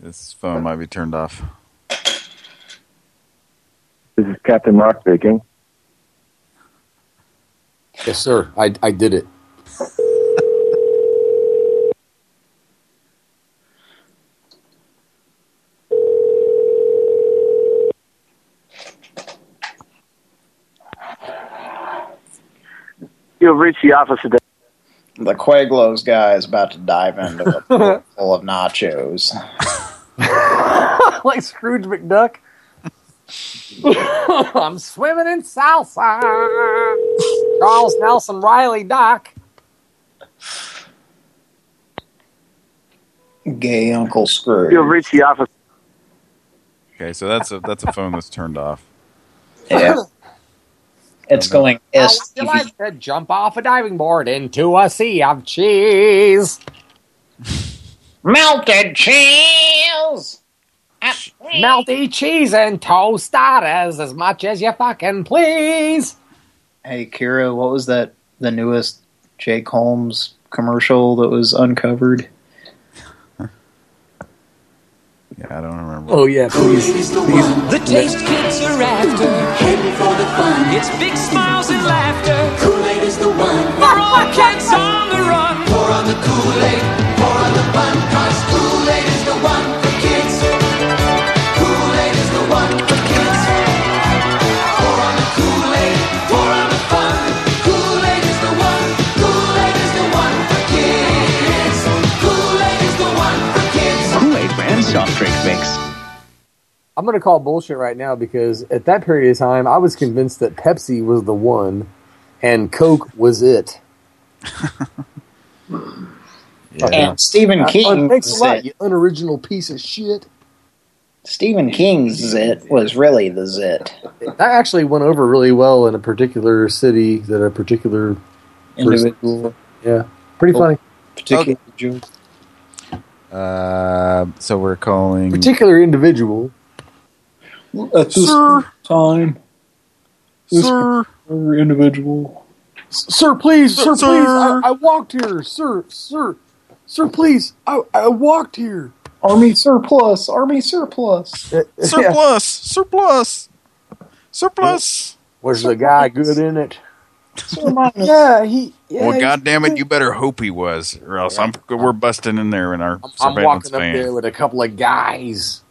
This phone might be turned off. This is Captain Mark speaking. Yes, sir. I I did it. You've reached the office today. the The Quaglos guy is about to dive into a pool full of nachos. like Scrooge McDuck. I'm swimming in salsa. Charles Nelson Reilly Doc. Gay Uncle Scrooge. You've reached the office. Okay, so that's a that's a phone that's turned off. Yeah. It's going How would like to jump off a diving board into a sea of cheese? Melted cheese! Melty cheese and tostadas as much as you fucking please. Hey, Kira, what was that? The newest Jake Holmes commercial that was uncovered? Yeah, I don't remember. Oh yeah, please. The taste kids are after. Heading for the fun. It's big smiles and laughter. Kool-Aid is the one. For all kids on the run. Pour on the Kool-Aid. Pour on the fun. Cause Kool-Aid is the one soft drink mix. I'm going to call bullshit right now because at that period of time, I was convinced that Pepsi was the one and Coke was it. And Stephen Uh, King. thanks a lot, said- you unoriginal piece of shit. Stephen King's zit was really the zit. That actually went over really well in a particular city that a particular person- Individual. Yeah, pretty funny. Particular joke. Uh, so we're calling. Particular individual. At this Sir. time. This Sir. individual. Sir, please, sir, Sir. please. I, I walked here, sir, sir, sir, please. I, I walked here. Army surplus. Army surplus. Surplus! Surplus! Surplus! Was the guy good in it? Yeah, he. Yeah, well, he- God damn it! You better hope he was, or else I'm, we're busting in there in our I'm surveillance walking up there with a couple of guys.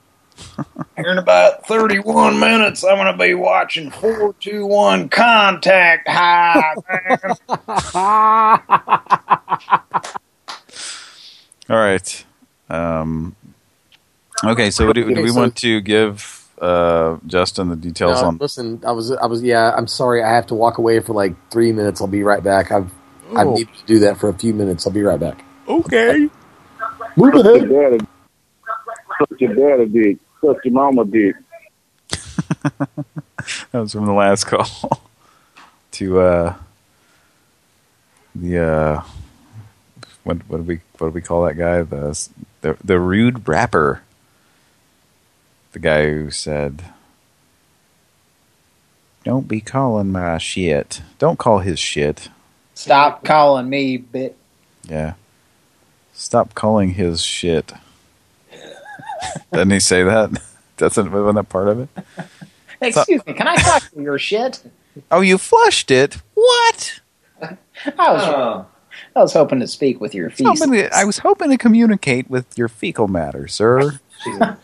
Here in about 31 minutes, I'm going to be watching 421 Contact High. All right. Um, okay, so do, do we so- want to give uh, Justin the details No, on? listen, I was, I was, yeah. I'm sorry. I have to walk away for like three minutes. I'll be right back. I've, I Oh. need to do that for a few minutes. I'll be right back. Okay. Move ahead. your daddy. Suck your daddy dick. Suck your mama dick. That was from the last call to uh, the uh, what what do we what do we call that guy? The the the rude rapper. The guy who said, "Don't be calling my shit. Don't call his shit." Stop calling me, bit. Yeah. Stop calling his shit. Didn't he say that? That's wasn't that part of it? Excuse me, can I talk to your shit? Oh, you flushed it? What? I was, uh-huh. I was hoping to speak with your feces. Hoping to- I was hoping to communicate with your fecal matter, sir.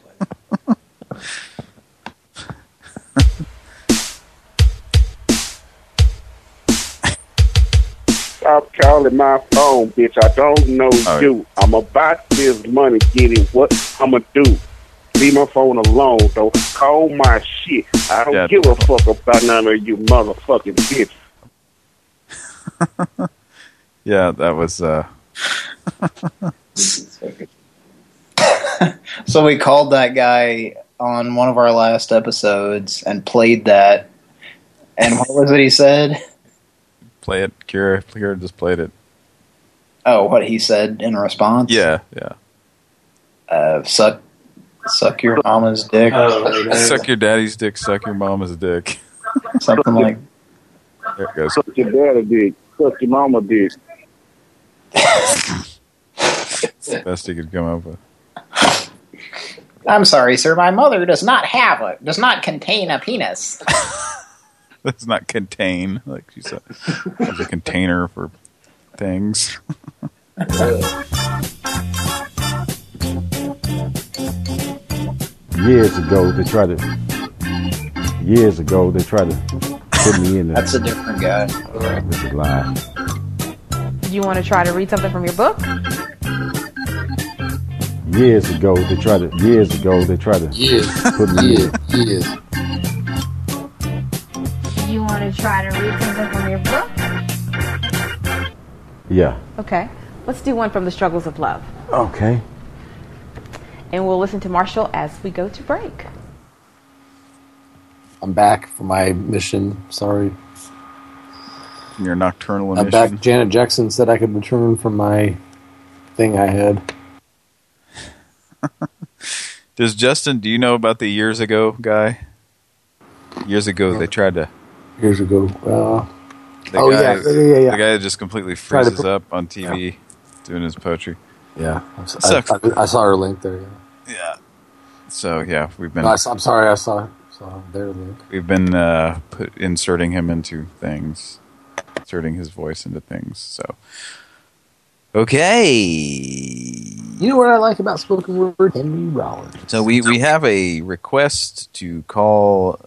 Stop calling my phone, bitch. I don't know you. I'm about this money, getting what I'ma do. Leave my phone alone, though. Call my shit. I don't Yeah. give a fuck about none of you motherfucking bitches. Yeah, that was. uh So we called that guy on one of our last episodes and played that. And what was it he said? Play it, Kira. Kira just played it. Oh, what he said in response? Yeah, yeah. Uh, suck, suck your mama's dick. Suck your daddy's dick, suck your mama's dick. Something like. There it goes. Suck your daddy dick. Suck your mama dick. It's the best he could come up with. I'm sorry, sir. My mother does not have a does not contain a penis. Does not contain, like she said. It's a container for things. Years ago, they tried to. Years ago, they tried to put me in. The, That's a different guy. This is lie. Do you want to try to read something from your book? Years ago, they tried to. Years ago, they tried to Years. put me in. Years. You want to try to read something from your book? Yeah. Okay. Let's do one from The Struggles of Love. Okay. And we'll listen to Marshall as we go to break. I'm back for my mission. Sorry. Your nocturnal I'm emission. back. Janet Jackson said I could return from my thing I had. Does Justin, do you know about the years ago guy? Years ago, they tried to. Years ago. Uh, oh, guy, yeah. Yeah, yeah, yeah. The guy that just completely freezes up on TV doing his poetry. yeah. I. I, I saw her link there. Yeah. Yeah. So yeah, we've been No, saw, I'm sorry. I saw saw their link. we've been uh, put, inserting him into things, inserting his voice into things. So okay. You know what I like about spoken word? Henry Rollins. So we we have a request to call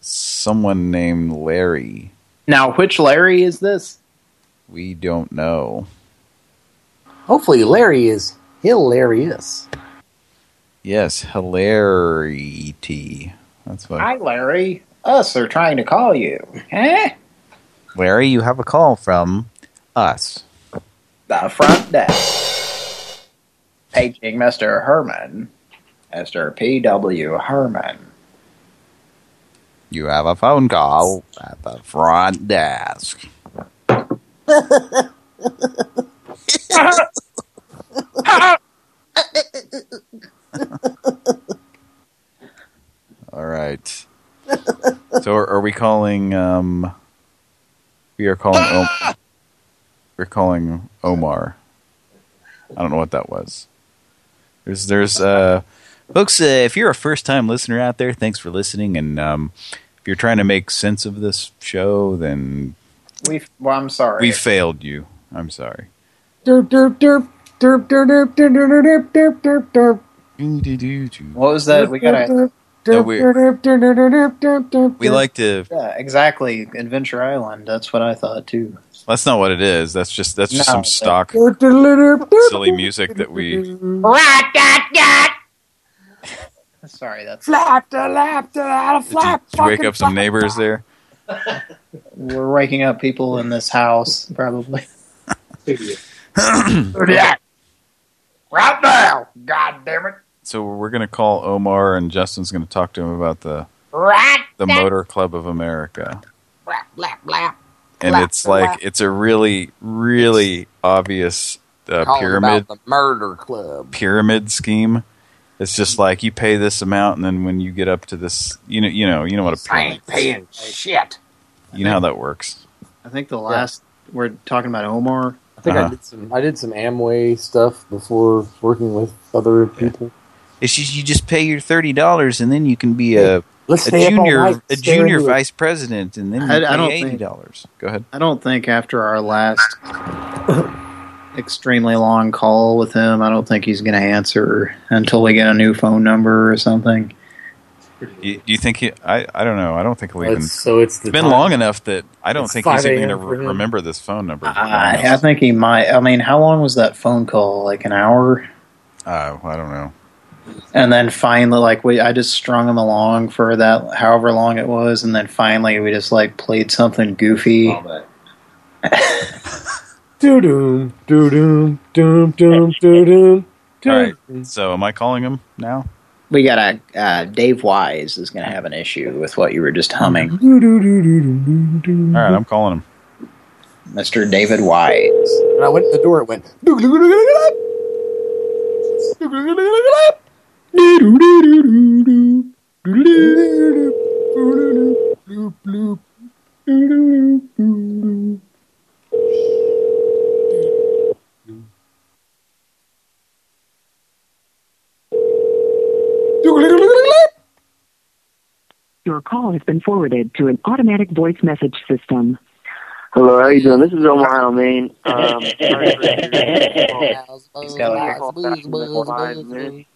someone named Larry. Now, which Larry is this? We don't know. Hopefully, Larry is hilarious. Yes, hilarity. That's what. Hi, Larry. Us are trying to call you. Eh? Larry, you have a call from us. The front desk. Paging Mr. Herman. Mr. P.W. Herman. You have a phone call at the front desk. All right. So are, are we calling? Um, we are calling. O- we're calling Omar. I don't know what that was. There's, there's, uh, folks. Uh, if you're a first-time listener out there, thanks for listening. And um, if you're trying to make sense of this show, then We. Well, I'm sorry. we failed you. I'm sorry. Derp, derp, derp, derp, derp, derp, derp, derp, derp, derp, derp. What was that? We gotta. No, we- We like to. Yeah, exactly. Adventure Island. That's what I thought too. That's not what it is. That's just that's just No, some stock silly music that we. Sorry, that's. Flap the lap the lap flap. Did you wake up some neighbors there? We're waking up people in this house, probably. Right now, God damn it! So we're gonna call Omar, and Justin's gonna talk to him about the Right. the Motor Club of America, Blap blap blap. And Flap, it's like flap. it's a really really obvious uh, pyramid about the murder club. pyramid scheme. It's just like you pay this amount, and then when you get up to this, you know, you know, you know what a pyramid. ain't paying shit. You know how that works. I think the last we're talking about Omar. I think I Uh-huh. did some. I did some Amway stuff before working with other people. It's just you just pay your thirty dollars, and then you can be a Let's a stay up all junior night, a junior into it. vice president, and then you I- I don't eighty think- dollars. Go ahead. I don't think after our last extremely long call with him, I don't think he's going to answer until we get a new phone number or something. You, do you think he? I I don't know. I don't think he'll even. It's- so it's the been time. long enough that I don't It's think he's even going to him. remember this phone number. I, I think he might. I mean, how long was that phone call? Like an hour? Uh, I don't know. And then finally, like we, I just strung him along for that, however long it was, and then finally we just like played something goofy. Doo doom, doo doom, doom doom, doo doom. All right. So am I calling him now? We got a uh, Dave Wise is going to have an issue with what you were just humming. All right. I'm calling him. Mr. David Wise. When I went to the door, it went. Your call has been forwarded to an automatic voice message system. Hello, how you doing? This is Omar Almain. Um,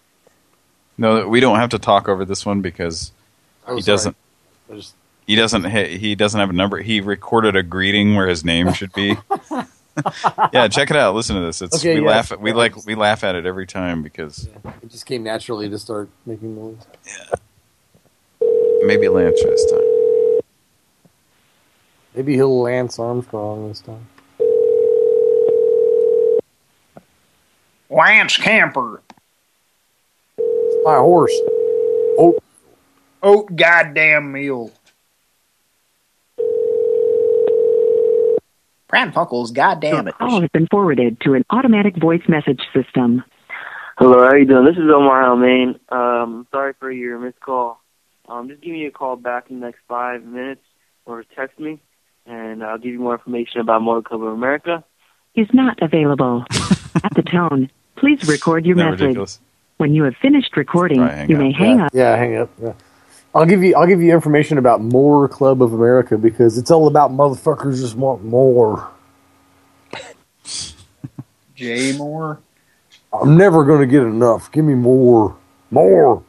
No, we don't have to talk over this one because Oh, he sorry. doesn't. Just- He doesn't. He, he doesn't have a number. He recorded a greeting where his name should be. yeah, check it out. Listen to this. It's Okay, we yeah. laugh. At, we like we laugh at it every time because It just came naturally to start making noise. Yeah, maybe Lance this time. Maybe he'll Lance Armstrong this time. Lance Camper. My horse. Oh, Oh, goddamn meal. Pran Funkels, goddamn it. Call has been forwarded to an automatic voice message system. Hello, how you doing? This is Omar Almain. Um, sorry for your missed call. Um, just give me a call back in the next five minutes or text me, and I'll give you more information about Motor Club of America. Is not available. At the tone, please record your Isn't that message. ridiculous? When you have finished recording, you up. may hang yeah, up. Yeah, hang up. Yeah. I'll give you. I'll give you information about more Club of America because it's all about motherfuckers just want more. Jay Mohr. I'm never going to get enough. Give me more, more.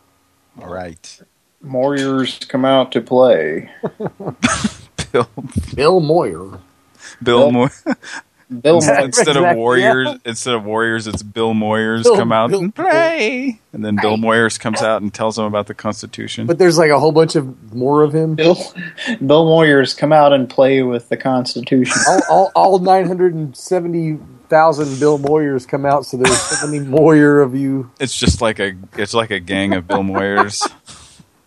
All right. Warriors come out to play. Bill Bill Moyer. Bill Bill- Moy. Bill instead, Moyer. instead of Warriors, yeah. instead of Warriors, it's Bill Moyers Bill- come out Bill- and play, and then Bill Moyers comes out and tells them about the Constitution. But there's like a whole bunch of more of him. Bill Bill Warriors come out and play with the Constitution. all, all, all 970,000 Bill Moyers come out, so there's so many Moyer of you. It's just like a it's like a gang of Bill Moyers.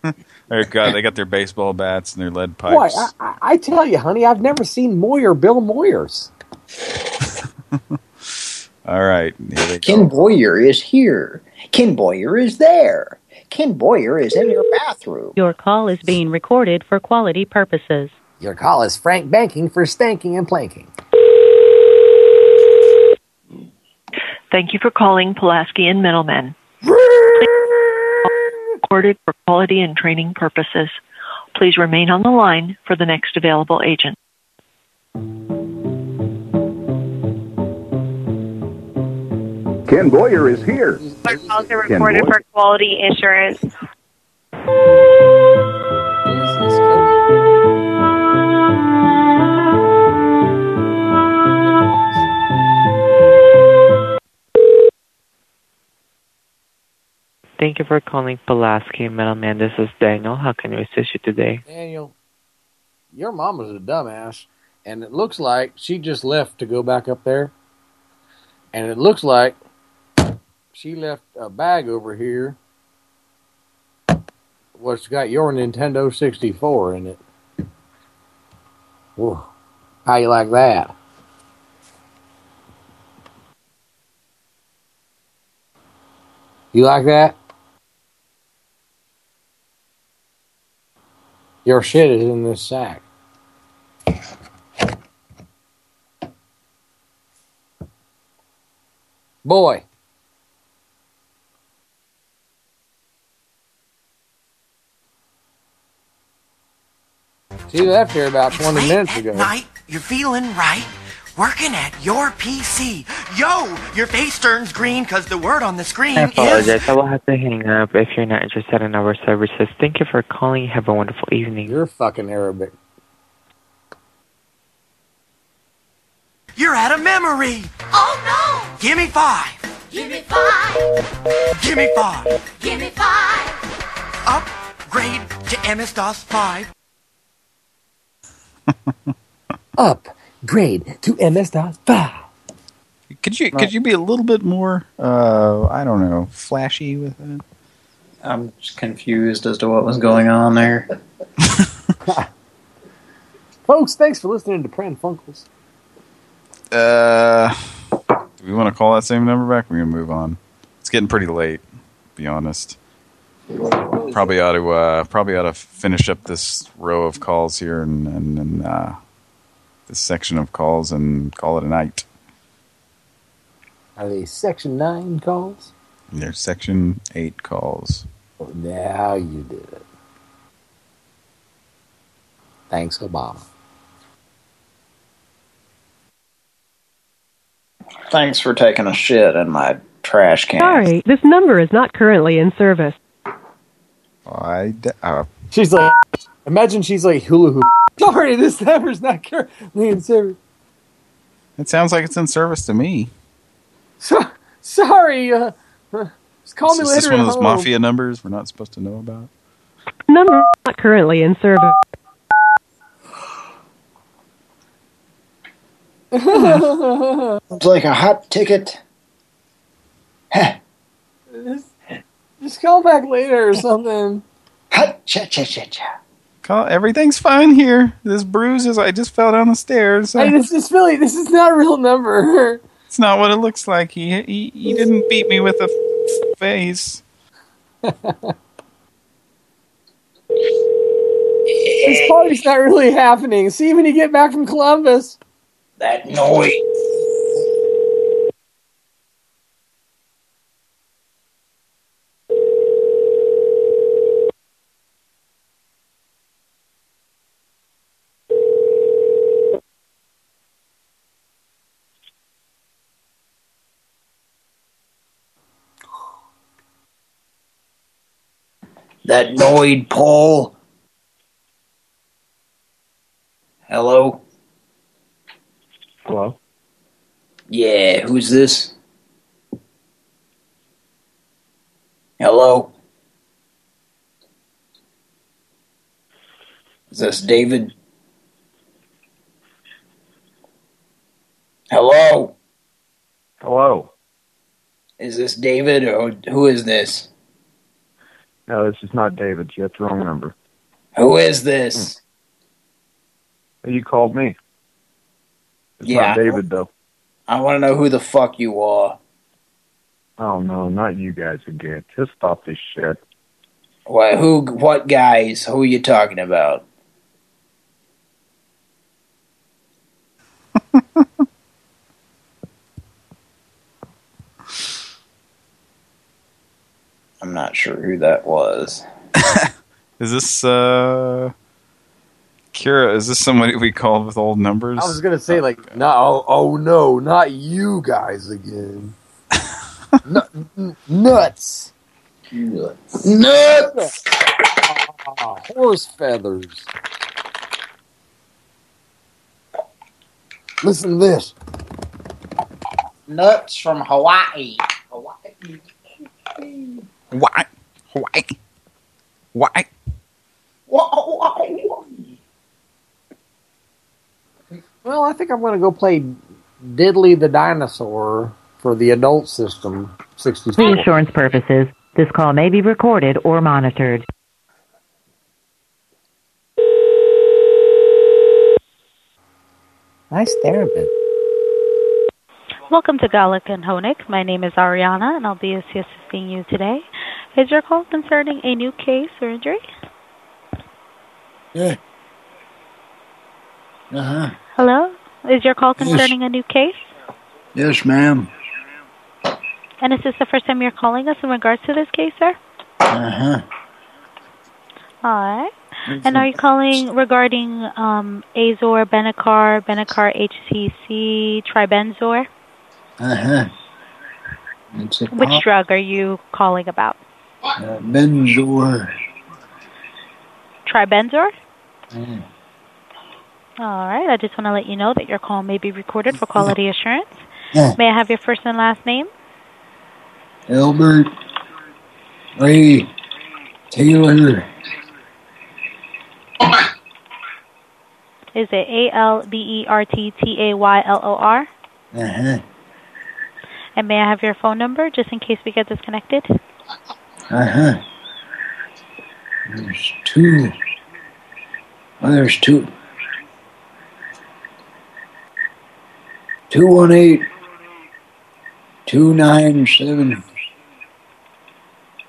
they got they got their baseball bats and their lead pipes. I, I, I tell you, honey, I've never seen Moyer Bill Moyers. All right, here they Ken go. Boyer is here. Ken Boyer is there. Ken Boyer is in your bathroom. Your call is being recorded for quality purposes. Your call is Frank Banking for stanking and planking. Thank you for calling Pulaski and Middleman. Recorded for quality and training purposes. Please remain on the line for the next available agent. Ken Boyer is here. Our calls are Ken recorded Boyer. for quality assurance. Thank you for calling Pulaski Middleman. This is Daniel. How can we assist you today? Daniel, your mom was a dumbass, and it looks like she just left to go back up there. And it looks like she left a bag over here what's got your Nintendo 64 in it. Whoa. How you like that? You like that? Your shit is in this sack. Boy. She left here about 20 minutes ago. Night, you're feeling right. Working at your PC. Yo, your face turns green because the word on the screen I is. apologize. I will have to hang up if you're not interested in our services. Thank you for calling. Have a wonderful evening. You're fucking Arabic. You're out of memory. Oh no! Give me five. Give me five. Give me five. Give me five. Upgrade to MS DOS 5. Upgrade to MS-DOS 5. Could you could you be a little bit more uh I don't know flashy with it? I'm just confused as to what was going on there. Folks, thanks for listening to Pran Funkels. Uh, do we want to call that same number back? We're gonna move on. It's getting pretty late. To be honest. Probably ought to uh, probably ought to finish up this row of calls here and and, and uh, this section of calls and call it a night. Are they Section 9 calls? There's section eight calls. Oh, now you did it. Thanks, Obama. Thanks for taking a shit in my trash can. Sorry, this number is not currently in service. I uh, She's like, imagine she's like hula hoop. Sorry, this number's not currently in service. it sounds like it's in service to me. So, sorry, uh, uh, just call me is later this one of those home. mafia numbers we're not supposed to know about? Number not currently in service. It's like a hot ticket. just, just call back later or something. Hot cha cha cha cha. Call, everything's fine here. This bruise is I just fell down the stairs. Hey, this is Philly. This is not a real number. It's not what it looks like. He he, he didn't beat me with a face. This party's not really happening. See when you get back from Columbus. That noise. That Noid Paul. Hello? Hello? Yeah, who's this? Hello? Is this David? Hello? Hello. Is this David or who is this? No, this is not David. You got the wrong number. Who is this? Hmm. You called me. It's Yeah. not David, though. I want to know who the fuck you are. Oh, no, not you guys again. Just stop this shit. What, who, what guys? Who are you talking about? I'm not sure who that was. Is this uh Kira, is this somebody we called with old numbers? I was gonna say like, no, oh, oh no, not you guys again. N- n- nuts, nuts, nuts. Ah, horse feathers. Listen to this. Nuts from Hawaii. Hawaii. Why? Why? Why? Well, I think I'm gonna go play Diddley the Dinosaur for the adult system. For insurance purposes, this call may be recorded or monitored. Nice therapist. Welcome to Gallic and Honig. My name is Ariana, and I'll be assisting you today. Is your call concerning a new case or injury? Yeah. Uh-huh. Hello? Is your call Yes. concerning a new case? Yes, ma'am. And is this the first time you're calling us in regards to this case, sir? Uh-huh. All right. And are you calling regarding um, Azor, Benicar, Benicar HCT, Tribenzor? Uh-huh. Which drug are you calling about? uh, Benzor. Tribenzor? Mm. All right. I just want to let you know that your call may be recorded for quality assurance. Yeah. May I have your first and last name? Albert Ray Taylor. Is it A L B E R T T A Y L O R? Uh-huh. And may I have your phone number just in case we get disconnected? Uh-huh. There's two. Oh, there's two. Two one eight. Two nine seven.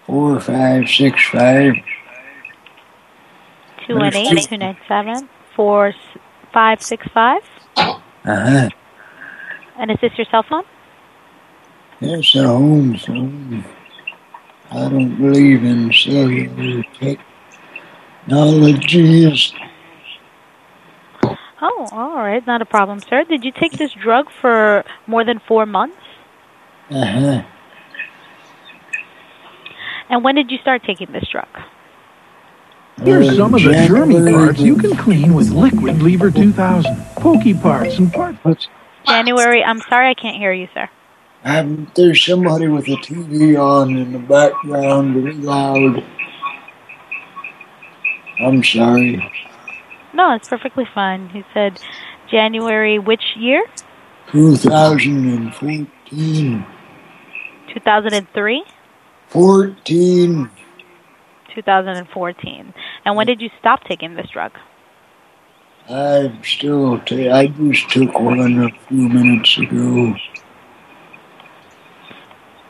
Four five six five. Two one eight two nine seven four five six five. Uh-huh. And is this your cell phone? It's a home phone. I don't believe in cellular technologies. Oh, all right. Not a problem, sir. Did you take this drug for more than four months? Uh-huh. And when did you start taking this drug? Here's some of the germy parts you can clean with Liquid Lever 2000. Pokey parts and parts. January. I'm sorry, I can't hear you, sir. Um, there's somebody with a TV on in the background, really loud. I'm sorry. No, it's perfectly fine. He said January which year? 2014. 2003? 14. 2014. And when did you stop taking this drug? I'm still, I just took one a few minutes ago.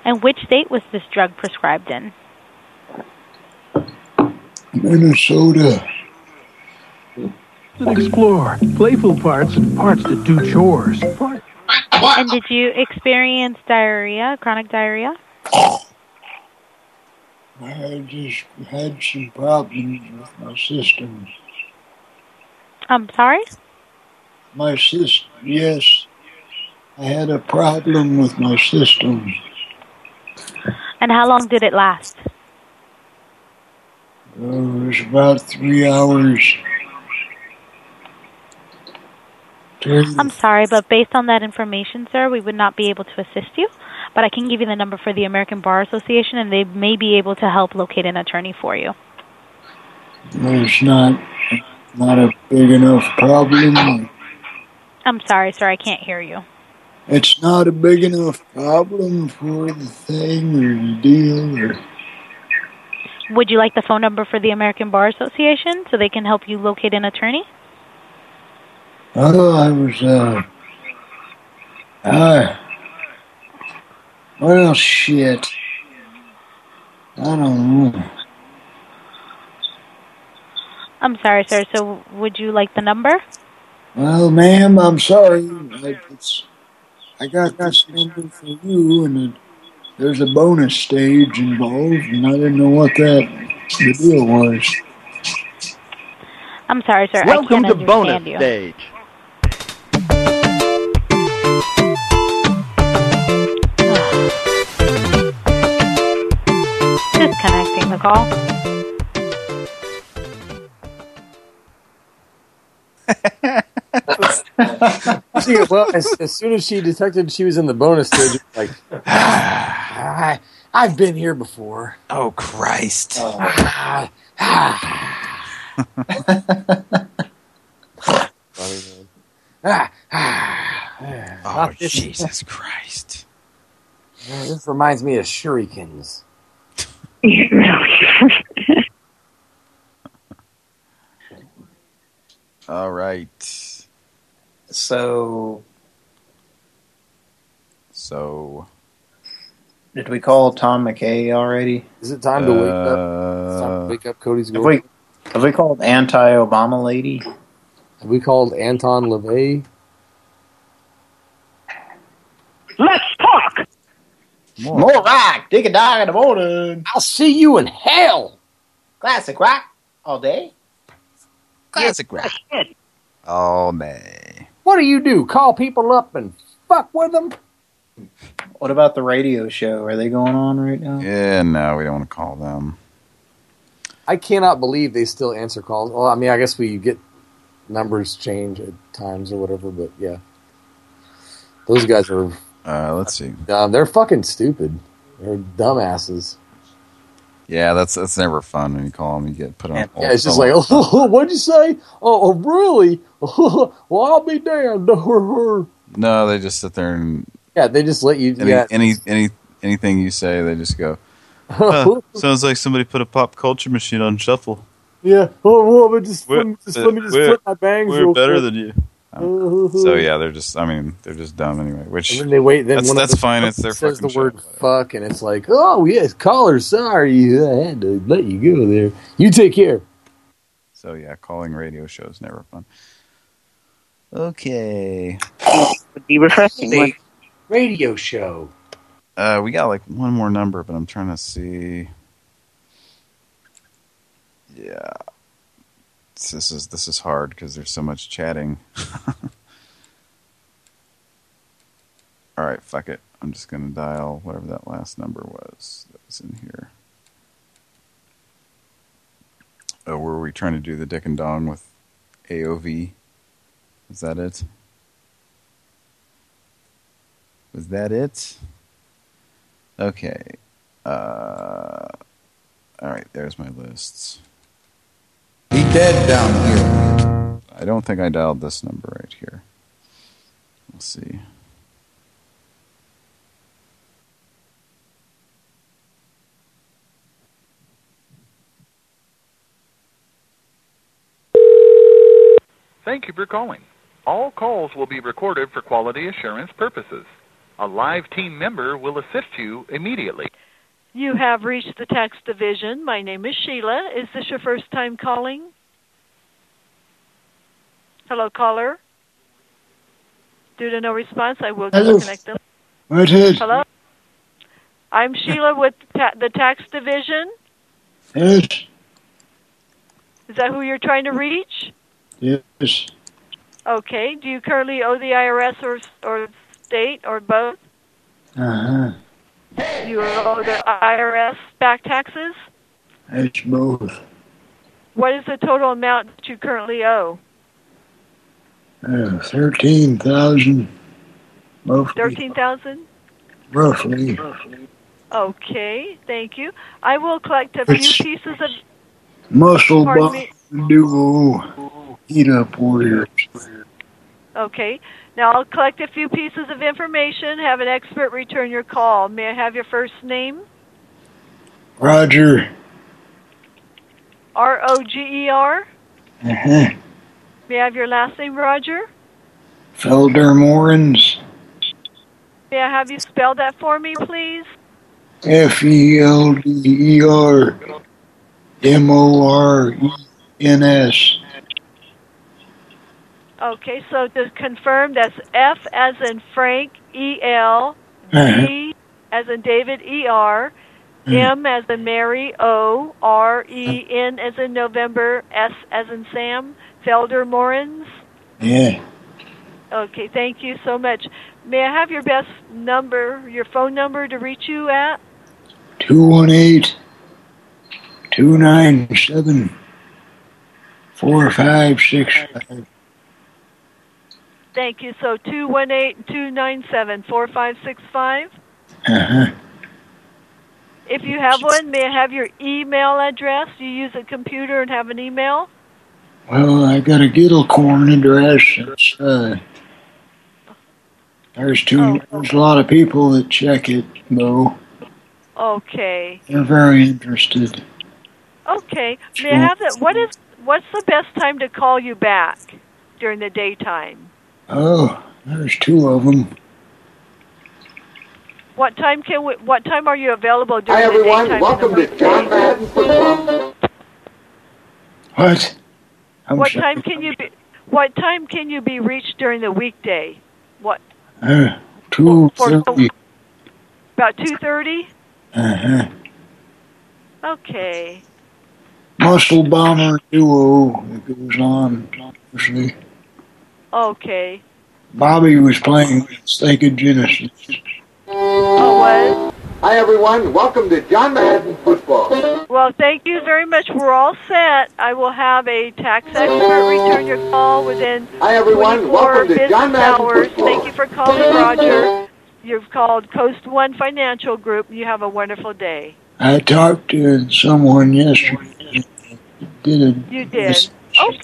And which state was this drug prescribed in? Minnesota. Explore. Playful parts and parts that do chores. And did you experience diarrhea, chronic diarrhea? I just had some problems with my system. I'm sorry? My system, yes. I had a problem with my system. And how long did it last? Uh, oh, it was about three hours. I'm sorry, but based on that information, sir, we would not be able to assist you. But I can give you the number for the American Bar Association, and they may be able to help locate an attorney for you. It's not, not a big enough problem. I'm sorry, sir, I can't hear you. It's not a big enough problem for the thing or the deal or... Would you like the phone number for the American Bar Association so they can help you locate an attorney? Oh, I was, uh... Uh... Well, shit. I don't know. I'm sorry, sir. So would you like the number? Well, ma'am, I'm sorry. I, it's, I got this number for you, and it, there's a bonus stage involved, and I didn't know what that the deal was. I'm sorry, sir. I Welcome can't to bonus you. stage. Disconnecting the call. She, well, as, as soon as she detected she was in the bonus stage, like, I, I've been here before. Oh, Christ. Ah, ah. Ah, ah. Oh, Jesus Christ. This reminds me of shurikens. All right. So, So, did we call Tom McKay already? Is it time to wake up? It's time to uh, wake up Cody's Have we, have we called anti-Obama lady? Have we called Anton LaVey? Let's talk. More rock, dig a dog in the morning. I'll see you in hell. Classic rock all day. Classic rock Oh, man. What do you do? Call people up and fuck with them? What about the radio show? Are they going on right now? Yeah, no, we don't want to call them. I cannot believe they still answer calls. Well, I mean, I guess we get numbers change at times or whatever, but yeah. Those guys are... Uh, let's see. Um, they're fucking stupid. They're dumbasses. Yeah, that's that's never fun when you call them. You get put on. hold Yeah, it's just like, oh, what'd you say? Oh, oh really? well, I'll be damned. No, they just sit there and yeah, they just let you. any yeah, any any anything you say, they just go. "Huh, sounds like somebody put a pop culture machine on shuffle. Yeah. Oh, well, but just, We're- let me, just let me just we're- my bangs We're real better quick. than you. So yeah, they're just. I mean, they're just dumb anyway. Which And then they wait. Then that's one that's the- fine. It's their says fucking the word fuck, and it's like, oh yes, caller, sorry, I had to let you go there. You take care. So yeah, calling radio shows never fun. Okay. Would be refreshing. Radio show. Uh, we got like one more number, but I'm trying to see. Yeah. This is this is hard because there's so much chatting. All right, fuck it. I'm just gonna dial whatever that last number was that was in here. Oh, were we trying to do the dick and dong with AOV? Is that it? Was that it? Okay. Uh, all right, there's my lists. He dead down here. I don't think I dialed this number right here. Let's see. Thank you for calling. All calls will be recorded for quality assurance purposes. A live team member will assist you immediately. You have reached the tax division. My name is Sheila. Is this your first time calling? Hello, caller. Due to no response, I will Hello. disconnect them. What is? Hello. I'm Sheila with ta- the tax division. Yes. Is that who you're trying to reach? Yes. Okay. Do you currently owe the IRS or or state or both? Uh huh. You owe the IRS back taxes. It's both. What is the total amount that you currently owe? Uh, Thirteen thousand. Roughly. Thirteen thousand. Roughly. Okay, thank you. I will collect a few pieces of. Muscle bomb duo. Heat up warriors. Okay, now I'll collect a few pieces of information. Have an expert return your call. May I have your first name? Roger. R O G E R. Uh huh. May I have your last name, Roger? Felder Morans. May I have you spell that for me, please? F E Okay, so to confirm, that's F as in Frank, E L, D uh-huh. as in David, E R, mm. M as in Mary, O, R E N as in November, S as in Sam, Felder Morins. Yeah. Okay, thank you so much. May I have your best number, your phone number to reach you at? 218 297 4565. Thank you. So two one eight two nine seven four five six five. Uh-huh. If you have one, may I have your email address? Do You use a computer and have an email? Well, I got a Gittlecorn address. It's, uh, there's two. There's a lot of people that check it, though. Okay. They're very interested. Okay. May I have that? What is? What's the best time to call you back during the daytime? Oh, there's two of them. What time can we? What time are you available during Hi, the everyone. daytime? Welcome and the to John Madden Football. What? I'm what sorry. time can you be? What time can you be reached during the weekday? What Uh, two thirty. about two thirty? Uh huh. Okay. Muscle Bomber duo that goes on, obviously. Okay. Bobby was playing Sega Genesis. Oh, what? Hi, everyone. Welcome to John Madden Football. Well, thank you very much. We're all set. I will have a tax expert return your call within Hi, everyone. 24 Welcome to business John Madden hours. Football. Thank you for calling, Roger. You've called Coast One Financial Group. You have a wonderful day. I talked to someone yesterday. Did a, You did. Oh, okay,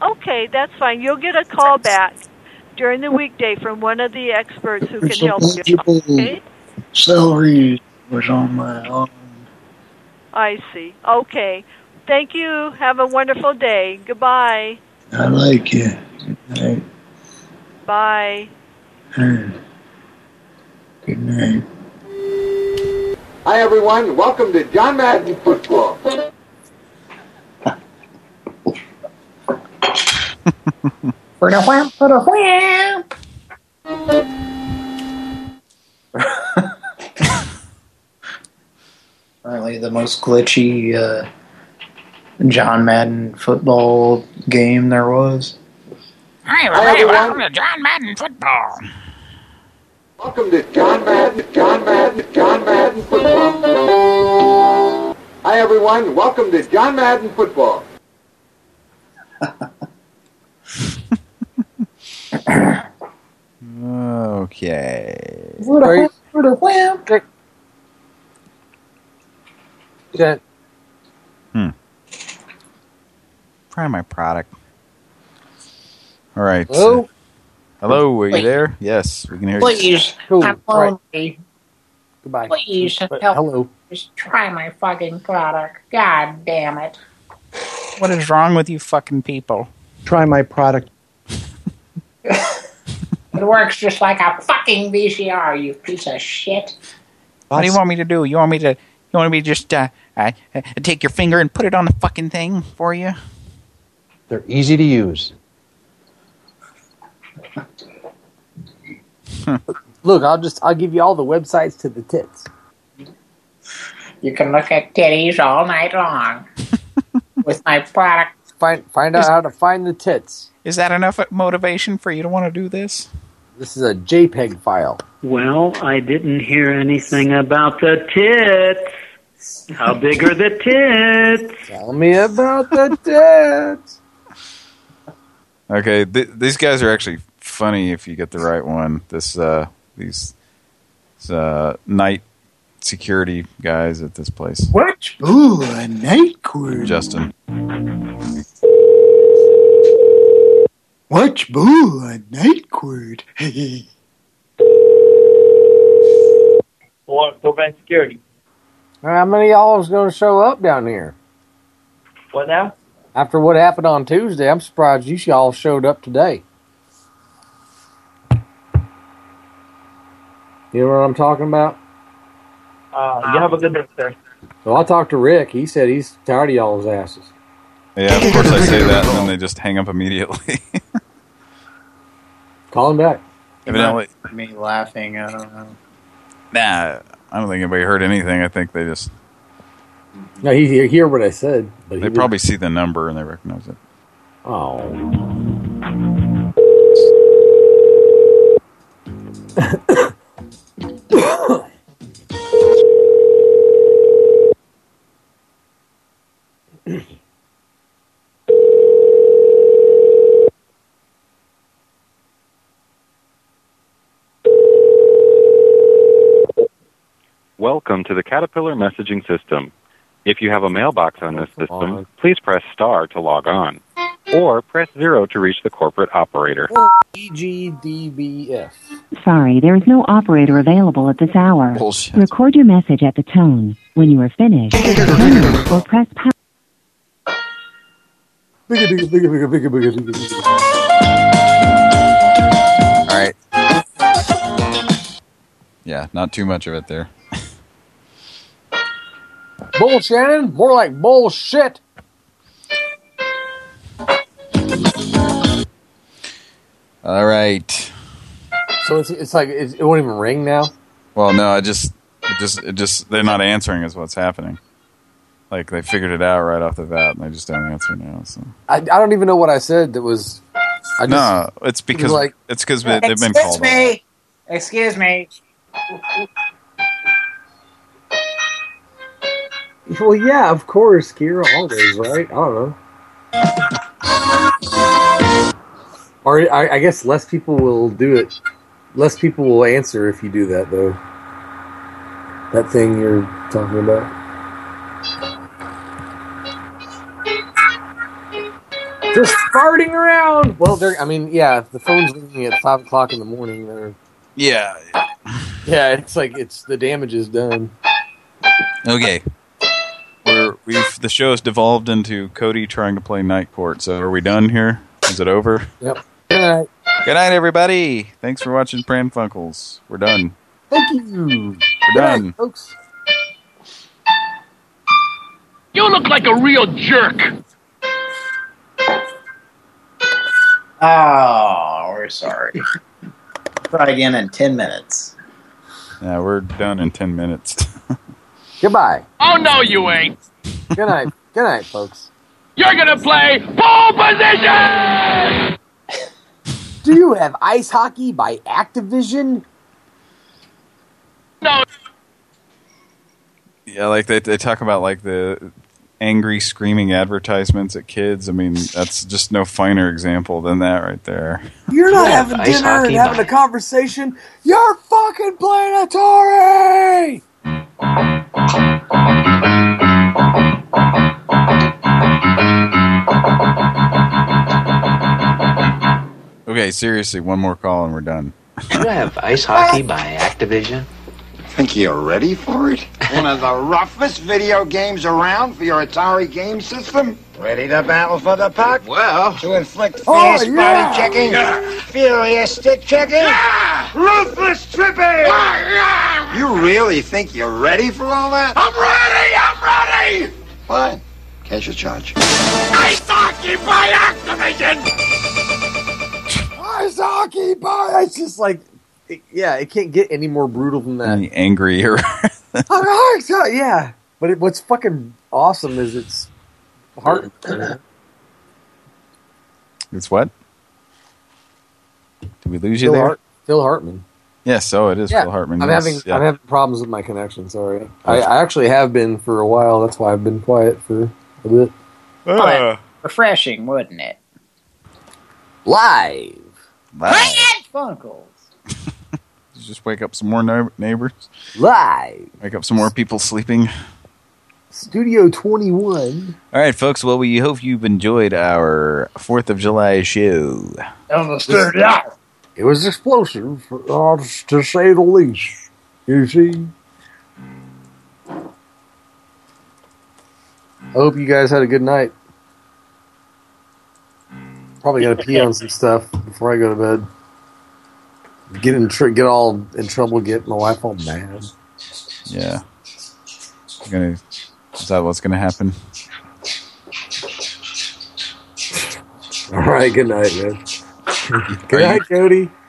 that's fine. You'll get a call back during the weekday from one of the experts who There's can help you. legible Okay? celery was on my arm. I see. Okay. Thank you. Have a wonderful day. Goodbye. I like you. Good night. Bye. Good night. Hi, everyone. Welcome to John Madden Football. For the wham, for the wham. Apparently the most glitchy uh, John Madden football game there was. Hi, Hi, everybody. everyone. Welcome to John Madden Football. Welcome to John Madden, John Madden, John Madden Football. Hi, everyone. Welcome to John Madden Football. Okay. For the wham, for the wham. Yeah. Hmm. Try my product. All right. Hello? Hello, are you there? Yes, we can hear Please, you. Please, I'm Right. Goodbye. Please But help. hello. Just try my fucking product. God damn it. What is wrong with you fucking people? Try my product. It works just like a fucking VCR, you piece of shit. What do you want me to do? You want me to? You want me to just uh, uh, uh, take your finger and put it on the fucking thing for you? They're easy to use. Look, I'll just I'll give you all the websites to the tits. You can look at titties all night long with my product. Find find out how to find the tits. Is that enough motivation for you to want to do this? This is a JPEG file. Well, I didn't hear anything about the tits. How big are the tits? Tell me about the tits. Okay, th these guys are actually funny if you get the right one. This uh, these this, uh, night security guys at this place. What? Ooh, a night quiz. Justin. What's boo? A night quiz. Well, go back security. How many of y'all is going to show up down here? What now? After what happened on Tuesday, I'm surprised you all showed up today. You know what I'm talking about? Uh, you have a good day, sir. Well, I talked to Rick. He said he's tired of y'all's asses. Yeah, of course I say that, and then they just hang up immediately. Call him back. Evidently, Me laughing, I don't know. nah, I don't think anybody heard anything. I think they just No, he he hear what I said, but he they probably see the number and they recognize it. Oh. Welcome to the Caterpillar messaging system. If you have a mailbox on this system, please press star to log on, or press zero to reach the corporate operator. E EGDBF. Sorry, there is no operator available at this hour. Bullshit. Record your message at the tone. When you are finished, hang up or press pound. All right. Yeah, not too much of it there. Bull Shannon, more like bullshit. All right. So it's it's like it's, it won't even ring now. Well, no, I just, it just, it just, they're not answering is what's happening. Like they figured it out right off the bat, and they just don't answer now. So I, I don't even know what I said that was. I just, no, it's because like- it's because they've been Excuse called. me. Excuse me. Well, yeah, of course, Kira, always, right? I don't know. Or I, I guess less people will do it. Less people will answer if you do that, though. That thing you're talking about. Just farting around. Well. I mean, yeah. If the phone's ringing at five o'clock in the morning, they're. Yeah. Yeah, it's like it's the damage is done. Okay. We're we've the show has devolved into Cody trying to play night court. So are we done here? Is it over? Yep. Good night. Good night, everybody. Thanks for watching Pran Funkels. We're done. Thank you. We're Good night, done. folks. You look like a real jerk. Oh, we're sorry. Try again in 10 minutes. Yeah, we're done in ten minutes. Goodbye. Oh, no, you ain't. Good night. Good night, folks. You're gonna play pole position! Do you have ice hockey by Activision? No. yeah, like they they talk about like the angry screaming advertisements at kids. I mean, that's just no finer example than that right there. You're not Yeah, having dinner and having a conversation. You're fucking playing Atari! Okay, seriously, one more call and we're done. Do you have ice hockey by Activision? Think you're ready for it? One of the roughest video games around for your Atari game system? Ready to battle for the puck? Well, to inflict Oh, fierce yeah. body checking, Yeah. furious stick checking, ruthless tripping. You really think you're ready for all that? I'm ready. I'm ready. Fine. Cash your charge. Ice hockey by Activision! Ice hockey by. It's just like, it- yeah, it can't get any more brutal than that. Any angrier. Oh, no, yeah, but it, what's fucking awesome is it's heart. it's what? Did we lose you Phil, there? Hart, Phil Hartman. Yes, So it is yeah, Phil Hartman. I'm yes, having yeah. I'm having problems with my connection. Sorry, I, I actually have been for a while. That's why I've been quiet for a bit. Oh, refreshing, wouldn't it? Live. Live. Funkels. Just wake up some more neighbors. Live. Wake up some more people sleeping. Studio 21. All right, folks. Well, we hope you've enjoyed our Fourth of July show. It was explosive, uh, to say the least. You see? I hope you guys had a good night. Probably got to pee on some stuff before I go to bed. Get in, tr- get all in trouble. Get my wife all mad. Yeah. You're gonna. Is that what's gonna happen? All right. Good night, man. good night, Cody.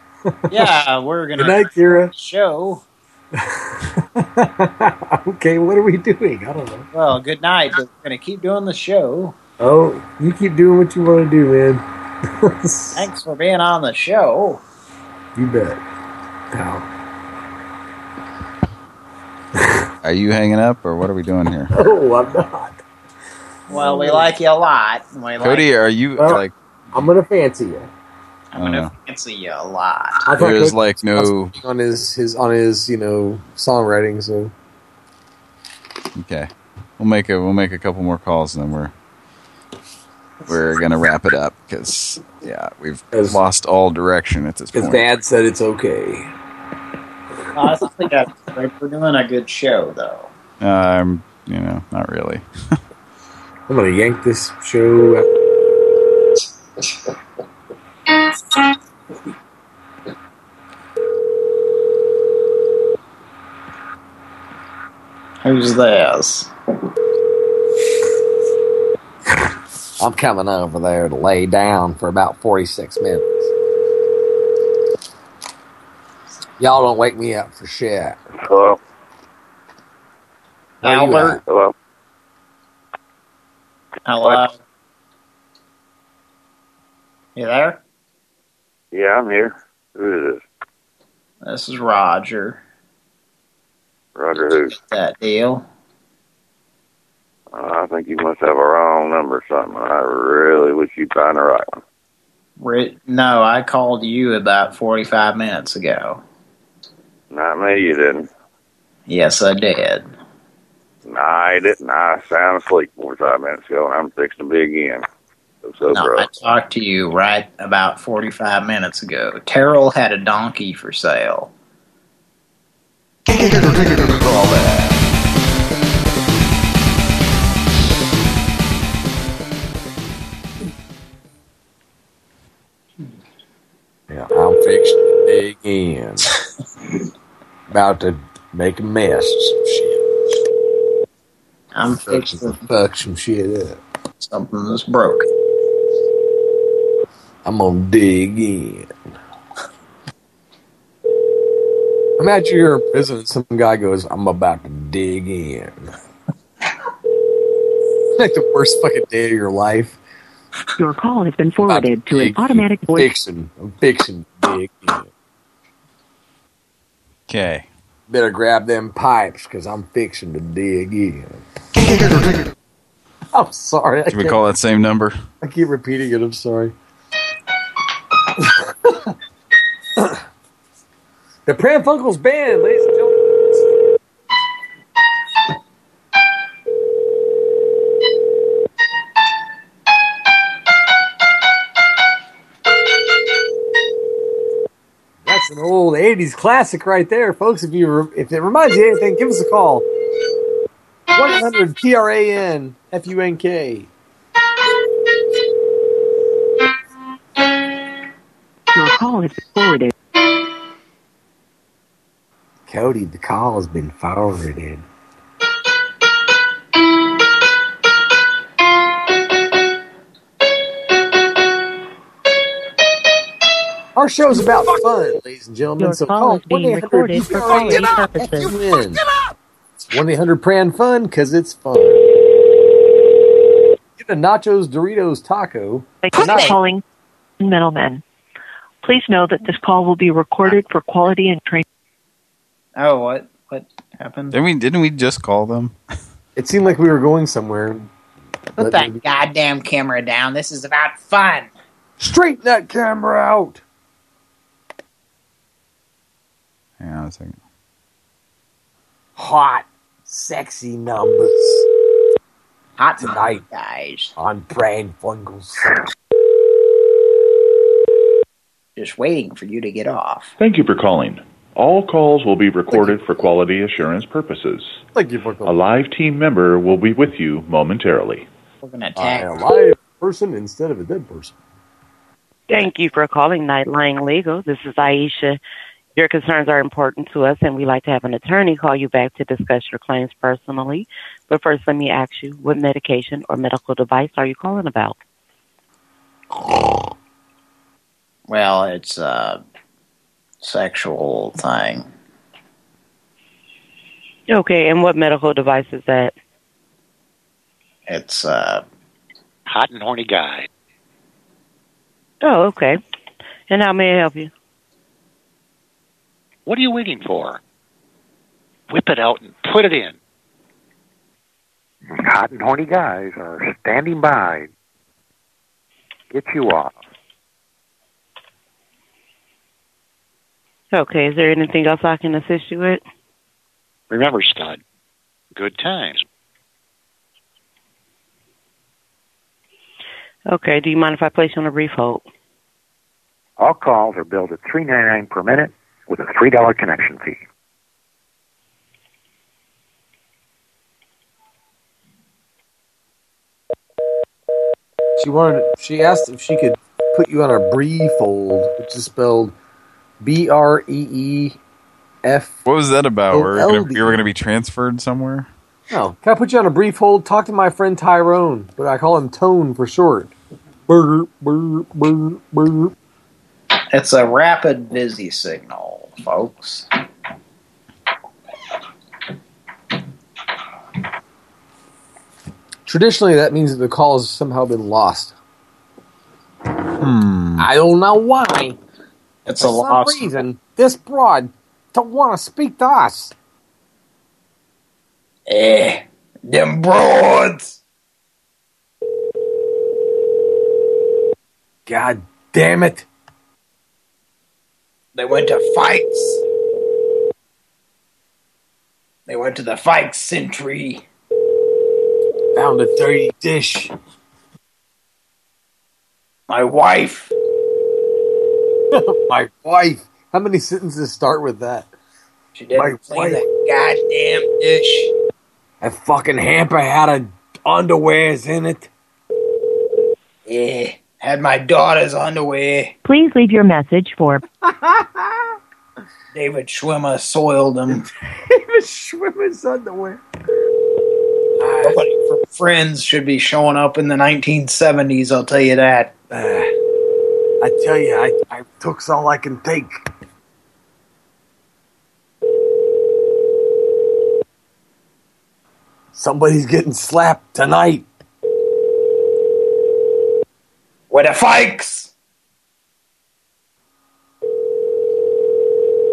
Yeah, we're gonna Good night, Kira. show. Okay, what are we doing? I don't know. Well, good night, but we're gonna keep doing the show. Oh, you keep doing what you want to do, man. Thanks for being on the show. You bet. pal. Are you hanging up, or what are we doing here? Oh, I'm not. Well, we like you a lot. We Cody, like, are you Well, like? I'm gonna fancy you. I don't know. Oh, fancy you a lot. I thought There's like no. on his his on his you know songwriting. So Okay, we'll make a we'll make a couple more calls, and then we're we're gonna wrap it up because yeah, we've As- lost all direction at this his point. dad said it's okay. I think we're doing a good show, though. Um, you know, not really. I'm gonna yank this show. out. Who's this? I'm coming over there to lay down for about 46 minutes. Y'all don't wake me up for shit. Hello. Where you Albert? Hello. Hello? You there? Yeah, I'm here. Who is this? This is Roger. Roger who? That deal? Uh, I think you must have a wrong number or something. I really wish you'd find the right one. Ri- No, I called you about 45 minutes ago. Not me, you didn't. Yes, I did. Nah, I didn't. I sound asleep 45 minutes ago, and I'm fixing to be again. So, so No, bro. I talked to you right about 45 minutes ago. Terrell had a donkey for sale. Yeah, I'm fixing to dig in. About to make a mess of some shit. I'm fixing to fuck some shit up. Something that's broke. I'm gonna dig in. Imagine you're visiting some guy goes, I'm about to dig in. like the worst fucking day of your life. Your call has been forwarded to an automatic voice. Fixing, I'm fixing to. Okay. Better grab them pipes because I'm fixing to dig in. I'm sorry. I Should we can't- call that same number? I keep repeating it. I'm sorry. the Pran Funkels band, ladies '80s classic right there, folks. If you re- if it reminds you of anything, give us a call. One eight hundred P R A N F U N K. Your call has been forwarded. Cody, the call has been forwarded. Our show's about fun, ladies and gentlemen. Your so call call is being 1-800 recorded for quality purposes. win. It's 1 800 Pran Fun because it's fun. Get a nachos, Doritos, taco. Thank you for calling Middleman. Please know that this call will be recorded for quality and training. Oh, what? What happened? Didn't we, didn't we just call them? It seemed like we were going somewhere. Put that goddamn camera down. This is about fun. Straighten that camera out. Hang on a second. Hot, sexy numbers. Hot tonight, guys. On Pran Funkels. Just waiting for you to get off. Thank you for calling. All calls will be recorded for quality assurance purposes. Thank you for calling. A live team member will be with you momentarily. We're gonna I attack. a live person instead of a dead person. Thank you for calling Nightline Legal. This is Aisha. Your concerns are important to us, and we'd like to have an attorney call you back to discuss your claims personally. But first, let me ask you, what medication or medical device are you calling about? Well, it's a sexual thing. Okay, and what medical device is that? It's a Hot and horny guy. Oh, okay. And how may I help you? What are you waiting for? Whip it out and put it in. Hot and horny guys are standing by. Get you off. Okay, is there anything else I can assist you with? Remember, Scott, good times. Okay, do you mind if I place you on a brief hold? All calls are billed at three ninety nine per minute with a three dollar connection fee. She wanted. She asked if she could put you on a brief hold, which is spelled B R E E F. What was that about? We're gonna, you were going to be transferred somewhere? No, can I put you on a brief hold? Talk to my friend Tyrone, but I call him Tone for short. Burr, burr, burr, burr. it's a rapid busy signal, folks. Traditionally, that means that the call has somehow been lost. Hmm. I don't know why. It's For a some reason, this broad don't want to speak to us. Eh, them broads. God damn it. They went to fights. They went to the fight century. Found a dirty dish. My wife. My wife. How many sentences start with that? She didn't My clean wife. that goddamn dish. That fucking hamper had a underwears in it. Yeah, had my daughter's underwear. Please leave your message for David Schwimmer soiled them. David Schwimmer's underwear. Nobody from Friends should be showing up in the 1970s, I'll tell you that. Ah, I tell you, I, I took's all I can take. Somebody's getting slapped tonight. With the fikes!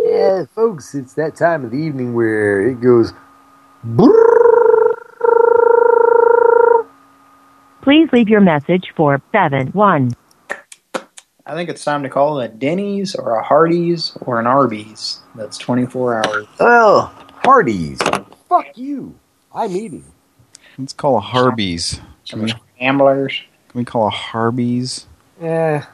Yeah, folks, it's that time of the evening where it goes. Please leave your message for seven one. I think it's time to call a Denny's or a Hardee's or an Arby's. That's 24 hours. Oh, Hardee's. Fuck you. I'm eating. Let's call a Harbies. Can we, Gamblers. Can we call a Harbies? Yeah.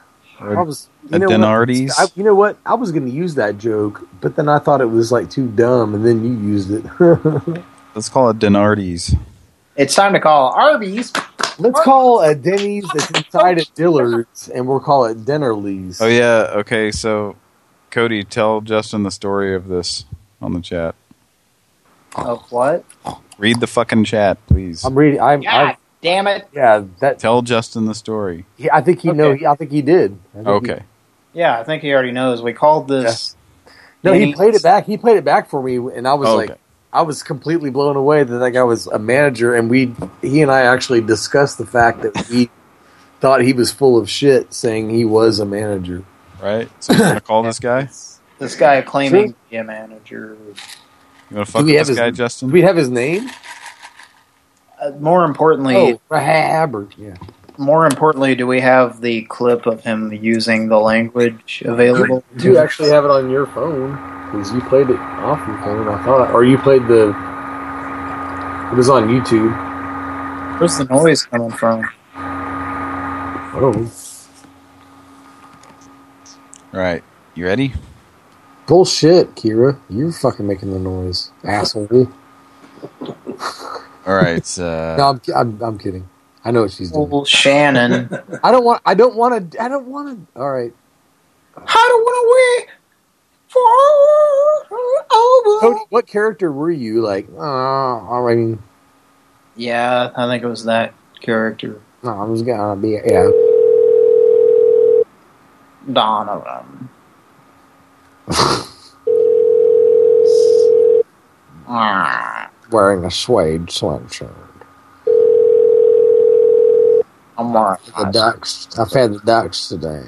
Or I was, a you know, what? Denardies? I, you know what? I was going to use that joke, but then I thought it was like too dumb, and then you used it. Let's call it Denardies. It's time to call Arby's. Let's call a Denny's that's inside a Dillard's, and we'll call it Dinnerly's. Oh yeah, okay, so Cody, tell Justin the story of this on the chat. Of what? Read the fucking chat, please. I'm reading. I'm. God I'm damn it. yeah, that. Tell Justin the story. He, I think he know. Okay. He, I think he did. I think he- Okay. Yeah, I think he already knows. We called this. no, he played it back. He played it back for me, and I was Oh, like, okay. I was completely blown away that that guy was a manager, and we, he and I actually discussed the fact that we thought he was full of shit, saying he was a manager. Right? So you want to call this guy? This guy claiming Sure. to be a manager. You want to fuck with have this his- guy, Justin? Do we have his name? Uh, more importantly, Oh, Rahab. Yeah. more importantly, do we have the clip of him using the language available? Do you actually have it on your phone? Because you played it off your phone, I thought. Or you played the. It was on YouTube. Where's the noise coming from? Oh. Right. You ready? Bullshit, Kira. You're fucking making the noise, asshole. All right. Uh, no, I'm, I'm, I'm kidding. I know what she's doing. Well, Shannon. I don't want. I don't want to. I don't want to. All right. I don't want to wait for over. Cody, what character were you? Like, uh, I mean, Yeah, I think it was that character. no, I was gonna be. Yeah. Donovan. Ah, Wearing a suede sweatshirt. I'm wearing The ducks. I fed the ducks today.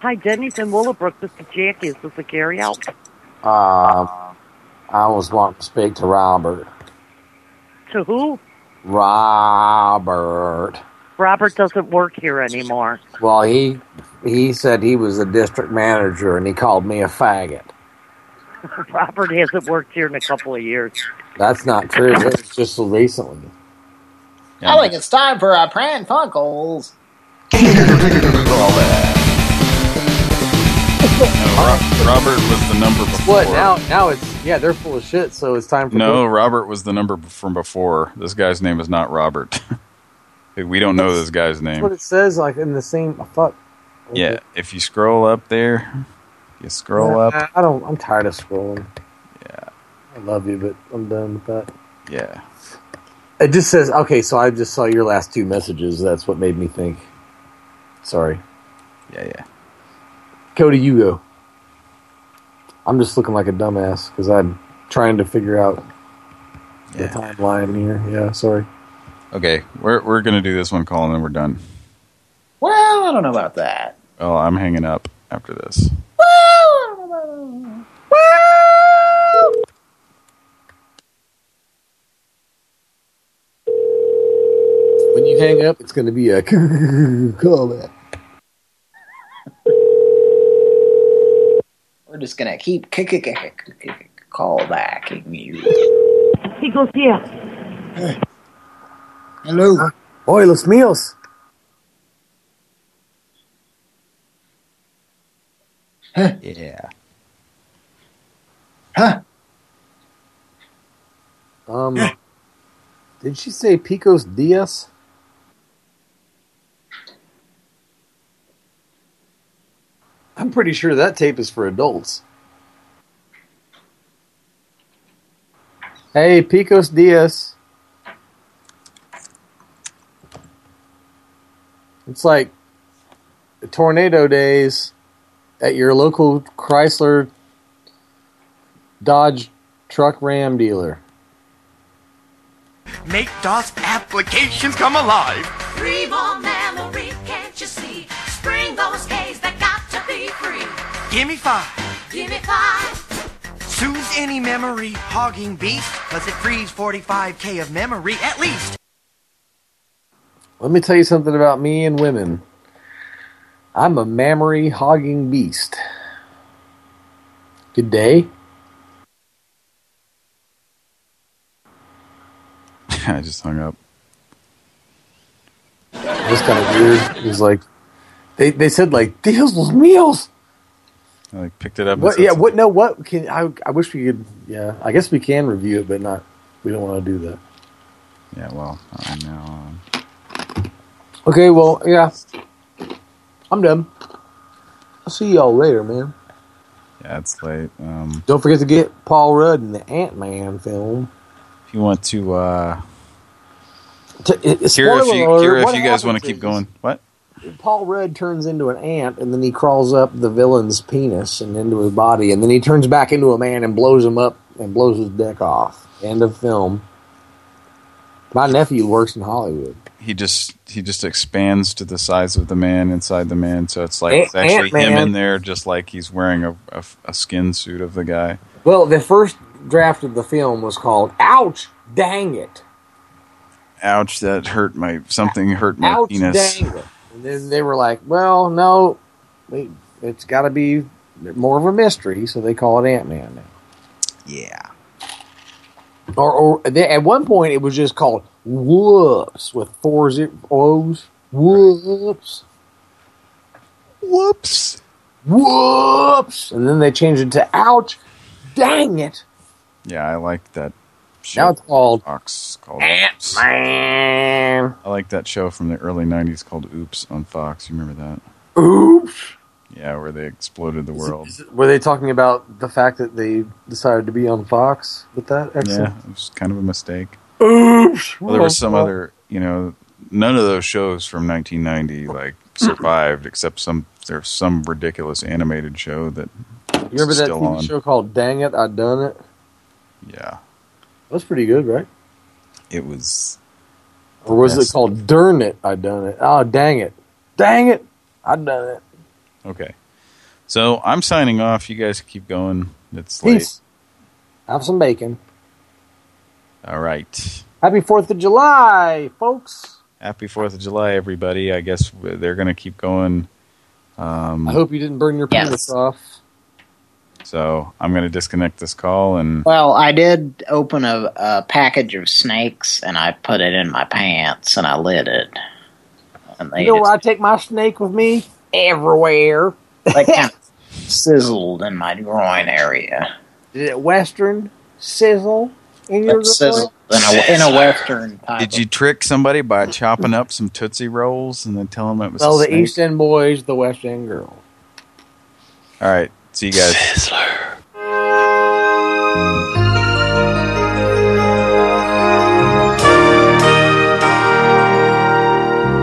Hi, Denny's in Willowbrook. This is Jackie. Is this a carry out? Um, I was wanting to speak to Robert. To who? Robert. Robert doesn't work here anymore. Well, he he said he was the district manager, and he called me a faggot. Robert hasn't worked here in a couple of years. That's not true. It's was just recently. I think it's time for our Pran Funkels. no, Ro- Robert was the number before. What now? Now it's yeah, they're full of shit. So it's time for No, Robert was the number from before. This guy's name is not Robert. we don't know this guy's That's what it says. Like in the same. Oh, fuck. Yeah, if you scroll up there, you scroll up. I don't. I'm tired of scrolling. Yeah. I love you, but I'm done with that. Yeah. It just says okay. So I just saw your last two messages. That's what made me think. Sorry. Yeah, yeah. Cody, you go. I'm just looking like a dumbass because I'm trying to figure out yeah. the timeline here. Yeah, sorry. Okay, we're we're gonna do this one call and then we're done. Well, I don't know about that. Well, I'm hanging up after this. When you hang up, it's going to be a call callback. We're just gonna keep kick kick kick kick call backing you. He goes, yeah. Hello. Oi, los míos. Yeah. Huh? Um, did she say Picos Diaz? I'm pretty sure that tape is for adults. Hey, Picos Diaz. It's like tornado days at your local Chrysler Dodge truck Ram dealer. Make DOS applications come alive. Free more memory, can't you see? Spring those K's that got to be free. Give me five. Give me five. Soothes any memory hogging beast, cause it frees 45k of memory at least. Let me tell you something about me and women. I'm a mammary hogging beast. Good day. I just hung up. That's kind of weird. It was like they they said like Dios los míos. I like picked it up. What? said Yeah. What? No. What? Can I? I wish we could. Yeah. I guess we can review it, but not. We don't want to do that. Yeah, well, I'm now on. Um, okay. Well, yeah. I'm done. I'll see y'all later, man. Yeah, it's late. Um, Don't forget to get Paul Rudd in the Ant Man film. if you want to, uh, To, it, if you, if you guys want to keep going, what? Paul Rudd turns into an ant, and then he crawls up the villain's penis and into his body, and then he turns back into a man and blows him up and blows his dick off. End of film. My nephew works in Hollywood. He just he just expands to the size of the man inside the man, so it's like it's actually him in there, just like he's wearing a, a, a skin suit of the guy. Well, the first draft of the film was called "Ouch, Dang It." Ouch! That hurt my something hurt my Ouch, penis. dang it. And then they were like, well, no, it's got to be more of a mystery, so they call it Ant Man now. Yeah. Or, or they, at one point, it was just called Whoops with four zero O's. Whoops. Whoops. Whoops. And then they changed it to Ouch, Dang It. Yeah, I like that. Show Now it's called Fox called Oops. Man. I like that show from the early '90s called Oops on Fox. You remember that? Oops. Yeah, where they exploded the world. Were they talking about the fact that they decided to be on Fox with that? Yeah, it was kind of a mistake. Oops. Well, there was some other, you know, none of those shows from 1990 like mm-hmm. survived, except some there's some ridiculous animated show that You remember that TV on. show called Dang It, I Done It? Yeah, That's pretty good, right? it was. Or was Yes. it called Darn It, I Done It? Oh, dang it. Dang it, I done it. Okay, so I'm signing off. You guys keep going. It's late. Have some bacon. All right. Happy 4th of July, folks. Happy Fourth of July, everybody. I guess they're going to keep going. Um, I hope you didn't burn your Yes. penis off. so. I'm going to disconnect this call and Well, I did open a, a package of snakes and I put it in my pants and I lit it. And they You know where I take my snake with me? Everywhere. just, like kind of sizzled in my groin area. Did it Western sizzle in your Like in a, in a western type. Did you trick somebody by chopping up some Tootsie Rolls and then tell them it was Well, the snake? East End boys, the West End girls. All right. See you guys.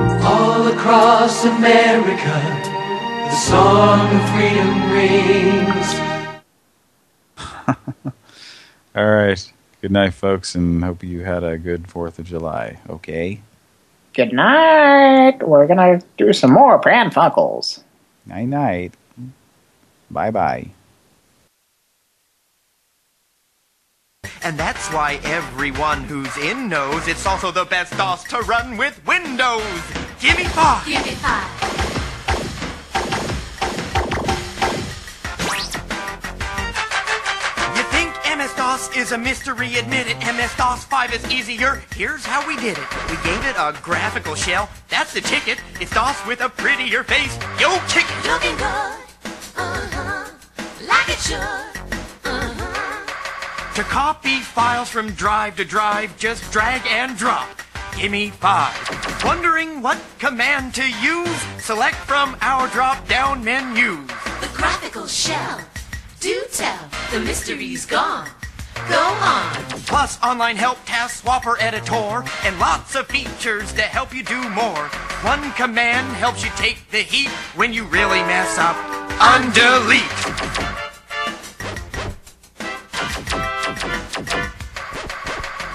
All across America, the song of freedom rings. All right. Good night, folks, and hope you had a good 4th of July, okay? Good night. We're gonna do some more Pran Funkels. Night-night. Bye-bye. And that's why everyone who's in knows it's also the best DOS to run with Windows. Gimme five. Gimme five. Is a mystery? Admit it. MS-DOS 5 is easier. Here's how we did it. We gave it a graphical shell. That's the ticket. It's DOS with a prettier face. Yo, kick it. Looking good. Uh-huh. Like it should. Uh-huh. To copy files from drive to drive, just drag and drop. Gimme five. Wondering what command to use? Select from our drop-down menus. The graphical shell. Do tell. The mystery's gone. Go on. Plus online help, task swapper, editor, and lots of features to help you do more. One command helps you take the heat when you really mess up. Undelete.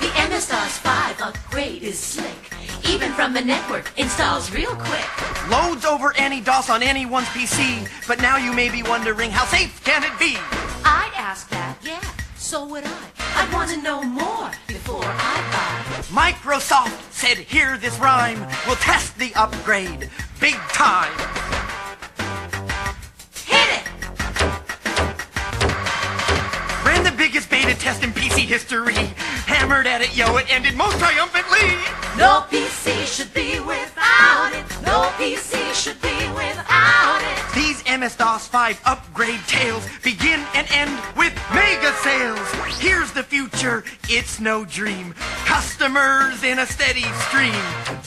The MS-DOS 5 upgrade is slick. Even from the network, installs real quick. Loads over any DOS on anyone's PC, but now you may be wondering how safe can it be? I'd ask that, yeah. So would I. I'd want to know more before I buy. Microsoft said, hear this rhyme. We'll test the upgrade. Big time. Hit it! Ran the biggest beta test in PC history. Hammered at it, yo, it ended most triumphantly. No PC should be without it. No PC should be without it. These MS-DOS 5 upgrade tales begin and end with mega sales. Here's the future, it's no dream. Customers in a steady stream.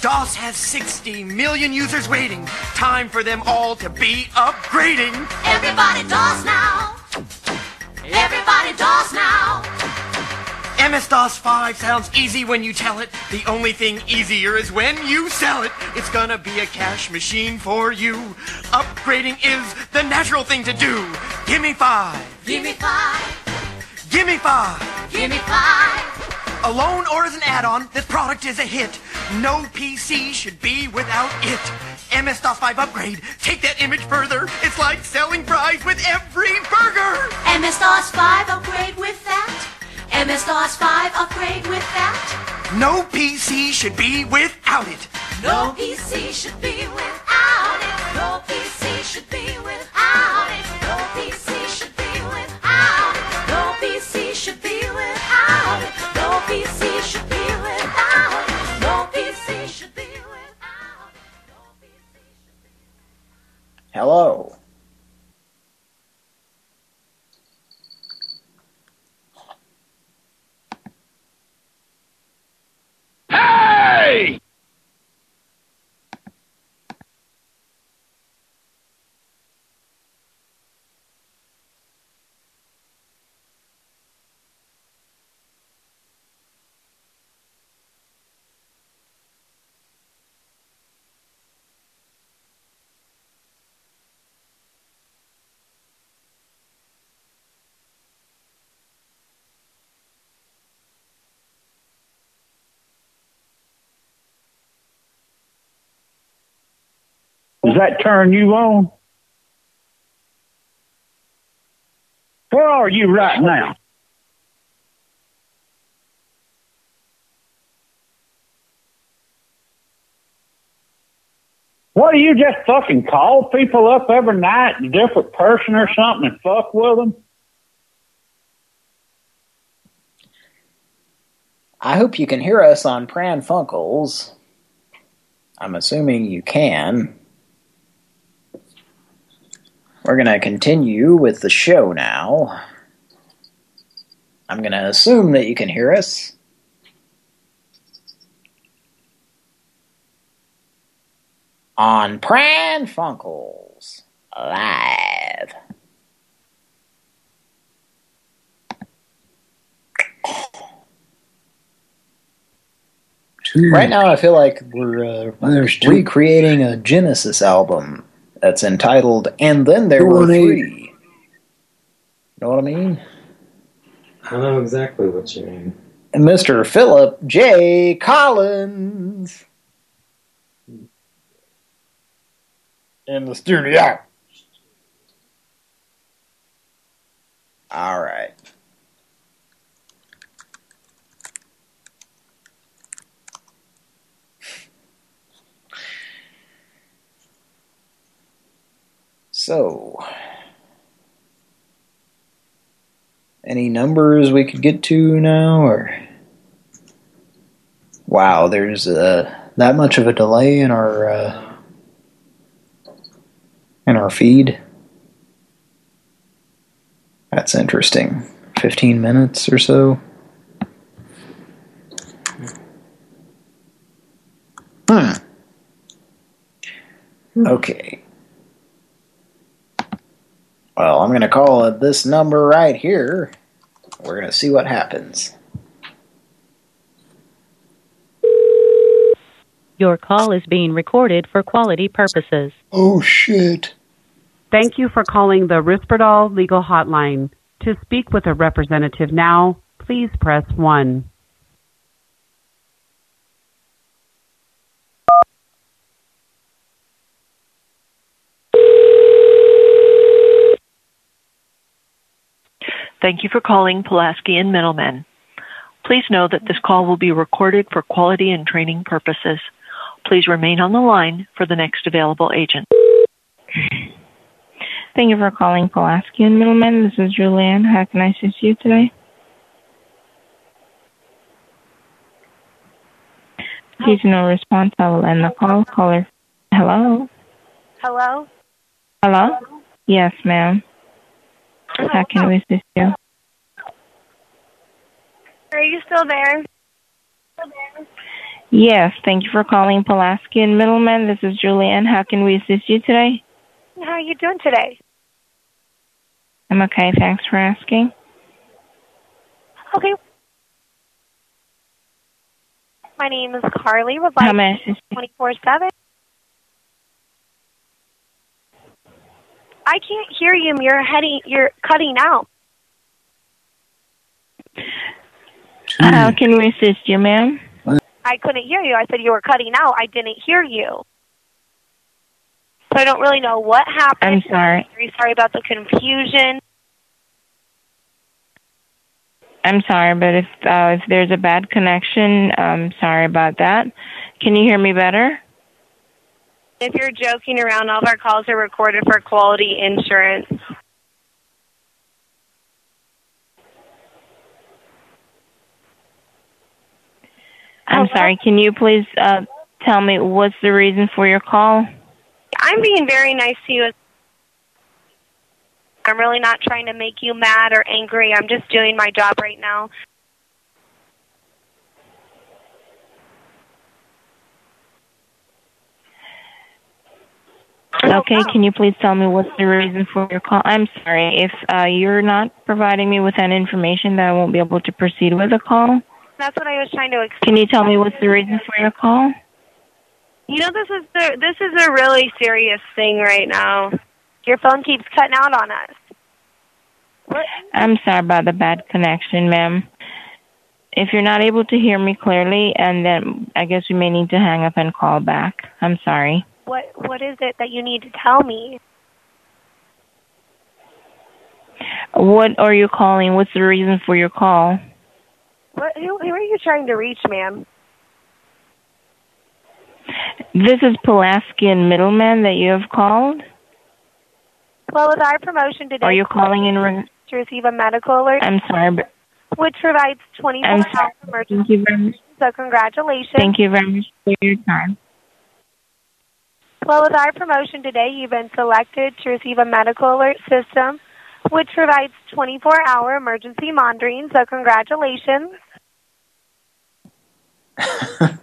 DOS has 60 million users waiting. Time for them all to be upgrading. Everybody DOS now. Everybody DOS now. MS-DOS 5 sounds easy when you tell it. The only thing easier is when you sell it. It's gonna be a cash machine for you. Upgrading is the natural thing to do. Give me five. Give me five. Give me five. Give me five. Alone or as an add-on, this product is a hit. No PC should be without it. MS-DOS 5 upgrade. Take that image further. It's like selling fries with every burger. MS-DOS 5 upgrade with that. MS-DOS 5 upgrade with that. No PC should be without it. No PC should be without it. No PC should be without it. No PC should be without it. No PC should be without it. No PC should be without it. No PC should be without Hello. Hey! Does that turn you on? Where are you right now? What do you just fucking call people up every night, a different person or something, and fuck with them? I hope you can hear us on Pran Funkels. I'm assuming you can. We're going to continue with the show now. I'm going to assume that you can hear us. On Pran Funkels Live. Right now, I feel like we're uh, recreating a Genesis album that's entitled "And Then There Were 218. Three. Know what I mean? I know exactly what you mean. Mr. Philip J. Collins in the studio. All right. So, any numbers we could get to now, or wow, there's uh, that much of a delay in our uh, in our feed. That's interesting. Fifteen minutes or so. Hmm. Okay. Well, I'm going to call it this number right here. We're going to see what happens. Your call is being recorded for quality purposes. Oh, shit. Thank you for calling the Risperdal Legal Hotline. To speak with a representative now, please press 1. Thank you for calling Pulaski and Middleman. Please know that this call will be recorded for quality and training purposes. Please remain on the line for the next available agent. Thank you for calling Pulaski and Middleman. This is Julianne. How can I assist you today? Due to no response, I will end the call. Caller. Hello? Hello? Hello? Yes, ma'am. How can we assist you? Are you still there? Yes, thank you for calling Pulaski and Middleman. This is Julianne. How can we assist you today? How are you doing today? I'm okay. Thanks for asking. Okay. My name is Carly. With like 24-7. I assist you? 24 7. I can't hear you. You're heading. You're cutting out. How can we assist you, ma'am? I couldn't hear you. I said you were cutting out. I didn't hear you. So I don't really know what happened. I'm sorry. Very sorry about the confusion. I'm sorry, but if uh, if there's a bad connection, I'm sorry about that. Can you hear me better? If you're joking around, all of our calls are recorded for quality insurance. I'm sorry. Can you please uh, tell me what's the reason for your call? I'm being very nice to you. I'm really not trying to make you mad or angry. I'm just doing my job right now. Okay, can you please tell me what's the reason for your call? I'm sorry. If uh, you're not providing me with that information, then I won't be able to proceed with the call. That's what I was trying to explain. Can you tell me what's the reason for your call? You know, this is the this is a really serious thing right now. Your phone keeps cutting out on us. What? I'm sorry about the bad connection, ma'am. If you're not able to hear me clearly, and then I guess we may need to hang up and call back. I'm sorry. What what is it that you need to tell me? What are you calling? What's the reason for your call? What who, who are you trying to reach, ma'am? This is Pulaski and Middleman that you have called. Well, with our promotion today, Are you calling in? Re- to receive a medical alert, I'm sorry, but which provides 24 I'm hour emergency. Thank you very much. So congratulations. Thank you very much for your time. Well, with our promotion today, you've been selected to receive a medical alert system, which provides 24 hour emergency monitoring. So congratulations.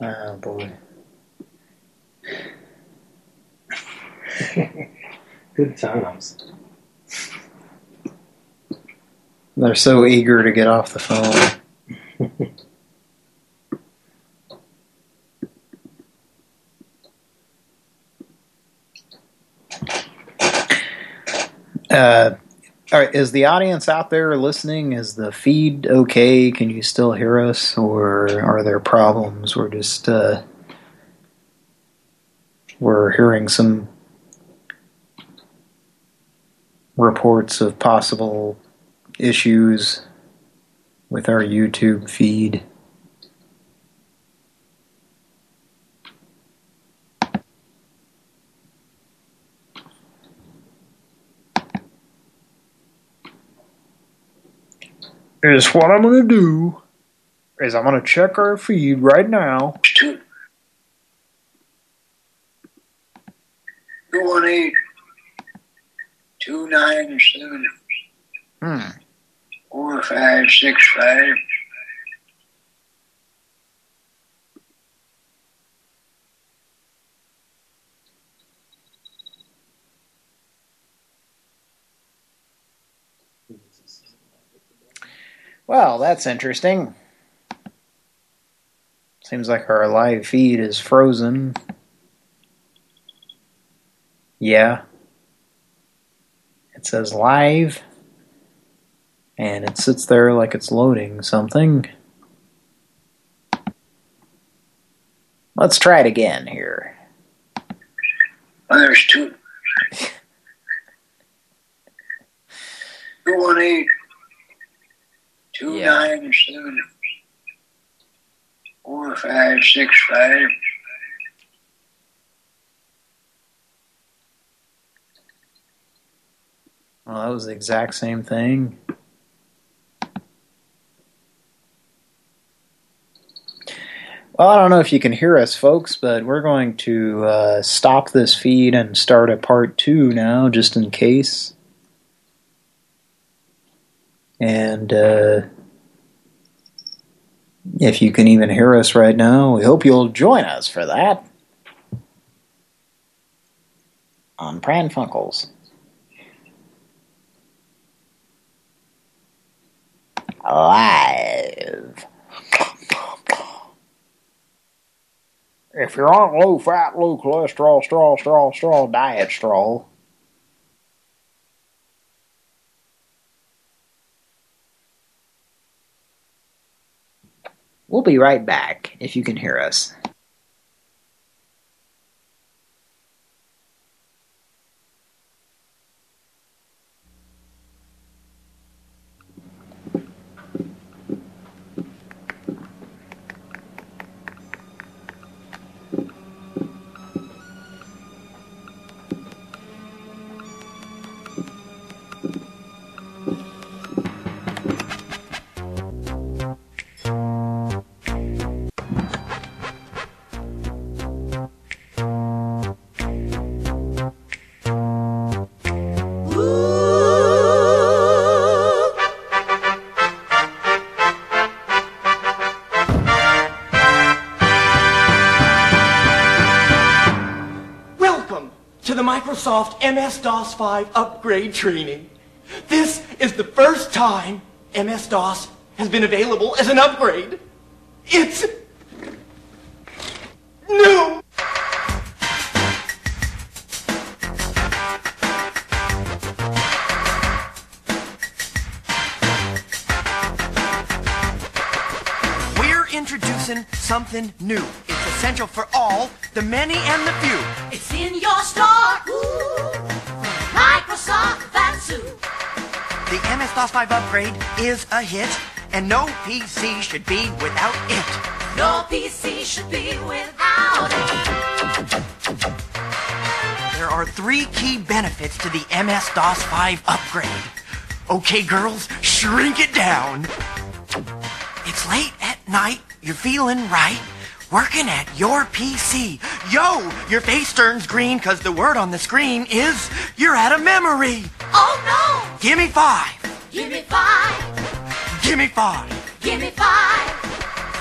Oh boy. Good times. They're so eager to get off the phone. Uh, All right, is the audience out there listening? Is the feed okay? Can you still hear us, or are there problems? We're just uh, we're hearing some reports of possible issues with our YouTube feed. Is what I'm going to do is I'm going to check our feed right now. Two one eight two nine seven Hmm. four five six five. Well, that's interesting. Seems like our live feed is frozen. Yeah. It says live. And it sits there like it's loading something. Let's try it again here. Well, there's two. Two two nine seven four five six five. Well, that was the exact same thing. Well, I don't know if you can hear us, folks, but we're going to uh, stop this feed and start a part two now, just in case. And uh, if you can even hear us right now, we hope you'll join us for that on Pran Funkels. Live. If you're on low fat, low cholesterol, straw, straw, straw, diet straw, be right back if you can hear us. MS-DOS 5 upgrade training. This is the first time MS-DOS has been available as an upgrade. It's new. We're introducing something new. It's essential for all, the many and the few. MS-DOS 5 upgrade is a hit, and no PC should be without it. No PC should be without it. There are three key benefits to the MS-DOS 5 upgrade. Okay, girls, shrink it down. It's late at night, you're feeling right, working at your PC. Yo, your face turns green because the word on the screen is you're out of memory. Oh no! Give me five. Give me five. Give me five. Give me five.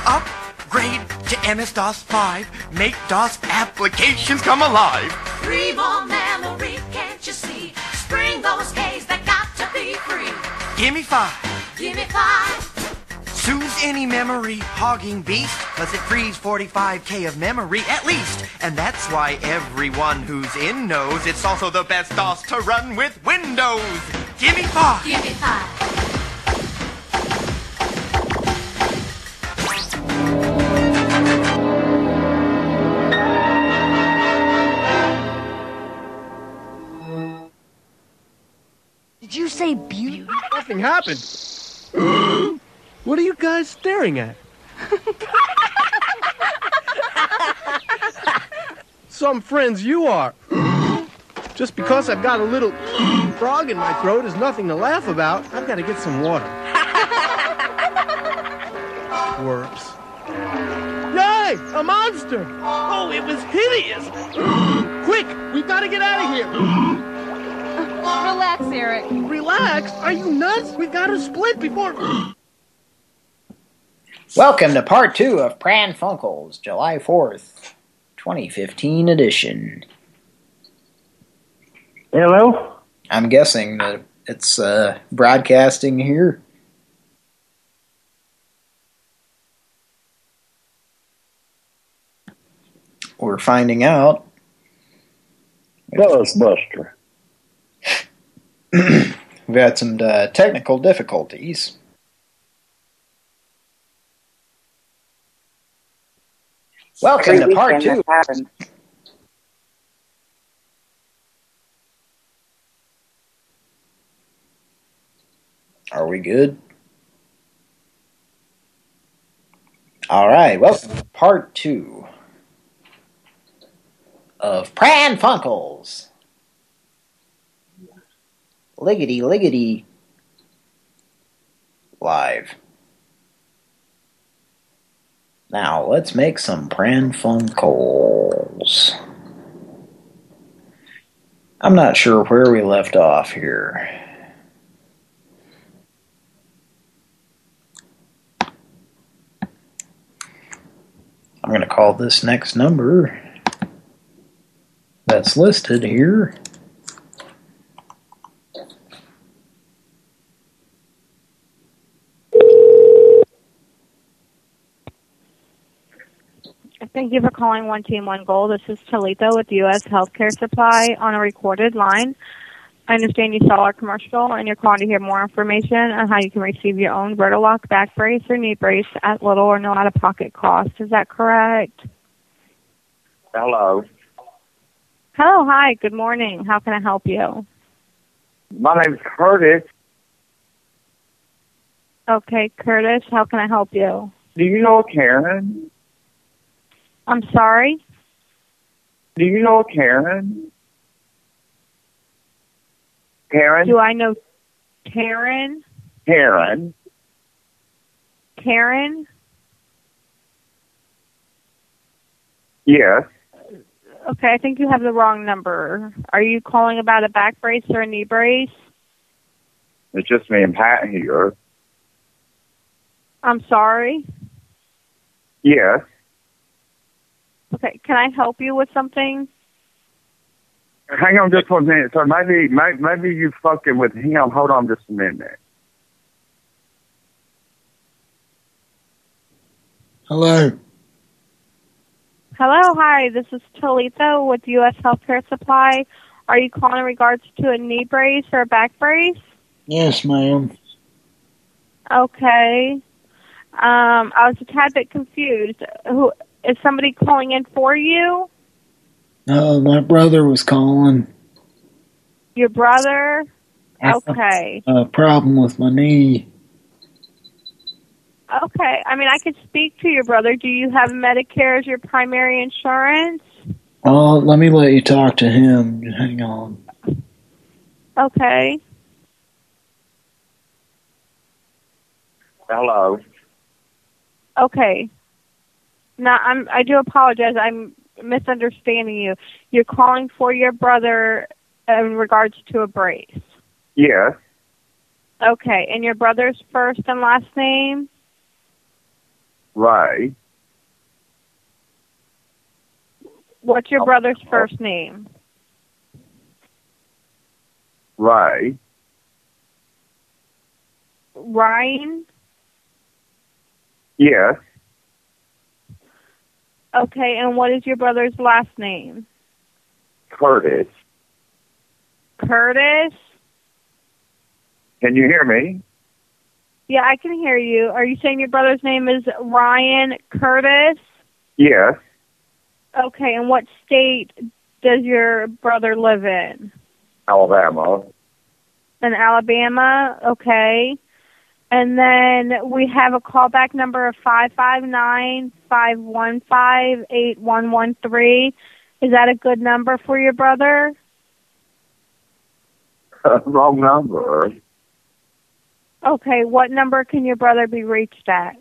Upgrade to MS-DOS 5. Make DOS applications come alive. Three more memory, can't you see? Spring those K's that got to be free. Give me five. Give me five. Sues any memory hogging beast, cause it frees 45k of memory at least. And that's why everyone who's in knows it's also the best DOS to run with Windows. Give me five. Give me five. Did you say beauty? Nothing happened. what are you guys staring at? Some friends you are. Just because I've got a little frog in my throat is nothing to laugh about. I've got to get some water. Works. Yay! A monster! Oh, it was hideous! Quick! We've got to get out of here! Relax, Eric. Relax? Are you nuts? We've got to split before. Welcome to part two of Pran Funkels, July 4th, 2015 edition. Hello? I'm guessing that it's uh, broadcasting here. We're finding out. Ghostbuster. We've had some uh, technical difficulties. Welcome to part two. Are we good? All right, to part two of Pran Funkels. Liggity liggity live. Now let's make some Pran Funkels. I'm not sure where we left off here. I'm going to call this next number that's listed here. Thank you for calling One Team One Goal. This is Talita with U.S. Healthcare Supply on a recorded line. I understand you saw our commercial and you're calling to hear more information on how you can receive your own Vertolock back brace or knee brace at little or no out-of-pocket cost. Is that correct? Hello. Hello, hi, good morning. How can I help you? My name's Curtis. Okay, Curtis, how can I help you? Do you know Karen? I'm sorry? Do you know Karen? Karen? Do I know Karen? Karen. Karen? Yes. Okay, I think you have the wrong number. Are you calling about a back brace or a knee brace? It's just me and Pat here. I'm sorry. Yes. Okay, can I help you with something? Hang on just one minute. So maybe, maybe, maybe you fucking with him. Hold on just a minute. Hello. Hello, hi, this is Talita with U.S. Healthcare Supply. Are you calling in regards to a knee brace or a back brace? Yes, ma'am. Okay. Um, I was a tad bit confused. Who is somebody calling in for you? No, my brother was calling. Your brother? Okay. A problem with my knee. Okay. I mean, I could speak to your brother. Do you have Medicare as your primary insurance? Oh, let me let you talk to him. Hang on. Okay. Hello. Okay. Now, I'm. I do apologize. I'm misunderstanding you. You're calling for your brother in regards to a brace. Yeah. Okay. And your brother's first and last name? Right. What's your oh. brother's first name? Right. Ryan? Yes. Okay. And what is your brother's last name? Curtis. Curtis? Can you hear me? Yeah, I can hear you. Are you saying your brother's name is Ryan Curtis? Yes. Okay, and what state does your brother live in? Alabama. In Alabama, okay. And then we have a callback number of five five nine five one five eight one one three. Is that a good number for your brother? Wrong number. Okay, what number can your brother be reached at?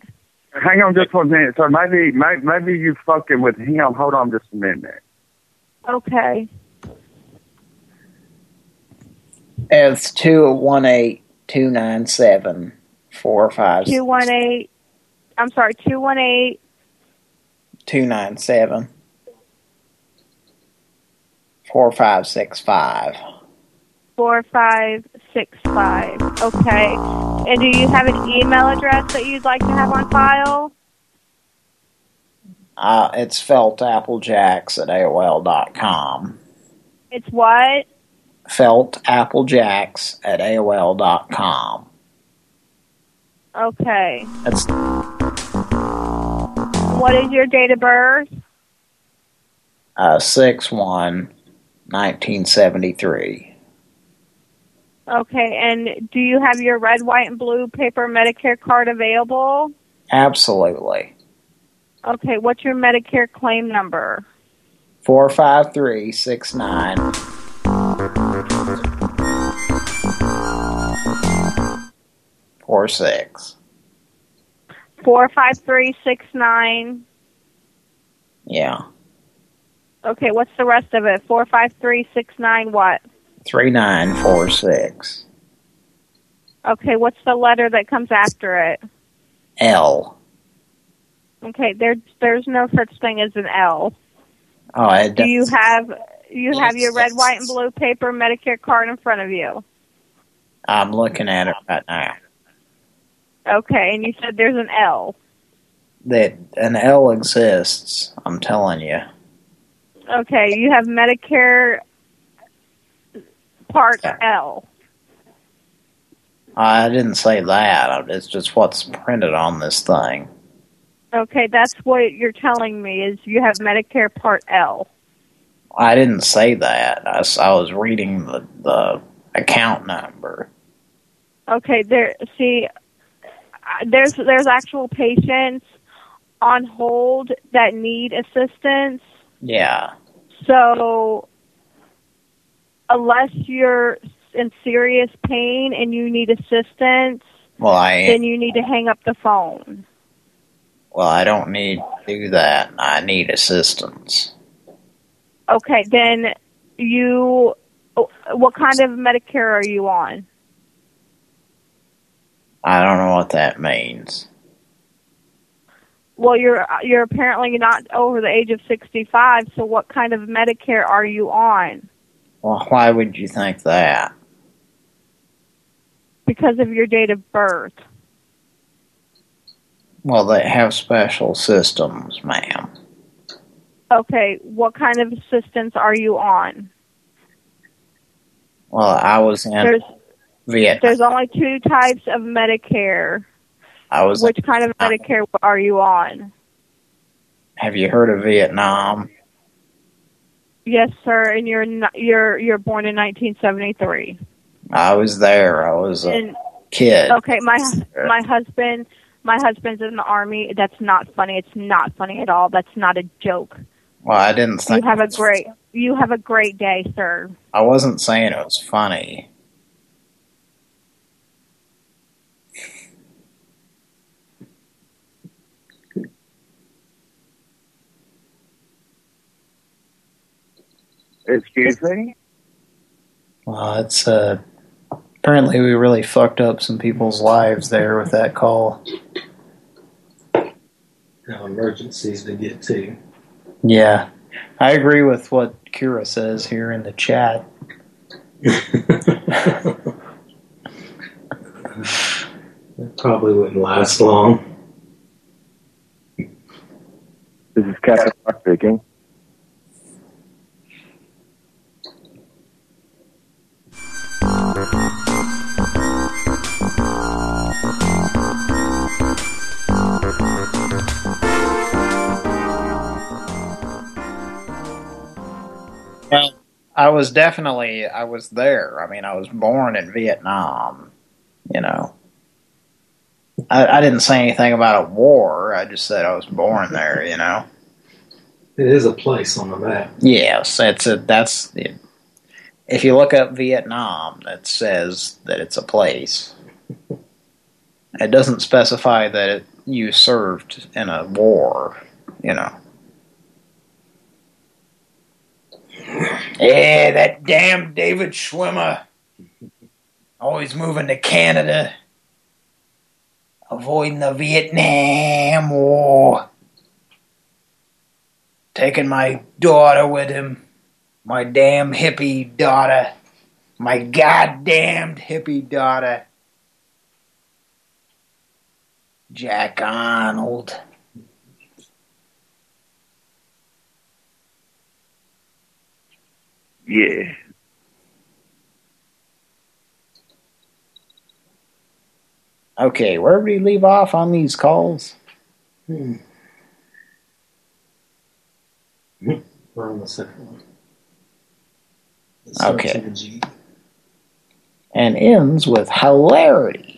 Hang on just one minute. So maybe, maybe, maybe you fucking with him. Hold on just a minute. Okay. It's two one eight two nine seven four five Two one eight. I'm sorry, two one eight. Two nine seven four five six five. four five six five. Okay. And do you have an email address that you'd like to have on file? Uh, it's feltapplejacks at AOL dot com. It's what? Feltapplejacks at AOL dot com. Okay. That's What is your date of birth? uh, six one nineteen seventy three. Okay. And do you have your red, white, and blue paper Medicare card available? Absolutely. Okay. What's your Medicare claim number? Four five three six nine. Four six. Four five three six nine. Yeah. Okay. What's the rest of it? Four five three six nine. What? Three nine four six. Okay. What's the letter that comes after it? L. Okay. There, there's no such thing as an L. Oh, it Do you have you have your red, white, and blue paper Medicare card in front of you? I'm looking at it right now. Okay, and you said there's an L. That an L exists. I'm telling you. Okay, you have Medicare Part L. I didn't say that. It's just what's printed on this thing. Okay, that's what you're telling me is you have Medicare Part L. I didn't say that. I was reading the, the account number. Okay, there. See, there's there's actual patients on hold that need assistance. Yeah. So, unless you're in serious pain and you need assistance, Well, I then you need to hang up the phone. well, I don't need to do that. I need assistance. Okay, then you. What kind of Medicare are you on? I don't know what that means. Well, you're you're apparently not over the age of 65. So, what kind of Medicare are you on? Well, why would you think that? Because of your date of birth. Well, they have special systems, ma'am. Okay, what kind of assistance are you on? Well, I was in There's Vietnam. there's only two types of Medicare. I was. Which kind of Medicare are you on? Have you heard of Vietnam? Yes, sir. And you're not, you're you're born in 1973. I was there. I was a And kid. okay, my my husband my husband's in the army. That's not funny. It's not funny at all. That's not a joke. Well, I didn't think You have a great you have a great day, sir. I wasn't saying it was funny. Excuse me? Well, it's uh, apparently we really fucked up some people's lives there with that call. Now emergencies to get to. Yeah, I agree with what Kira says here in the chat. It probably wouldn't last long. This is Captain Mark speaking. Well, I was definitely, I was there. I mean, I was born in Vietnam, you know. I, I didn't say anything about a war. I just said I was born there, you know. It is a place on the map. Yes, it's a, that's, if you look up Vietnam, it says that it's a place. It doesn't specify that it, you served in a war, you know. Yeah, that damn David Schwimmer. Always moving to Canada. Avoiding the Vietnam War. Taking my daughter with him. My damn hippie daughter. My goddamned hippie daughter. Jack Arnold. Yeah. Okay, where did we leave off on these calls? Hmm. We're on the second one. Okay. with a G. And ends with hilarity.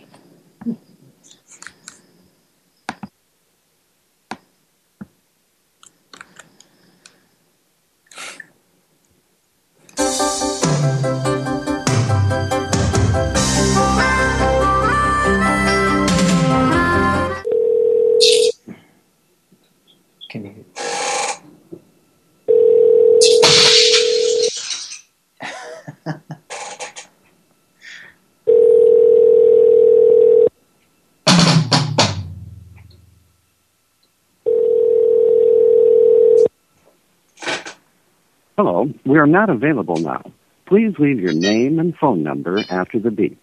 Hello, we are not available now. Please leave your name and phone number after the beep.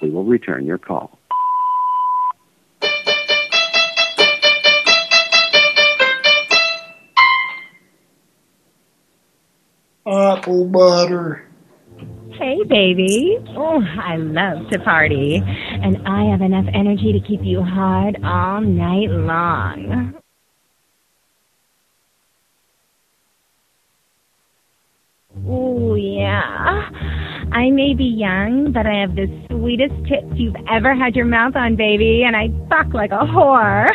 We will return your call. Apple butter. Hey, baby. Oh, I love to party. And I have enough energy to keep you hard all night long. Oh, yeah. I may be young, but I have the sweetest tits you've ever had your mouth on, baby, and I fuck like a whore.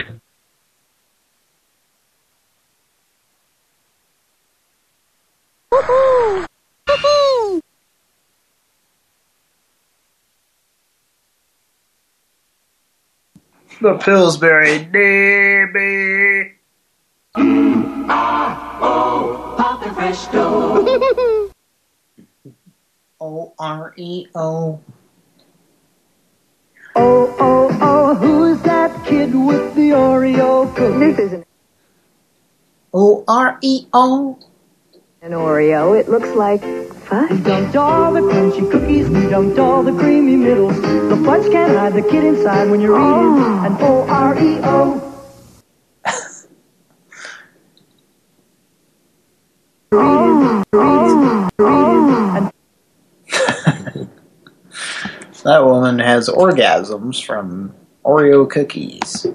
Woohoo! Woohoo! The Pillsbury Derby. Ah, oh, pop and fresh dough. O R E O. Oh, oh, oh, who's that kid with the Oreo cookie? This isn't O R E O. an Oreo. It looks like fudge. We dumped all the crunchy cookies. We dumped all the creamy middles. The fudge can't hide the kid inside when you're eating oh. an O-R-E-O. That woman has orgasms from Oreo cookies.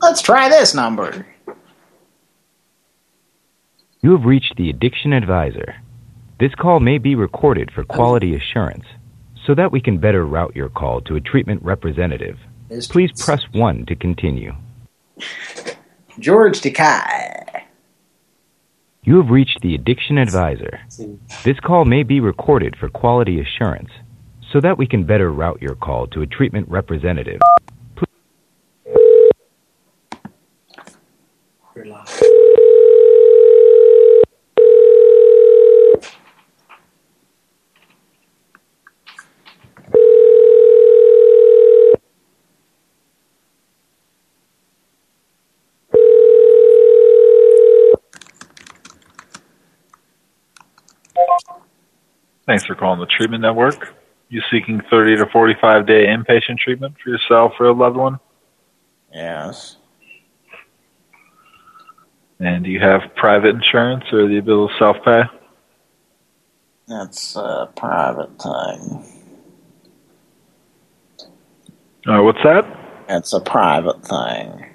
Let's try this number. You have reached the Addiction Advisor. This call may be recorded for quality assurance so that we can better route your call to a treatment representative. Please press 1 to continue. George Takei. You have reached the Addiction Advisor. This call may be recorded for quality assurance so that we can better route your call to a treatment representative. Thanks for calling the Treatment Network. You seeking 30 to 45 day inpatient treatment for yourself or a loved one? Yes. And do you have private insurance or the ability to self pay? That's a private thing. Uh, what's that? It's a private thing.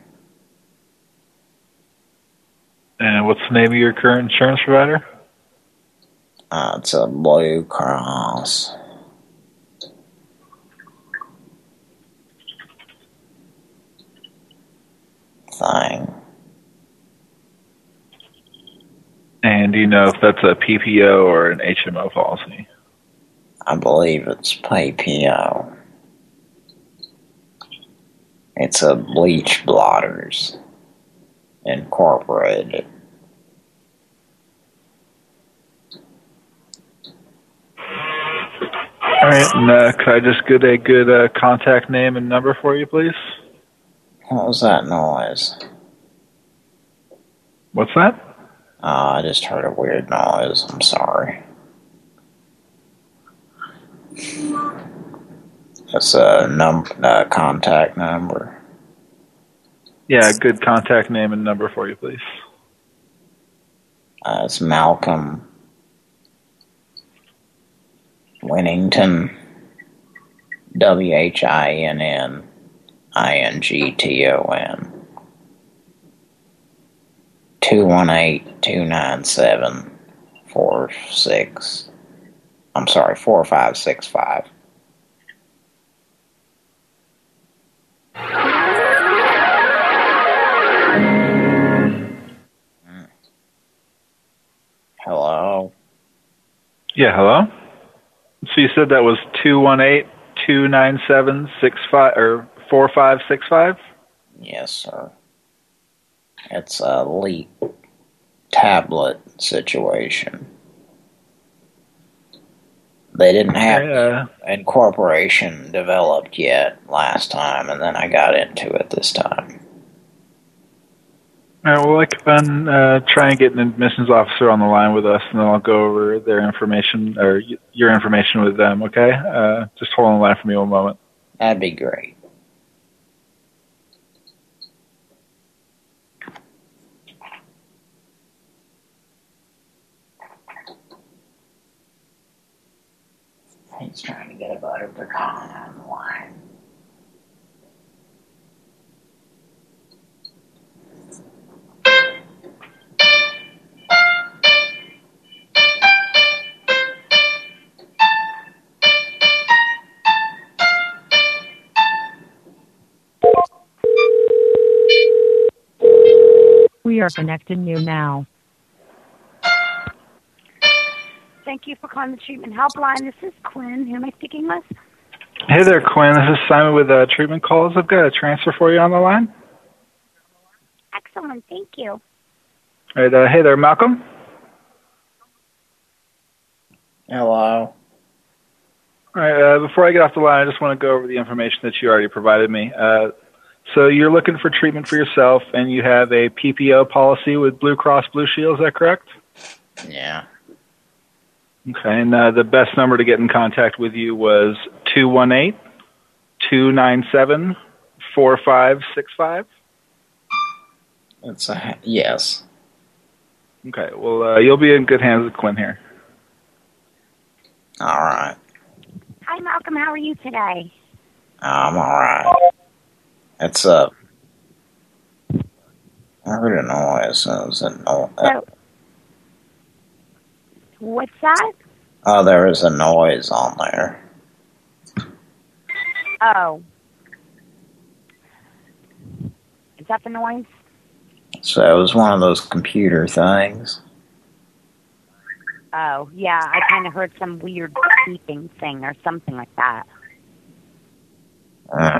And what's the name of your current insurance provider? Uh, it's a Blue Cross. Thing. And do you know if that's a PPO or an HMO policy? I believe it's PPO. It's a Bleach Blotters Incorporated. All right, and uh, could I just get a good uh, contact name and number for you, please? What was that noise? What's that? Uh, I just heard a weird noise. I'm sorry. That's a num uh, contact number. Yeah, good contact name and number for you, please. Uh, it's Malcolm Winnington. W H I N N I N G T O N. Two one eight two nine seven four six. I'm sorry, four five six five. Hello. Yeah, hello? So you said that was 218-297-65 or 4565? Yes, sir. It's a leak tablet situation. They didn't have Yeah. incorporation developed yet last time, and then I got into it this time. All right, well, I can uh, try and get an admissions officer on the line with us, and then I'll go over their information or y- your information with them. Okay? Uh, just hold on the line for me one moment. That'd be great. He's trying to get a butter pecan We are connecting you now. Thank you for calling the treatment helpline. This is Quinn. Who am I speaking with? Hey there, Quinn. This is Simon with uh, Treatment Calls. I've got a transfer for you on the line. Excellent. Thank you. All right, uh, hey there, Malcolm. Hello. All right, uh, before I get off the line, I just want to go over the information that you already provided me. Uh, so you're looking for treatment for yourself, and you have a PPO policy with Blue Cross Blue Shield. Is that correct? Yeah. Okay, and uh, the best number to get in contact with you was 218 297 4565. It's a yes. Okay, well, uh, you'll be in good hands with Quinn here. All right. Hi, Malcolm. How are you today? I'm all right. It's a. I heard a noise. It was a no. So, what's that? Oh, there was a noise on there. Oh. Is that the noise? So it was one of those computer things. Oh, yeah. I kind of heard some weird beeping thing or something like that. Uh,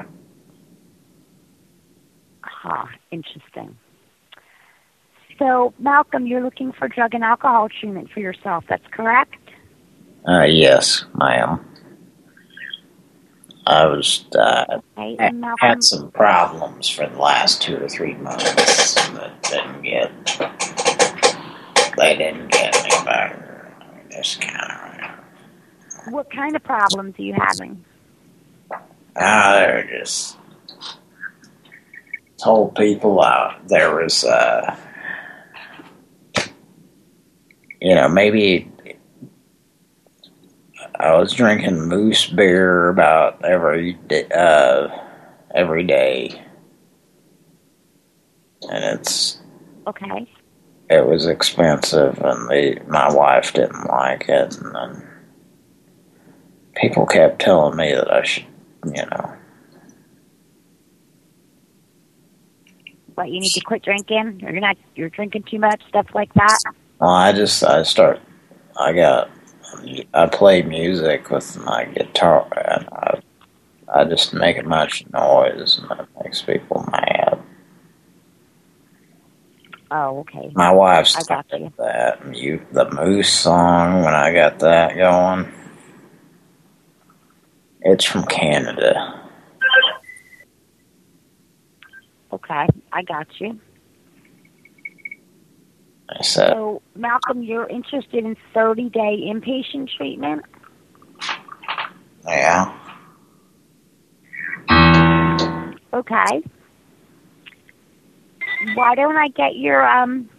Huh. Interesting. So, Malcolm, you're looking for drug and alcohol treatment for yourself. That's correct? uh, yes, ma'am. I was uh, Okay, Malcolm. had some problems for the last two or three months that didn't get. They didn't get any better. I mean, just kind of. What kind of problems are you having? Ah, they're just told people uh, there was, uh, you know, maybe I was drinking moose beer about every day, uh, every day, and it's Okay. it was expensive, and the my wife didn't like it, and then people kept telling me that I should, you know. What you need to quit drinking, or you're not you're drinking too much, stuff like that. Well, I just I start. I got. I play music with my guitar, and I I just make much noise, and it makes people mad. Oh, okay. My wife started that you the Moose song when I got that going. It's from Canada. Okay, I got you. Said, So, Malcolm, you're interested in 30-day inpatient treatment? yeah. Okay. Why don't I get your um?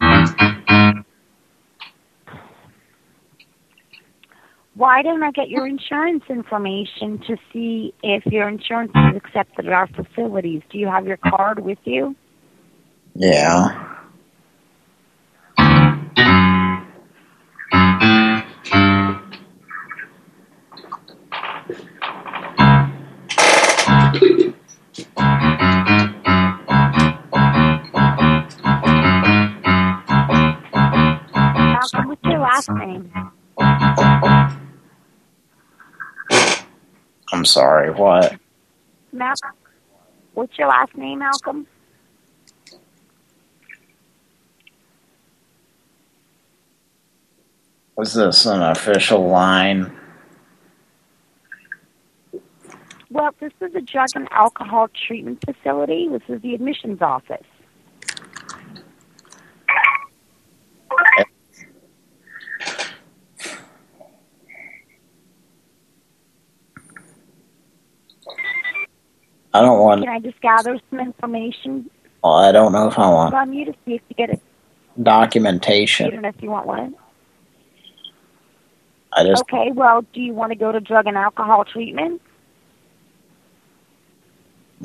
Why don't I get your insurance information to see if your insurance is accepted at our facilities? Do you have your card with you? Yeah. Malcolm, what's your last name? I'm sorry, what? Malcolm. What's your last name, Malcolm? Was this an official line? Well, this is a drug and alcohol treatment facility. This is the admissions office. I don't want. Can I just gather some information Well, I don't know if I want from you to see if you get it? You documentation. don't know if you want one. I just Okay, well, do you want to go to drug and alcohol treatment?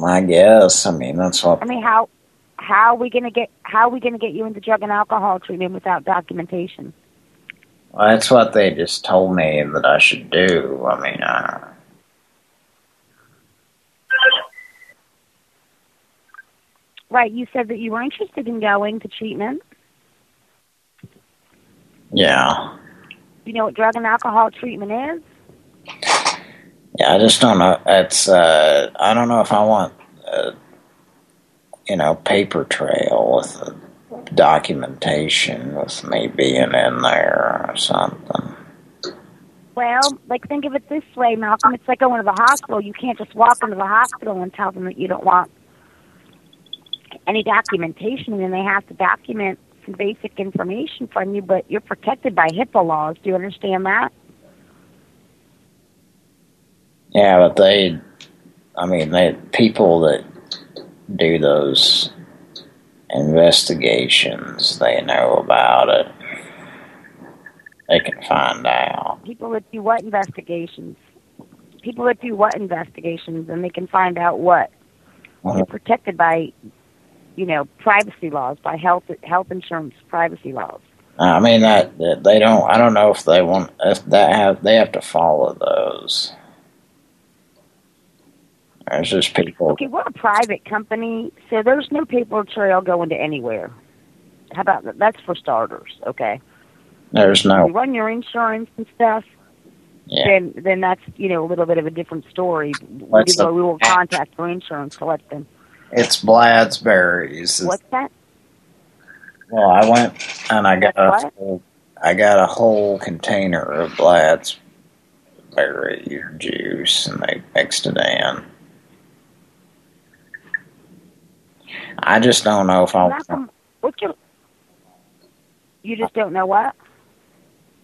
I guess. I mean, that's what. I mean, how how are we gonna get how are we gonna get you into drug and alcohol treatment without documentation? Well, that's what they just told me that I should do. I mean, uh, Right, you said that you were interested in going to treatment. yeah, You know what drug and alcohol treatment is? yeah. I just don't know. It's. Uh, I don't know if I want, uh, you know, paper trail with documentation with me being in there or something. Well, like think of it this way, Malcolm. It's like going to the hospital. You can't just walk into the hospital and tell them that you don't want any documentation, and they have to document some basic information from you. But you're protected by HIPAA laws. Do you understand that? Yeah, but they, I mean, they people that do those investigations, they know about it. They can find out. People that do what investigations? People that do what investigations, and they can find out what. Well, You're protected by, you know, privacy laws, by health health insurance privacy laws. Uh, I mean that, that they don't. I don't know if they want if that have they have to follow those. There's just people. Okay, we're a private company, so there's no paper trail going to anywhere. How about that? That's for starters, okay? There's no. you run your insurance and stuff, Yeah. then then that's you know a little bit of a different story. What's we, the- we will contact your insurance them. It's Bladsberries. What's that? Well, I went and I got a whole, I got a whole container of Bladsberry juice, and they mixed it in. I just don't know if I Malcolm, what's your? You just don't know what?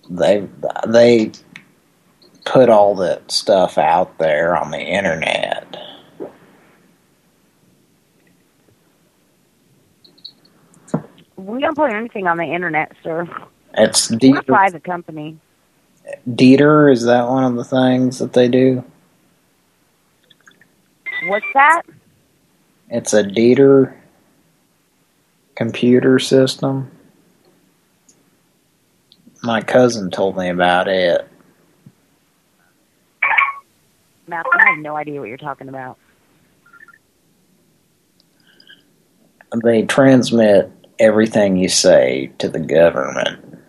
they they put all that stuff out there on the internet. We don't put anything on the internet, sir. It's We're a Dieter, private company. Dieter. Is that one of the things that they do? What's that? It's a Dieter computer system. My cousin told me about it. Malcolm, I have no idea what you're talking about. They transmit everything you say to the government.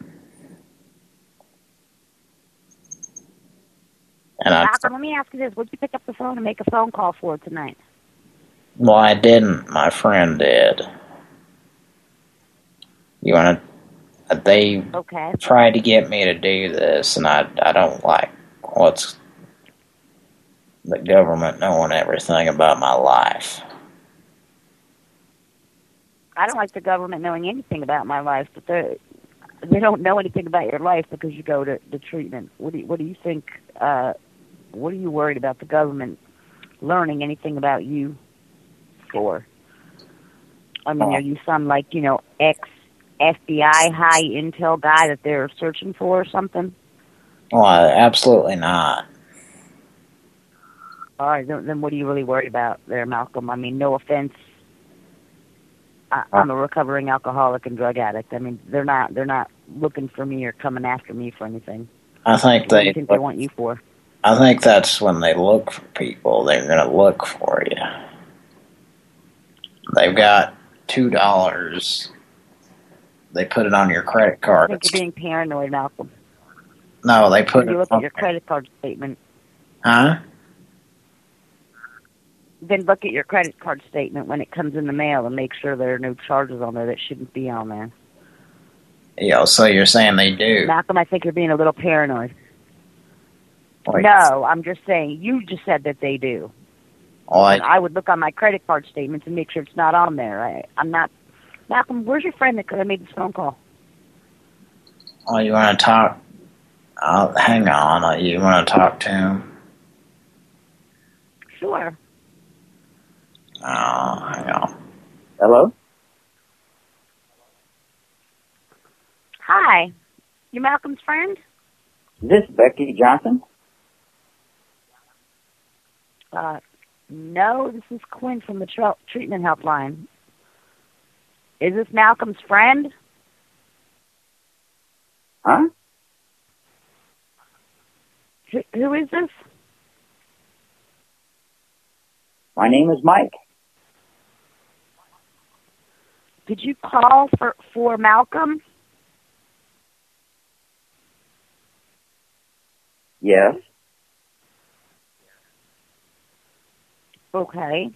And I, let me ask you this. Would you pick up the phone and make a phone call for tonight? well, I didn't. My friend did. You want to? Uh, they Okay. tried to get me to do this, and I I don't like what's the government knowing everything about my life. I don't like the government knowing anything about my life, but they they don't know anything about your life because you go to the treatment. What do you, what do you think? Uh, what are you worried about the government learning anything about you for? I mean, are you some like you know ex FBI high intel guy that they're searching for or something? Well, absolutely not. All right, then, then what are you really worried about there, Malcolm? I mean, no offense. I, uh, I'm a recovering alcoholic and drug addict. I mean, they're not they're not looking for me or coming after me for anything. I think What do they. you think they want you for? I think that's when they look for people. They're going to look for you. They've got two dollars. They put it on your credit I card. think you're being paranoid, Malcolm. No, they put you it look at on. your credit card statement, Huh? Then look at your credit card statement when it comes in the mail and make sure there are no charges on there that shouldn't be on there. Yeah, so you're saying they do. Malcolm, I think you're being a little paranoid. Like- No, I'm just saying you just said that they do. Well, I, I would look on my credit card statements and make sure it's not on there. I, I'm not. Malcolm, where's your friend that could have made this phone call? oh, you want to talk? Uh, hang on. Uh, You want to talk to him? Sure. Oh, hang on. Hello? Hi, you Malcolm's friend? Is this Becky Johnson? Uh, no, this is Quinn from the tra- treatment helpline. Is this Malcolm's friend? Huh? Who, who is this? My name is Mike. Did you call for for Malcolm? Yes. Okay.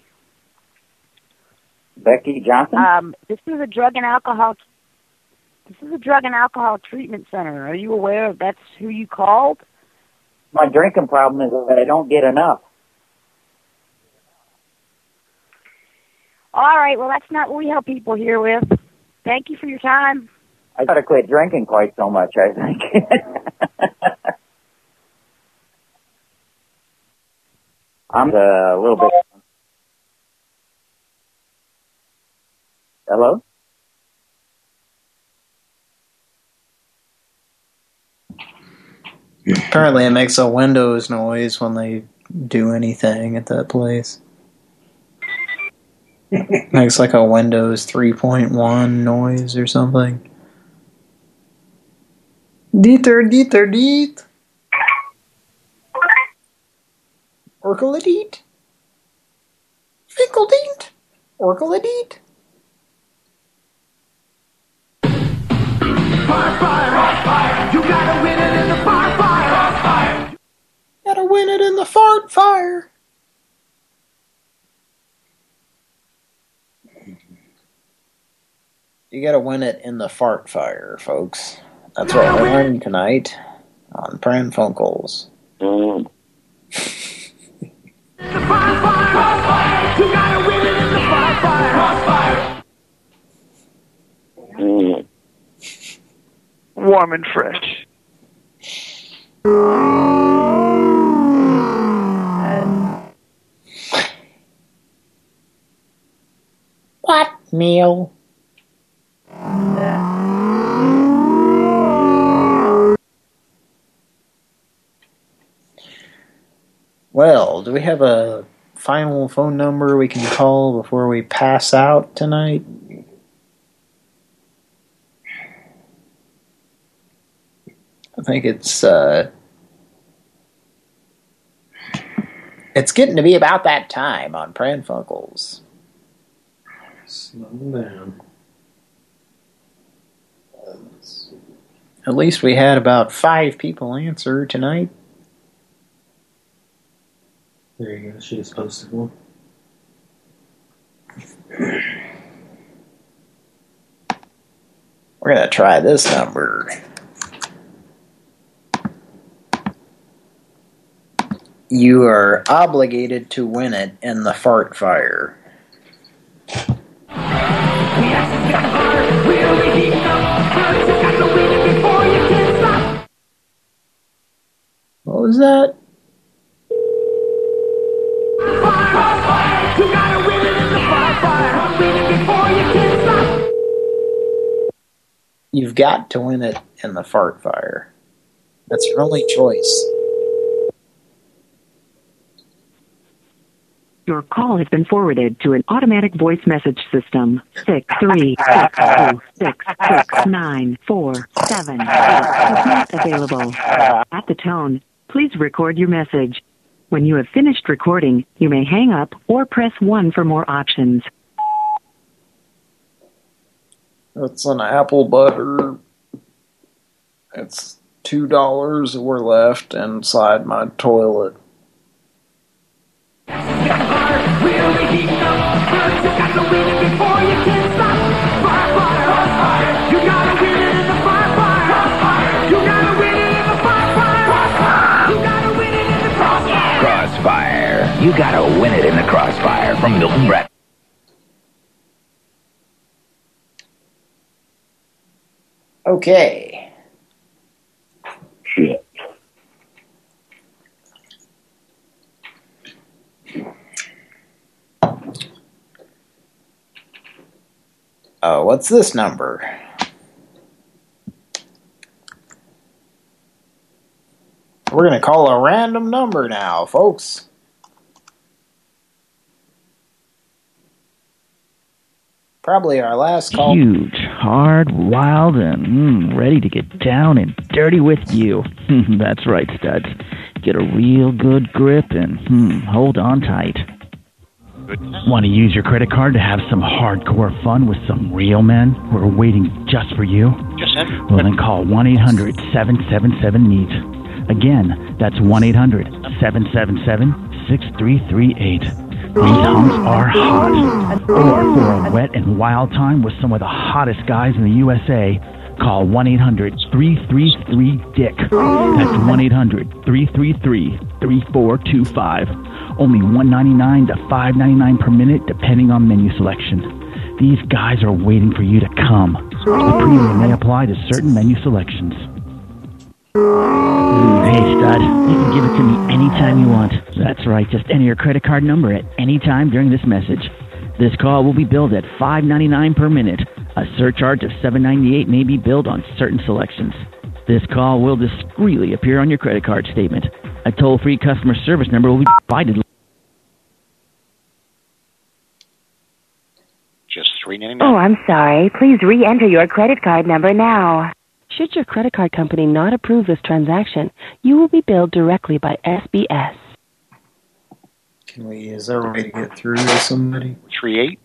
Becky Johnson? Um, this is a drug and alcohol. This is a drug and alcohol treatment center. Are you aware of that's who you called? My drinking problem is that I don't get enough. All right. Well, that's not what we help people here with. Thank you for your time. I gotta quit drinking quite so much, I think. I'm a little bit. Hello? Apparently, it makes a Windows noise when they do anything at that place. makes like a Windows 3.1 noise or something. Dieter, Dieter, Diet. Orkeledeet. Finkeldeet. Orkeledeet. You gotta win it in the fire, fire, fire. Gotta win it in the fart fire. You gotta win it in the fart fire, folks. That's what we learned tonight on Pran Funkels. Mm. You gotta win it in the fire, fire, fire. Warm and fresh. What meal? Well, do we have a final phone number we can call before we pass out tonight? I think it's uh, it's getting to be about that time on Pran Funkels. Slow down. At least we had about five people answer tonight. There you go. She just posted one. We're gonna try this number. You are obligated to win it in the fart fire. Was that? You've got to win it in the fart fire. That's your only choice. Your call has been forwarded to an automatic voice message system. Six three six two six six nine four seven eight is not available. At the tone, please record your message. When you have finished recording, you may hang up or press one for more options. It's an apple butter. It's two dollars were left inside my toilet. You gotta win it in the crossfire from Milton Brett. Okay. Shit. Uh, what's this number? We're going to call a random number now, folks. Probably our last call. Huge, hard, wild, and mm, ready to get down and dirty with you. That's right, studs. Get a real good grip and hmm, hold on tight. Want to use your credit card to have some hardcore fun with some real men who are waiting just for you? Just said. Well, then call 1 800 777 NEAT. Again, that's 1 800 777 6338. These hunks are hot. Or for a wet and wild time with some of the hottest guys in the USA, call 1 800 333 DICK. That's 1 800 333 3425. Only $1.99 to $5.99 per minute, depending on menu selection. These guys are waiting for you to come. The premium may apply to certain menu selections. Mm, Hey, stud, you can give it to me anytime you want. That's right, just enter your credit card number at any time during this message. This call will be billed at $5.99 per minute. A surcharge of $7.98 may be billed on certain selections. This call will discreetly appear on your credit card statement. A toll-free customer service number will be provided. Just three ninety Oh, nine. I'm sorry. Please re-enter your credit card number now. Should your credit card company not approve this transaction, you will be billed directly by SBS. Can we, is there a way to get through to somebody? Three eight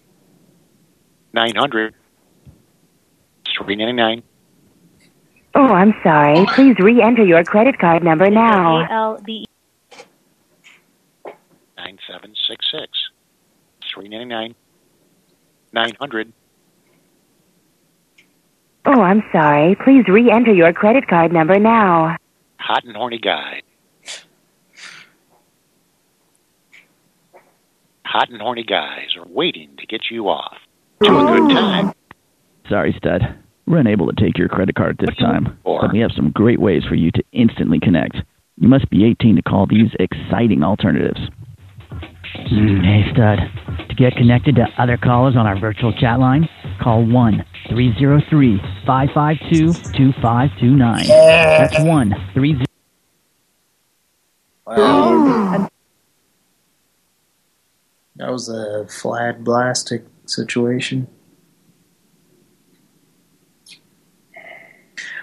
nine hundred. Three ninety nine. Oh, I'm sorry. Please re-enter your credit card number now. A-L-D- Nine seven six six. Three ninety nine. Nine hundred. Oh, I'm sorry. Please re-enter your credit card number now. Hot and horny guy. Hot and horny guys are waiting to get you off to a good time. Sorry, stud. We're unable to take your credit card this time, but we have some great ways for you to instantly connect. You must be 18 to call these exciting alternatives. Mm, hey, stud. To get connected to other callers on our virtual chat line, call 1 303 552 2529. That's 1 30. Well, that was a flat blastic situation.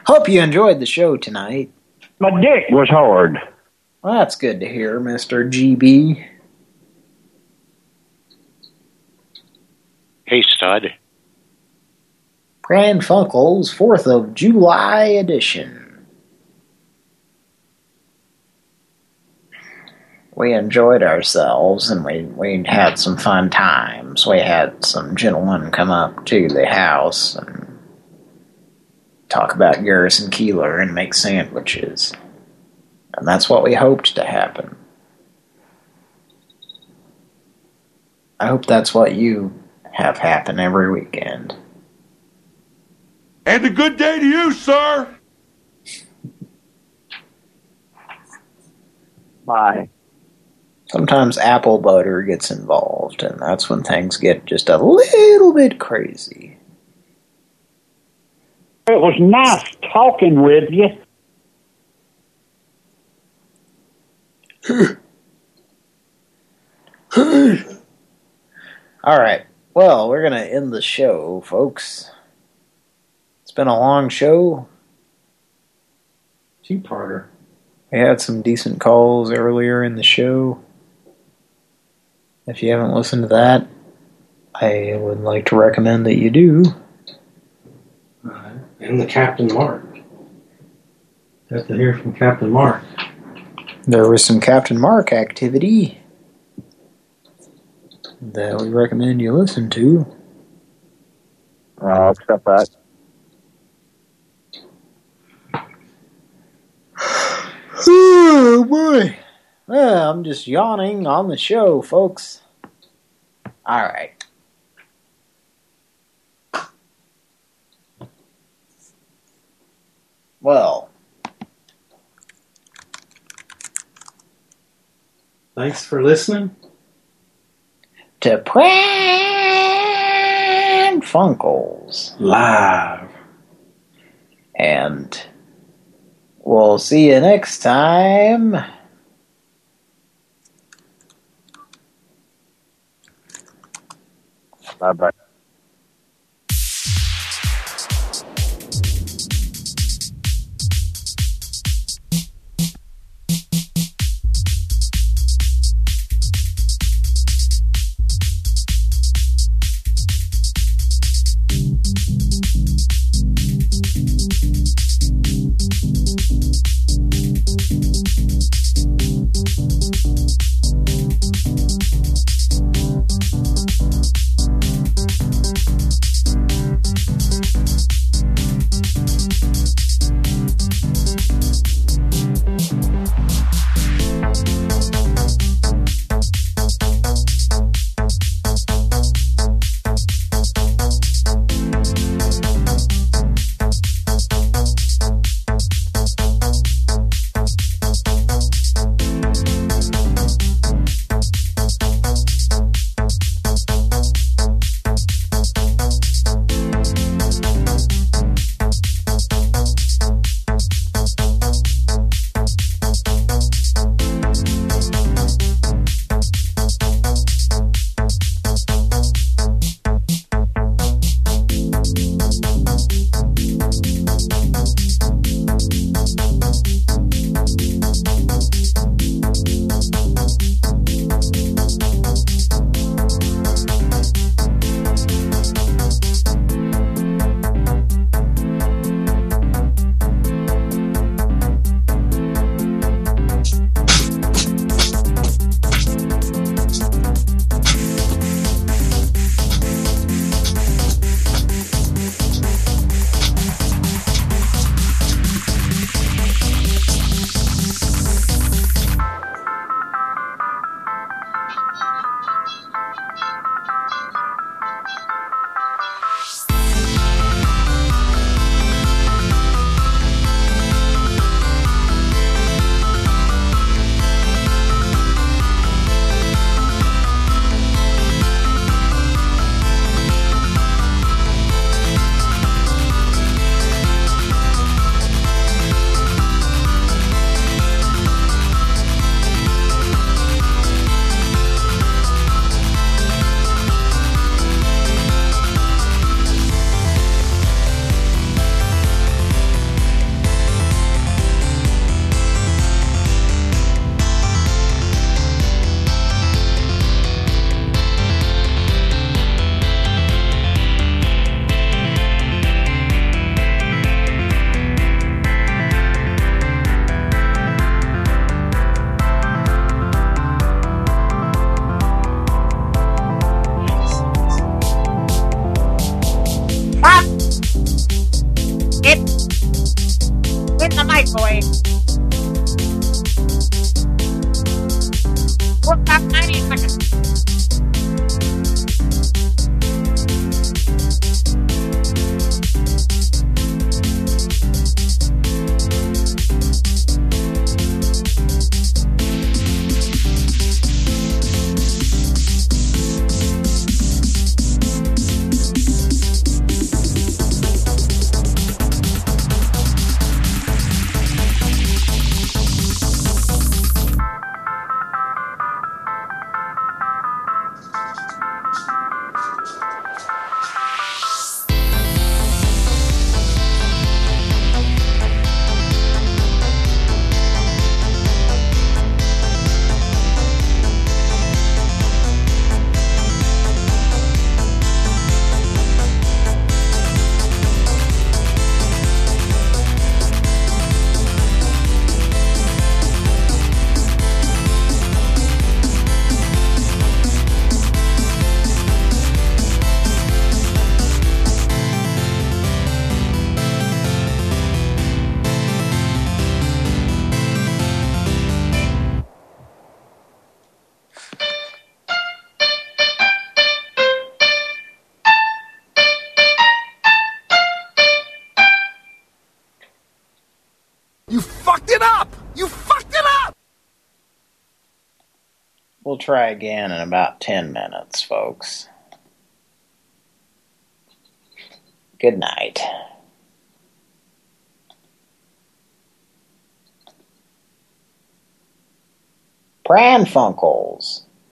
Hope you enjoyed the show tonight. My dick was hard. Well, that's good to hear, Mr. GB. Hey, stud. Pran Funkels 4th of July edition. We enjoyed ourselves and we, we had some fun times. We had some gentlemen come up to the house and talk about Garrison Keillor and make sandwiches. And that's what we hoped to happen. I hope that's what you have happen every weekend. And a good day to you, sir. Bye. Sometimes apple butter gets involved, and that's when things get just a little bit crazy. It was nice talking with you. All right. Well, we're going to end the show, folks. It's been a long show. Two-parter. We had some decent calls earlier in the show. If you haven't listened to that, I would like to recommend that you do. And the Captain Mark. Have to hear from Captain Mark. There was some Captain Mark activity that we recommend you listen to. I'll accept that. Oh, boy. Well, I'm just yawning on the show, folks. All right. Well, Thanks for listening. To Pran Funkels Live. And we'll see you next time. Bye-bye. Try again in about 10 minutes, folks.